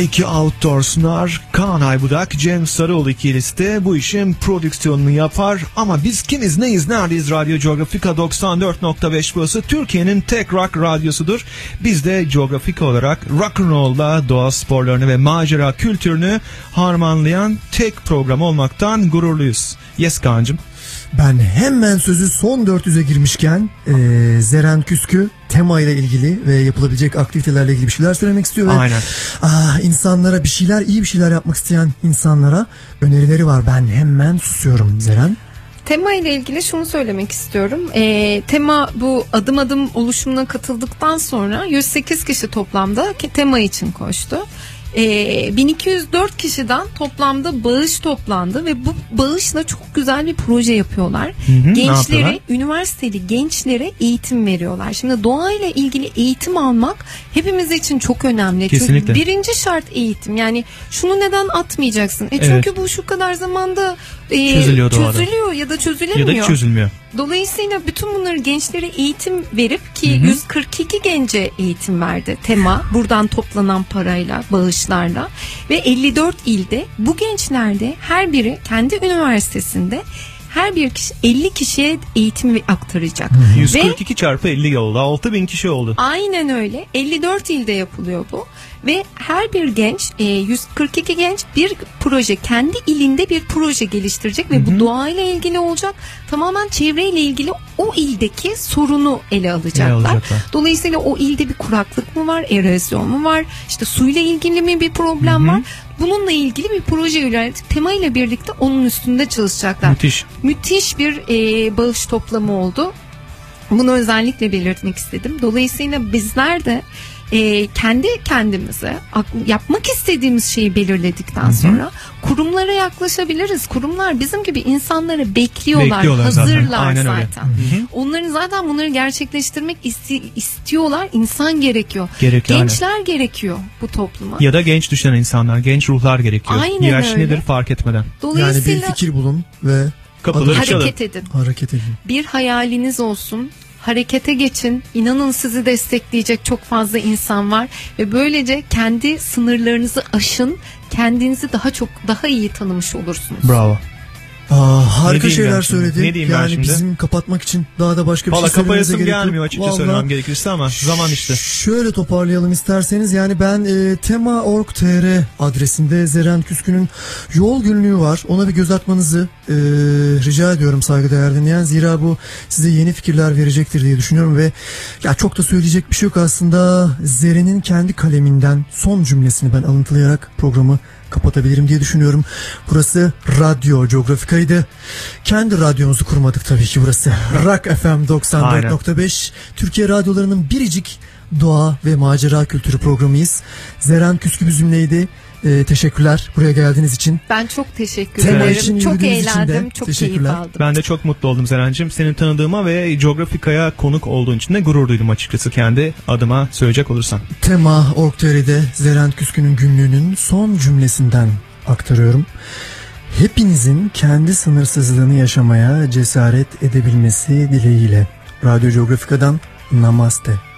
K2 Outdoor sunar. Kaan Aybudak, Cem Sarıoğlu ikilisi de bu işin prodüksiyonunu yapar. Ama biz kimiz neyiz neredeyiz Radyo Geografika 94.5 burası Türkiye'nin tek rock radyosudur. Biz de Geografika olarak rock'n'roll'la doğa sporlarını ve macera kültürünü harmanlayan tek program olmaktan gururluyuz. Yes Kaan'cım. Ben hemen sözü son 400'e girmişken eee, Zeren Küskü tema ile ilgili ve yapılabilecek aktivitelerle ilgili bir şeyler söylemek istiyor. ve, Aynen. ah, insanlara bir şeyler iyi bir şeyler yapmak isteyen insanlara önerileri var. Ben hemen susuyorum Zeren. Tema ile ilgili şunu söylemek istiyorum. Ee, tema bu adım adım oluşumuna katıldıktan sonra 108 kişi toplamda ki tema için koştu. Ee, 1204 kişiden toplamda bağış toplandı ve bu bağışla çok güzel bir proje yapıyorlar. Hı hı, Gençlere, üniversiteli gençlere eğitim veriyorlar. Şimdi doğayla ilgili eğitim almak hepimiz için çok önemli. Kesinlikle. Çünkü birinci şart eğitim. Yani şunu neden atmayacaksın? E Evet. çünkü bu şu kadar zamanda e, Çözülüyor doğada. çözülüyor ya da çözülemiyor. Ya da çözülmüyor. Dolayısıyla bütün bunları gençlere eğitim verip ki Hı hı. 142 gence eğitim verdi tema buradan toplanan parayla bağışlarla ve 54 ilde bu gençlerde her biri kendi üniversitesinde her bir kişi 50 kişiye eğitim ve aktaracak. Ve 142 çarpı 50 oldu. 6000 kişi oldu. Aynen öyle. 54 ilde yapılıyor bu. Ve her bir genç, e, 142 genç bir proje, kendi ilinde bir proje geliştirecek ve bu doğayla ilgili olacak. Tamamen çevreyle ilgili o ildeki sorunu ele alacaklar. Ele alacaklar. Dolayısıyla o ilde bir kuraklık mı var, erozyon mu var, işte suyla ilgili mi bir problem var? Bununla ilgili bir proje yöneltip tema ile birlikte onun üstünde çalışacaklar. Müthiş. Müthiş bir e, bağış toplamı oldu. Bunu özellikle belirtmek istedim. Dolayısıyla bizler de e, kendi kendimize ak- yapmak istediğimiz şeyi belirledikten sonra kurumlara yaklaşabiliriz. Kurumlar bizim gibi insanları bekliyorlar, Bekliyorlar zaten. hazırlar Aynen zaten. öyle. Hı hı. Onların zaten bunları gerçekleştirmek isti- istiyorlar. İnsan gerekiyor. Gerekli, aynen. Gençler gerekiyor bu topluma. Ya da genç düşünen insanlar, genç ruhlar gerekiyor. Aynen Yaş öyle. nedir fark etmeden. Yani Dolayısıyla bir fikir bulun ve Kapıları çalın. hareket edin. Hareket edin. bir hayaliniz olsun. Harekete geçin. İnanın sizi destekleyecek çok fazla insan var ve böylece kendi sınırlarınızı aşın. Kendinizi daha çok daha iyi tanımış olursunuz. Bravo. Aa, harika Ne ben şeyler söyledi. Ne diyeyim ben yani şimdi? bizim kapatmak için daha da başka bir Valla şey söylememize gerek yok. gelmiyor açıkça Vallahi söylemem gerekirse ama zaman işte. Şöyle toparlayalım isterseniz yani ben e, tema.org.tr adresinde Zeren Küskün'ün yol günlüğü var. Ona bir göz atmanızı e, rica ediyorum saygıdeğer dinleyen. Zira bu size yeni fikirler verecektir diye düşünüyorum ve ya çok da söyleyecek bir şey yok aslında. Zeren'in kendi kaleminden son cümlesini ben alıntılayarak programı kapatabilirim diye düşünüyorum. Burası Radyo Geografika'ydı. Kendi radyomuzu kurmadık tabii ki burası. Rock FM 94.5 Türkiye radyolarının biricik doğa ve macera kültürü programıyız. Zeren Küskü bizimleydi. Ee, teşekkürler buraya geldiğiniz için. Ben çok teşekkür Tema ederim. için Çok eğlendim. Çok keyif teşekkürler. aldım. Ben de çok mutlu oldum Zeren'cim. Seni tanıdığıma ve Geografika'ya konuk olduğun için de gurur duydum açıkçası kendi adıma söyleyecek olursam. Tema Org.tr'de Zeren Küskü'nün günlüğünün son cümlesinden aktarıyorum. Hepinizin kendi sınırsızlığını yaşamaya cesaret edebilmesi dileğiyle. Radyo Geografika'dan Namaste.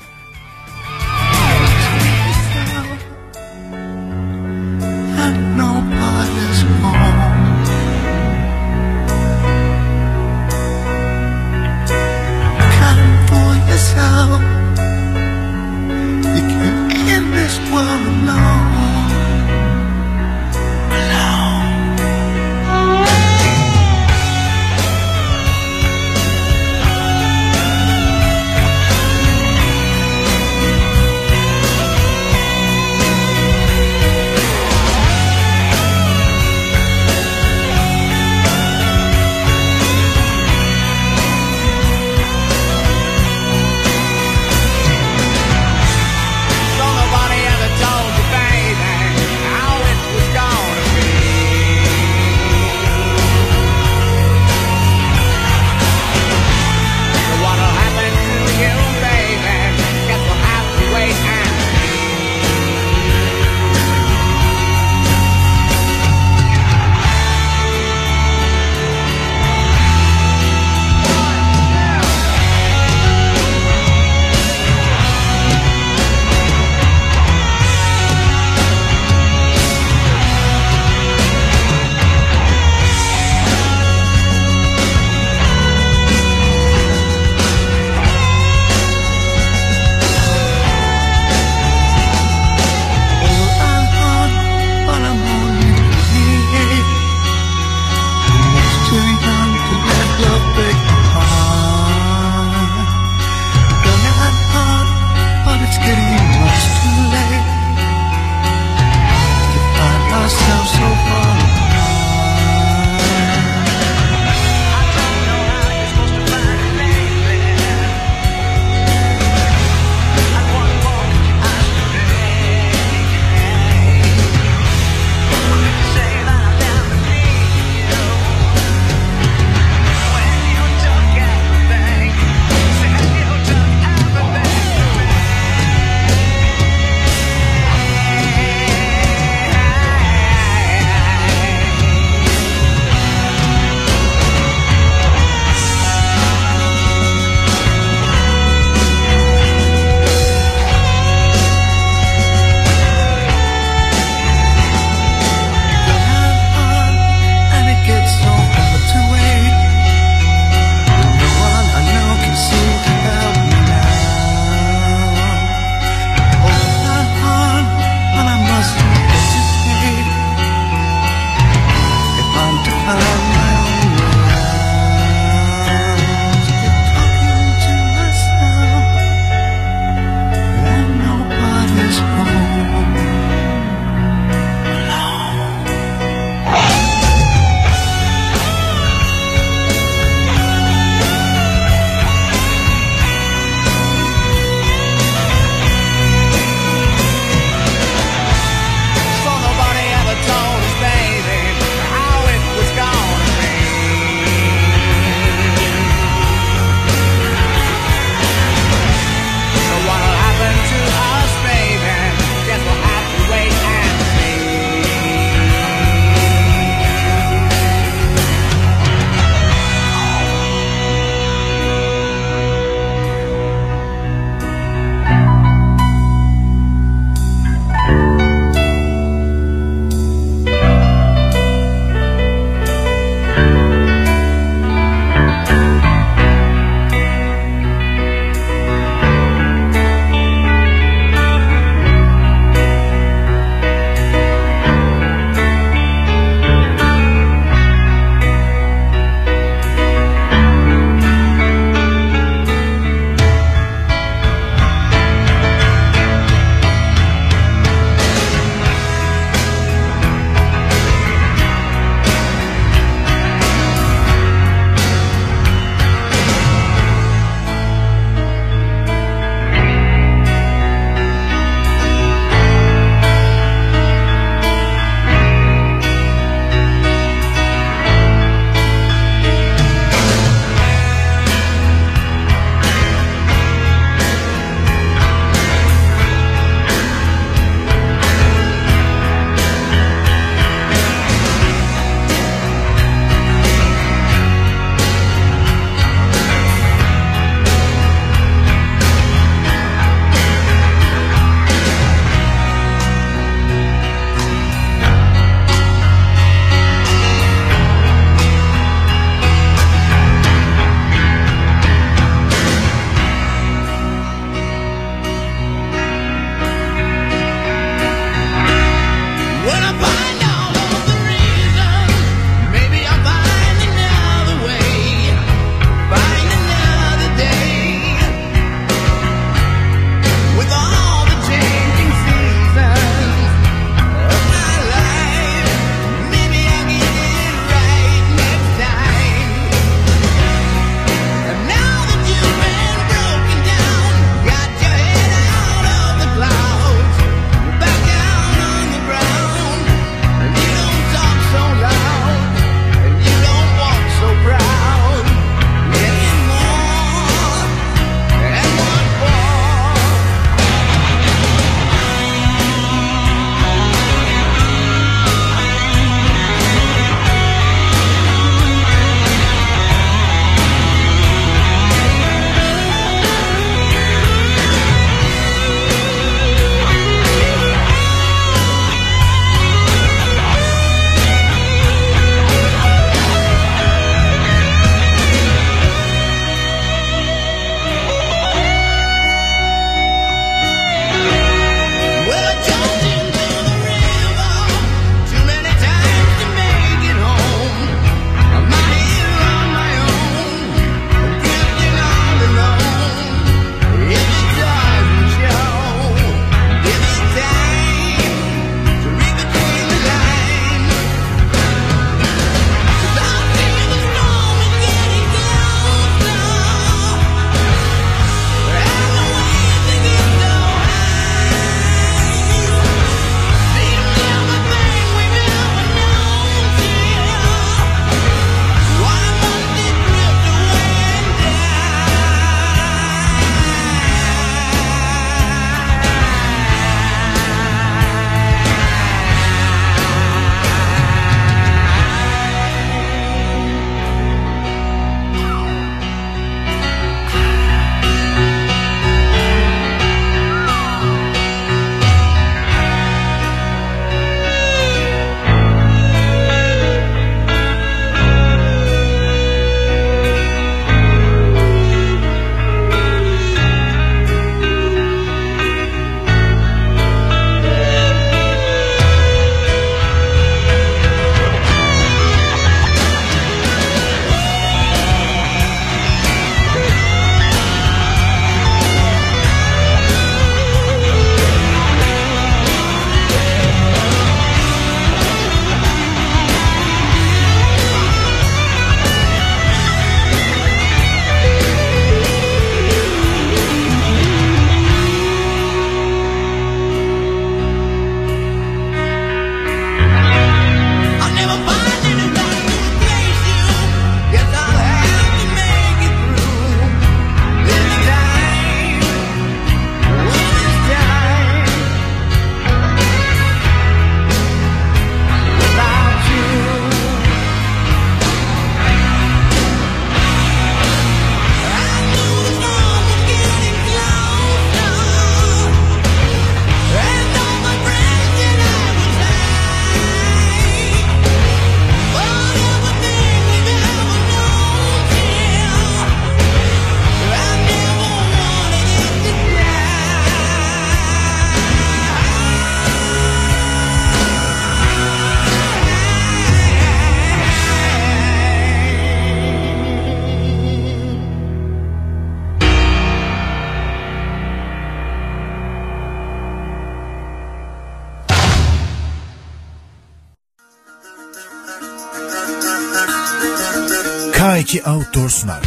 K2 Outdoor sunar.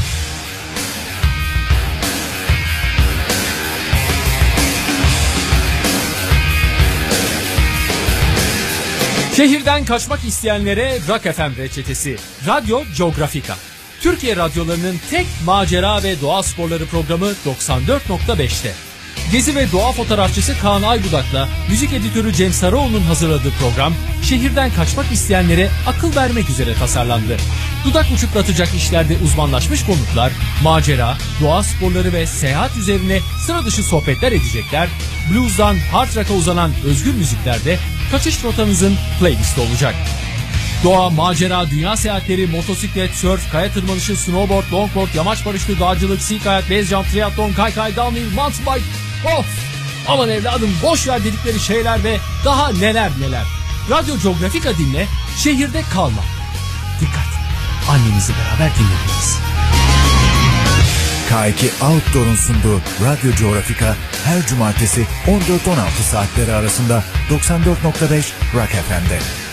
Şehirden kaçmak isteyenlere Rock FM reçetesi. Radyo Geografika. Türkiye radyolarının tek macera ve doğa sporları programı 94.5'te. Gezi ve doğa fotoğrafçısı Kaan Aybudak'la müzik editörü Cem Sarıoğlu'nun hazırladığı program şehirden kaçmak isteyenlere akıl vermek üzere tasarlandı. Dudak uçuklatacak işlerde uzmanlaşmış konuklar, macera, doğa sporları ve seyahat üzerine sıra dışı sohbetler edecekler. Blues'dan hard rock'a uzanan özgür müziklerde kaçış rotanızın playlisti olacak. Doğa, macera, dünya seyahatleri, motosiklet, surf, kaya tırmanışı, snowboard, longboard, yamaç paraşütü, dağcılık, sea kayak, base jump, triathlon, kaykay, downhill, mountain bike. Of! Aman evladım boş ver dedikleri şeyler ve daha neler neler. Radyo Geografika dinle, şehirde kalma. Annenizle beraber dinlediniz. K2 Outdoor'un sunduğu Radyo Geografika her cumartesi 14-16 saatleri arasında 94.5 Rock FM'de.